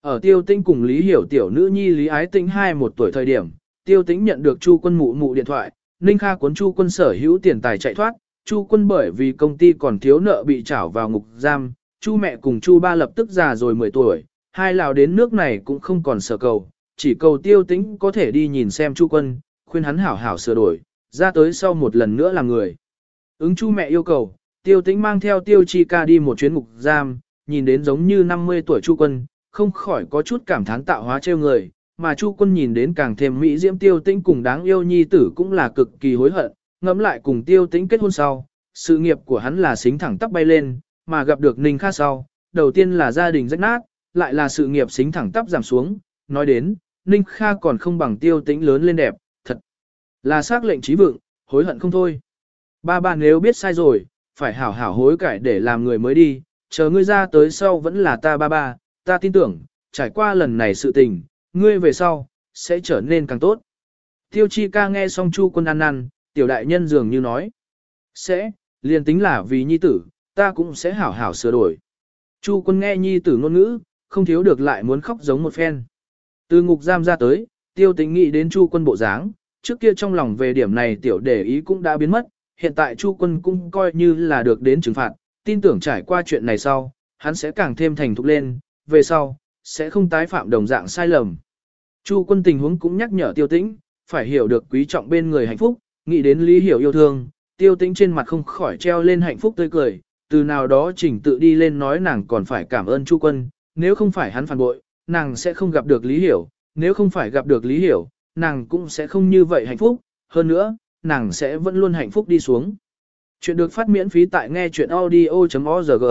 Ở tiêu tinh cùng Lý Hiểu tiểu nữ nhi Lý Ái Tinh hai một tuổi thời điểm, tiêu tinh nhận được chu quân mụ mụ điện thoại, Ninh Kha cuốn chu quân sở hữu tiền tài chạy thoát, chu quân bởi vì công ty còn thiếu nợ bị trảo vào ngục giam, chu mẹ cùng chu ba lập tức già rồi 10 tuổi, hai lão đến nước này cũng không còn sở cầu, chỉ cầu tiêu tĩnh có thể đi nhìn xem chu quân, khuyên hắn hảo hảo sửa đổi, ra tới sau một lần nữa làm người. Ứng chu mẹ yêu cầu, tiêu tĩnh mang theo tiêu chi ca đi một chuyến ngục giam, nhìn đến giống như 50 tuổi chu quân, không khỏi có chút cảm thán tạo hóa trêu người, mà chu quân nhìn đến càng thêm mỹ diễm tiêu tĩnh cùng đáng yêu nhi tử cũng là cực kỳ hối hận, ngẫm lại cùng tiêu tĩnh kết hôn sau, sự nghiệp của hắn là xính thẳng tắp bay lên, mà gặp được Ninh Kha sau, đầu tiên là gia đình rách nát, lại là sự nghiệp xính thẳng tắp giảm xuống, nói đến, Ninh Kha còn không bằng tiêu tĩnh lớn lên đẹp, thật là xác lệnh trí vượng, hối hận không thôi. Ba ba nếu biết sai rồi, phải hảo hảo hối cải để làm người mới đi, chờ ngươi ra tới sau vẫn là ta ba ba, ta tin tưởng, trải qua lần này sự tình, ngươi về sau, sẽ trở nên càng tốt. Tiêu chi ca nghe xong chu quân ăn năn, tiểu đại nhân dường như nói. Sẽ, liền tính là vì nhi tử, ta cũng sẽ hảo hảo sửa đổi. Chu quân nghe nhi tử ngôn ngữ, không thiếu được lại muốn khóc giống một phen. Từ ngục giam ra tới, tiêu tính nghĩ đến chu quân bộ dáng, trước kia trong lòng về điểm này tiểu để ý cũng đã biến mất, hiện tại chu quân cũng coi như là được đến trừng phạt, tin tưởng trải qua chuyện này sau, hắn sẽ càng thêm thành thục lên, về sau, sẽ không tái phạm đồng dạng sai lầm. Chu quân tình huống cũng nhắc nhở tiêu tĩnh, phải hiểu được quý trọng bên người hạnh phúc, nghĩ đến lý hiểu yêu thương, tiêu tĩnh trên mặt không khỏi treo lên hạnh phúc tươi cười, từ nào đó chỉnh tự đi lên nói nàng còn phải cảm ơn chu quân, nếu không phải hắn phản bội, nàng sẽ không gặp được lý hiểu, nếu không phải gặp được lý hiểu, nàng cũng sẽ không như vậy hạnh phúc, hơn nữa, nàng sẽ vẫn luôn hạnh phúc đi xuống. Chuyện được phát miễn phí tại nghe chuyện audio.org